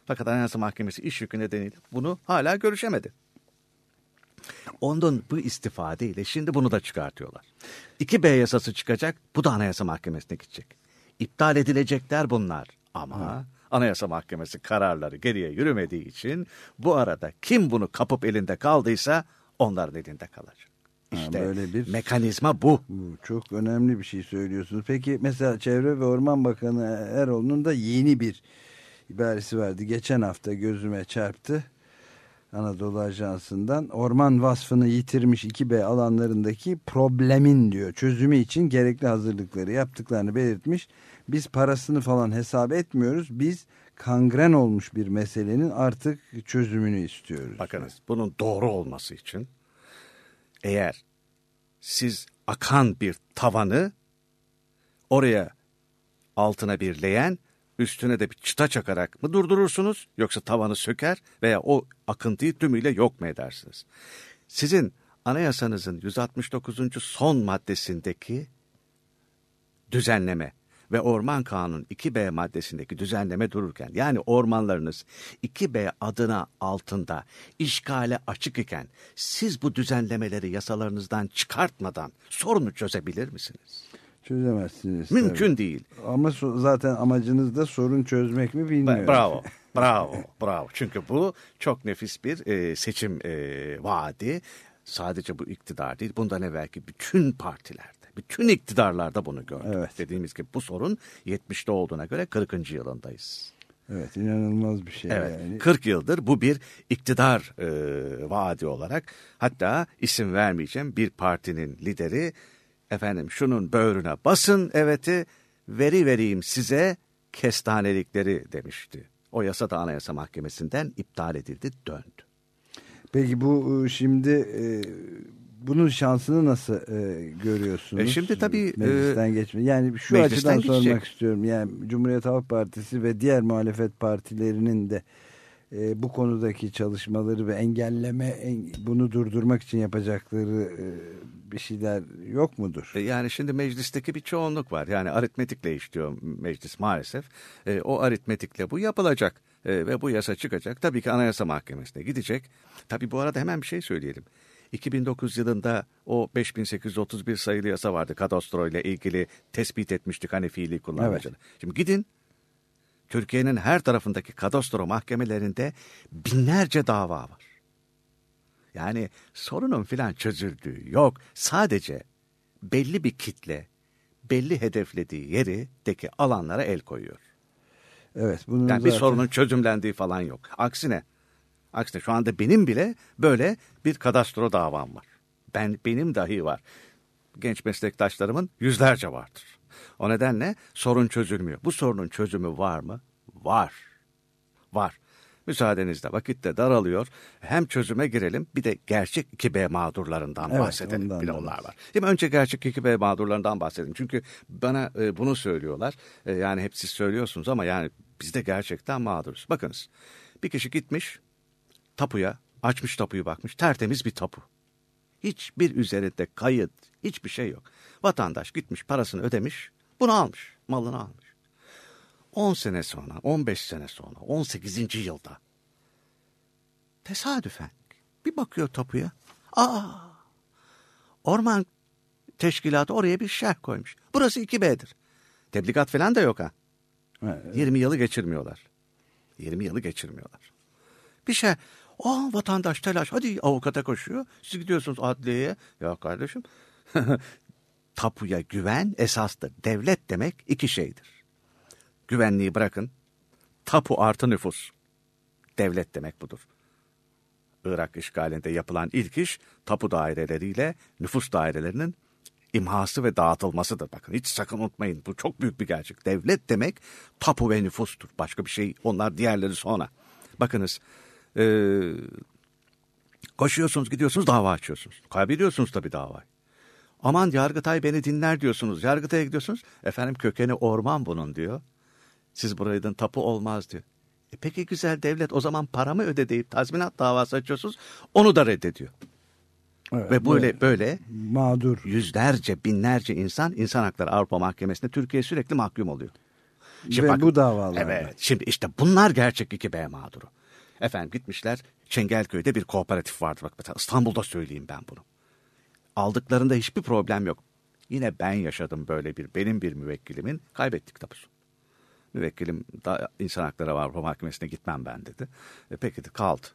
Fakat Anayasa Mahkemesi iş yükü nedeniyle bunu hala görüşemedi. Ondan bu istifadeyle şimdi bunu da çıkartıyorlar. 2B yasası çıkacak, bu da Anayasa Mahkemesi'ne gidecek. İptal edilecekler bunlar ama Anayasa Mahkemesi kararları geriye yürümediği için bu arada kim bunu kapıp elinde kaldıysa onların elinde kalacak. İşte böyle bir- mekanizma bu. Bu çok önemli bir şey söylüyorsunuz. Peki mesela Çevre ve Orman Bakanı Eroğlu'nun da yeni bir ibaresi vardı. Geçen hafta gözüme çarptı. Anadolu Ajansı'ndan orman vasfını yitirmiş 2B alanlarındaki problemin diyor çözümü için gerekli hazırlıkları yaptıklarını belirtmiş. Biz parasını falan hesap etmiyoruz. Biz kangren olmuş bir meselenin artık çözümünü istiyoruz. Bakınız bunun doğru olması için eğer siz akan bir tavanı oraya altına bir leğen üstüne de bir çıta çakarak mı durdurursunuz yoksa tavanı söker veya o akıntıyı tümüyle yok mu edersiniz? Sizin anayasanızın 169. son maddesindeki düzenleme ve Orman Kanunu 2B maddesindeki düzenleme dururken yani ormanlarınız 2B adına altında işgale açık iken siz bu düzenlemeleri yasalarınızdan çıkartmadan sorunu çözebilir misiniz? Çözemezsiniz. Mümkün tabii. değil. Ama so- zaten amacınız da sorun çözmek mi bilmiyorum. Bravo, bravo, bravo. Çünkü bu çok nefis bir e, seçim e, vaadi. Sadece bu iktidar değil, bundan evvelki bütün partilerde, bütün iktidarlarda bunu gördük. Evet. Dediğimiz gibi bu sorun 70'te olduğuna göre 40. yılındayız. Evet inanılmaz bir şey Evet, yani. 40 yıldır bu bir iktidar e, vaadi olarak hatta isim vermeyeceğim bir partinin lideri efendim şunun böğrüne basın eveti veri vereyim size kestanelikleri demişti. O yasa da Anayasa Mahkemesi'nden iptal edildi döndü. Peki bu e, şimdi e, bunun şansını nasıl e, görüyorsunuz? E şimdi tabii, meclisten e, geçme. Yani şu açıdan sormak geçecek. istiyorum. Yani Cumhuriyet Halk Partisi ve diğer muhalefet partilerinin de e, bu konudaki çalışmaları ve engelleme en- bunu durdurmak için yapacakları e, bir şeyler yok mudur? E, Yani şimdi meclisteki bir çoğunluk var. Yani aritmetikle işliyor meclis maalesef. E, o aritmetikle bu yapılacak. E, ve bu yasa çıkacak. Tabii ki Anayasa Mahkemesi'ne gidecek. Tabii bu arada hemen bir şey söyleyelim. 2009 yılında o 5831 sayılı yasa vardı. Kadastro ile ilgili tespit etmiştik hani fiili kullanıcını. Şimdi gidin Türkiye'nin her tarafındaki kadastro mahkemelerinde binlerce dava var. Yani sorunun filan çözüldüğü yok. Sadece belli bir kitle, belli hedeflediği yerideki alanlara el koyuyor. Evet. Bunun Yani bir zaten- sorunun çözümlendiği falan yok. Aksine, aksine şu anda benim bile böyle bir kadastro davam var. Ben benim dahi var. Genç meslektaşlarımın yüzlerce vardır. O nedenle sorun çözülmüyor. Bu sorunun çözümü var mı? Var. Var. Müsaadenizle vakit de daralıyor. Hem çözüme girelim bir de gerçek 2B mağdurlarından Evet, bahsedelim. Bir de onlar var. Değil mi? Önce gerçek 2B mağdurlarından bahsedelim. Çünkü bana e, bunu söylüyorlar. E, yani hep siz söylüyorsunuz ama yani biz de gerçekten mağduruz. Bakınız bir kişi gitmiş tapuya açmış tapuyu bakmış tertemiz bir tapu. Hiçbir üzerinde kayıt hiçbir şey yok. Vatandaş gitmiş parasını ödemiş bunu almış malını almış. 10 sene sonra 15 sene sonra 18. yılda tesadüfen bir bakıyor tapuya. Aa orman teşkilatı oraya bir şerh koymuş. Burası 2B'dir. Tebligat falan da yok ha. 20 yılı geçirmiyorlar. 20 yılı geçirmiyorlar. Bir şey. O vatandaş telaş. Hadi avukata koşuyor. Siz gidiyorsunuz adliyeye. Ya kardeşim. Tapuya güven esastır. Devlet demek iki şeydir. Güvenliği bırakın. Tapu artı nüfus. Devlet demek budur. Irak işgalinde yapılan ilk iş tapu daireleriyle nüfus dairelerinin imhası ve dağıtılmasıdır. Bakın hiç sakın unutmayın bu çok büyük bir gerçek. Devlet demek tapu ve nüfustur. Başka bir şey onlar diğerleri sonra. Bakınız eee, koşuyorsunuz gidiyorsunuz dava açıyorsunuz. Kaybediyorsunuz tabii davayı. Aman Yargıtay beni dinler diyorsunuz. Yargıtay'a gidiyorsunuz. Efendim kökeni orman bunun diyor. Siz buraydın tapu olmaz diyor. E peki güzel devlet o zaman paramı öde deyip tazminat davası açıyorsunuz. Onu da reddediyor. Evet, Ve böyle böyle mağdur yüzlerce binlerce insan insan hakları Avrupa Mahkemesi'nde Türkiye sürekli mahkum oluyor. Ve bu davalarda. Evet. Şimdi işte bunlar gerçek 2B mağduru. Efendim gitmişler Çengelköy'de bir kooperatif vardı. Bak mesela İstanbul'da söyleyeyim ben bunu. Aldıklarında hiçbir problem yok. Yine ben yaşadım böyle bir benim bir müvekkilimin kaybettik tapusu. Müvekkilim da insan hakları Avrupa Mahkemesi'ne gitmem ben dedi. E, peki de kaldı.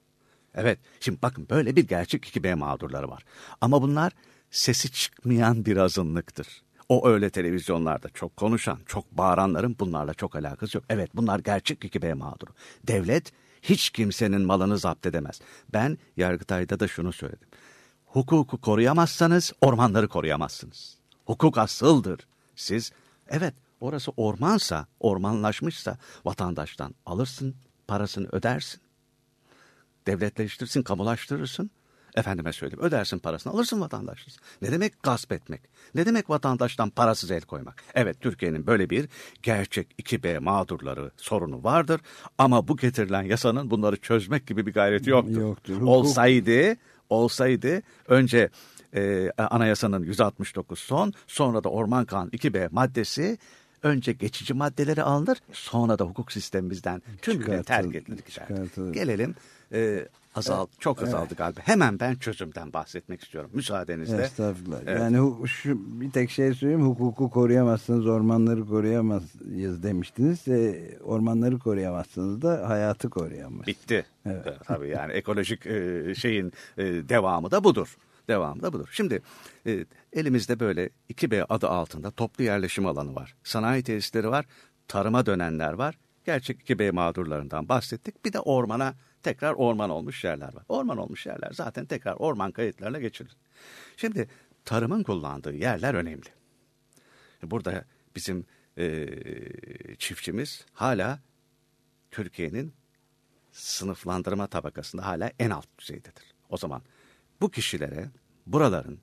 Evet şimdi bakın böyle bir gerçek 2B mağdurları var. Ama bunlar sesi çıkmayan bir azınlıktır. O öyle televizyonlarda çok konuşan, çok bağıranların bunlarla çok alakası yok. Evet bunlar gerçek 2B mağduru. Devlet hiç kimsenin malını zapt edemez. Ben Yargıtay'da da şunu söyledim. Hukuku koruyamazsanız ormanları koruyamazsınız. Hukuk asıldır. Siz evet orası ormansa, ormanlaşmışsa vatandaştan alırsın, parasını ödersin. Devletleştirirsin, kamulaştırırsın. Efendime söyleyeyim ödersin parasını alırsın vatandaşsız. Ne demek gasp etmek? Ne demek vatandaştan parasız el koymak? Evet Türkiye'nin böyle bir gerçek 2B mağdurları sorunu vardır. Ama bu getirilen yasanın bunları çözmek gibi bir gayreti yoktur. Yoktur. Olsaydı, olsaydı önce e, anayasanın 169 son sonra da Orman Kanunu 2B maddesi önce geçici maddeleri alınır sonra da hukuk sistemimizden tümüyle terk edilir. Gelelim e, azal çok azaldı galiba. Hemen ben çözümden bahsetmek istiyorum müsaadenizle. Estağfurullah. Evet. Yani şu bir tek şey söyleyeyim. Hukuku koruyamazsınız, ormanları koruyamayız demiştiniz. E, ormanları koruyamazsınız da hayatı koruyamaz. Bitti. Evet. E, Tabii yani ekolojik e, şeyin e, devamı da budur. Devamı da budur. Şimdi e, elimizde böyle 2B adı altında toplu yerleşim alanı var. Sanayi tesisleri var. Tarıma dönenler var. Gerçek 2B mağdurlarından bahsettik. Bir de ormana tekrar orman olmuş yerler var. Orman olmuş yerler zaten tekrar orman kayıtlarına geçilir. Şimdi tarımın kullandığı yerler önemli. Burada bizim e, çiftçimiz hala Türkiye'nin sınıflandırma tabakasında hala en alt düzeydedir. O zaman bu kişilere buraların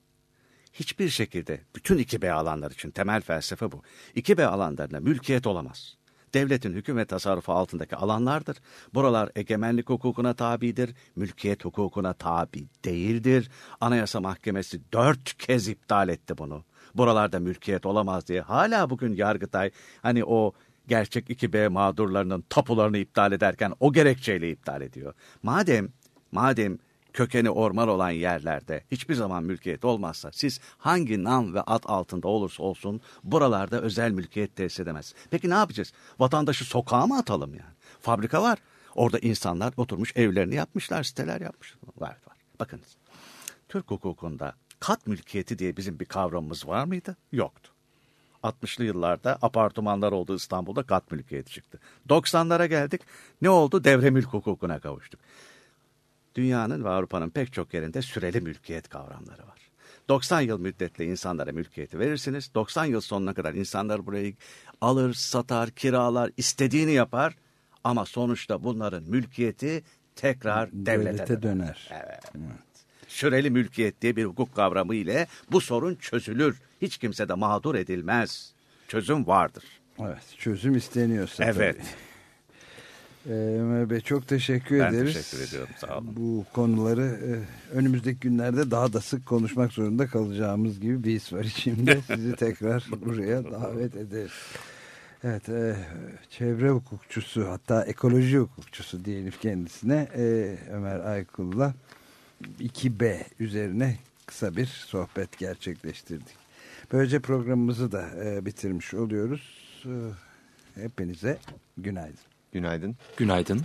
hiçbir şekilde bütün 2B alanlar için temel felsefe bu. 2B alanlarına mülkiyet olamaz. Devletin hükümet tasarrufu altındaki alanlardır. Buralar egemenlik hukukuna tabidir, mülkiyet hukukuna tabi değildir. Anayasa Mahkemesi dört kez iptal etti bunu. Buralarda mülkiyet olamaz diye hala bugün Yargıtay hani o gerçek 2B mağdurlarının tapularını iptal ederken o gerekçeyle iptal ediyor. Madem madem kökeni orman olan yerlerde hiçbir zaman mülkiyet olmazsa siz hangi nam ve ad altında olursa olsun buralarda özel mülkiyet tesis edemez. Peki ne yapacağız? Vatandaşı sokağa mı atalım yani? Fabrika var. Orada insanlar oturmuş evlerini yapmışlar, siteler yapmışlar. Var var. Bakınız. Türk hukukunda kat mülkiyeti diye bizim bir kavramımız var mıydı? Yoktu. 60'lı yıllarda apartmanlar oldu İstanbul'da kat mülkiyeti çıktı. 90'lara geldik. Ne oldu? Devre mülk hukukuna kavuştuk. Dünyanın ve Avrupa'nın pek çok yerinde süreli mülkiyet kavramları var. 90 yıl müddetle insanlara mülkiyeti verirsiniz. 90 yıl sonuna kadar insanlar burayı alır, satar, kiralar, istediğini yapar. Ama sonuçta bunların mülkiyeti tekrar devlete, Devlete döner. döner. Evet. Süreli mülkiyet diye bir hukuk kavramı ile bu sorun çözülür. Hiç kimse de mağdur edilmez. Çözüm vardır. Evet, çözüm isteniyorsa Evet. tabii. Ee, Ömer Bey çok teşekkür Ben ederiz. teşekkür ediyorum, sağ olun. Bu konuları e, önümüzdeki günlerde daha da sık konuşmak zorunda kalacağımız gibi bir his var içimde. Sizi tekrar buraya davet ederiz. Evet, e, çevre hukukçusu hatta ekoloji hukukçusu diyelim kendisine e, Ömer Aykul'la 2B üzerine kısa bir sohbet gerçekleştirdik. Böylece programımızı da e, bitirmiş oluyoruz. E, hepinize günaydın. Günaydın. Günaydın.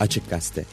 Açık Gazete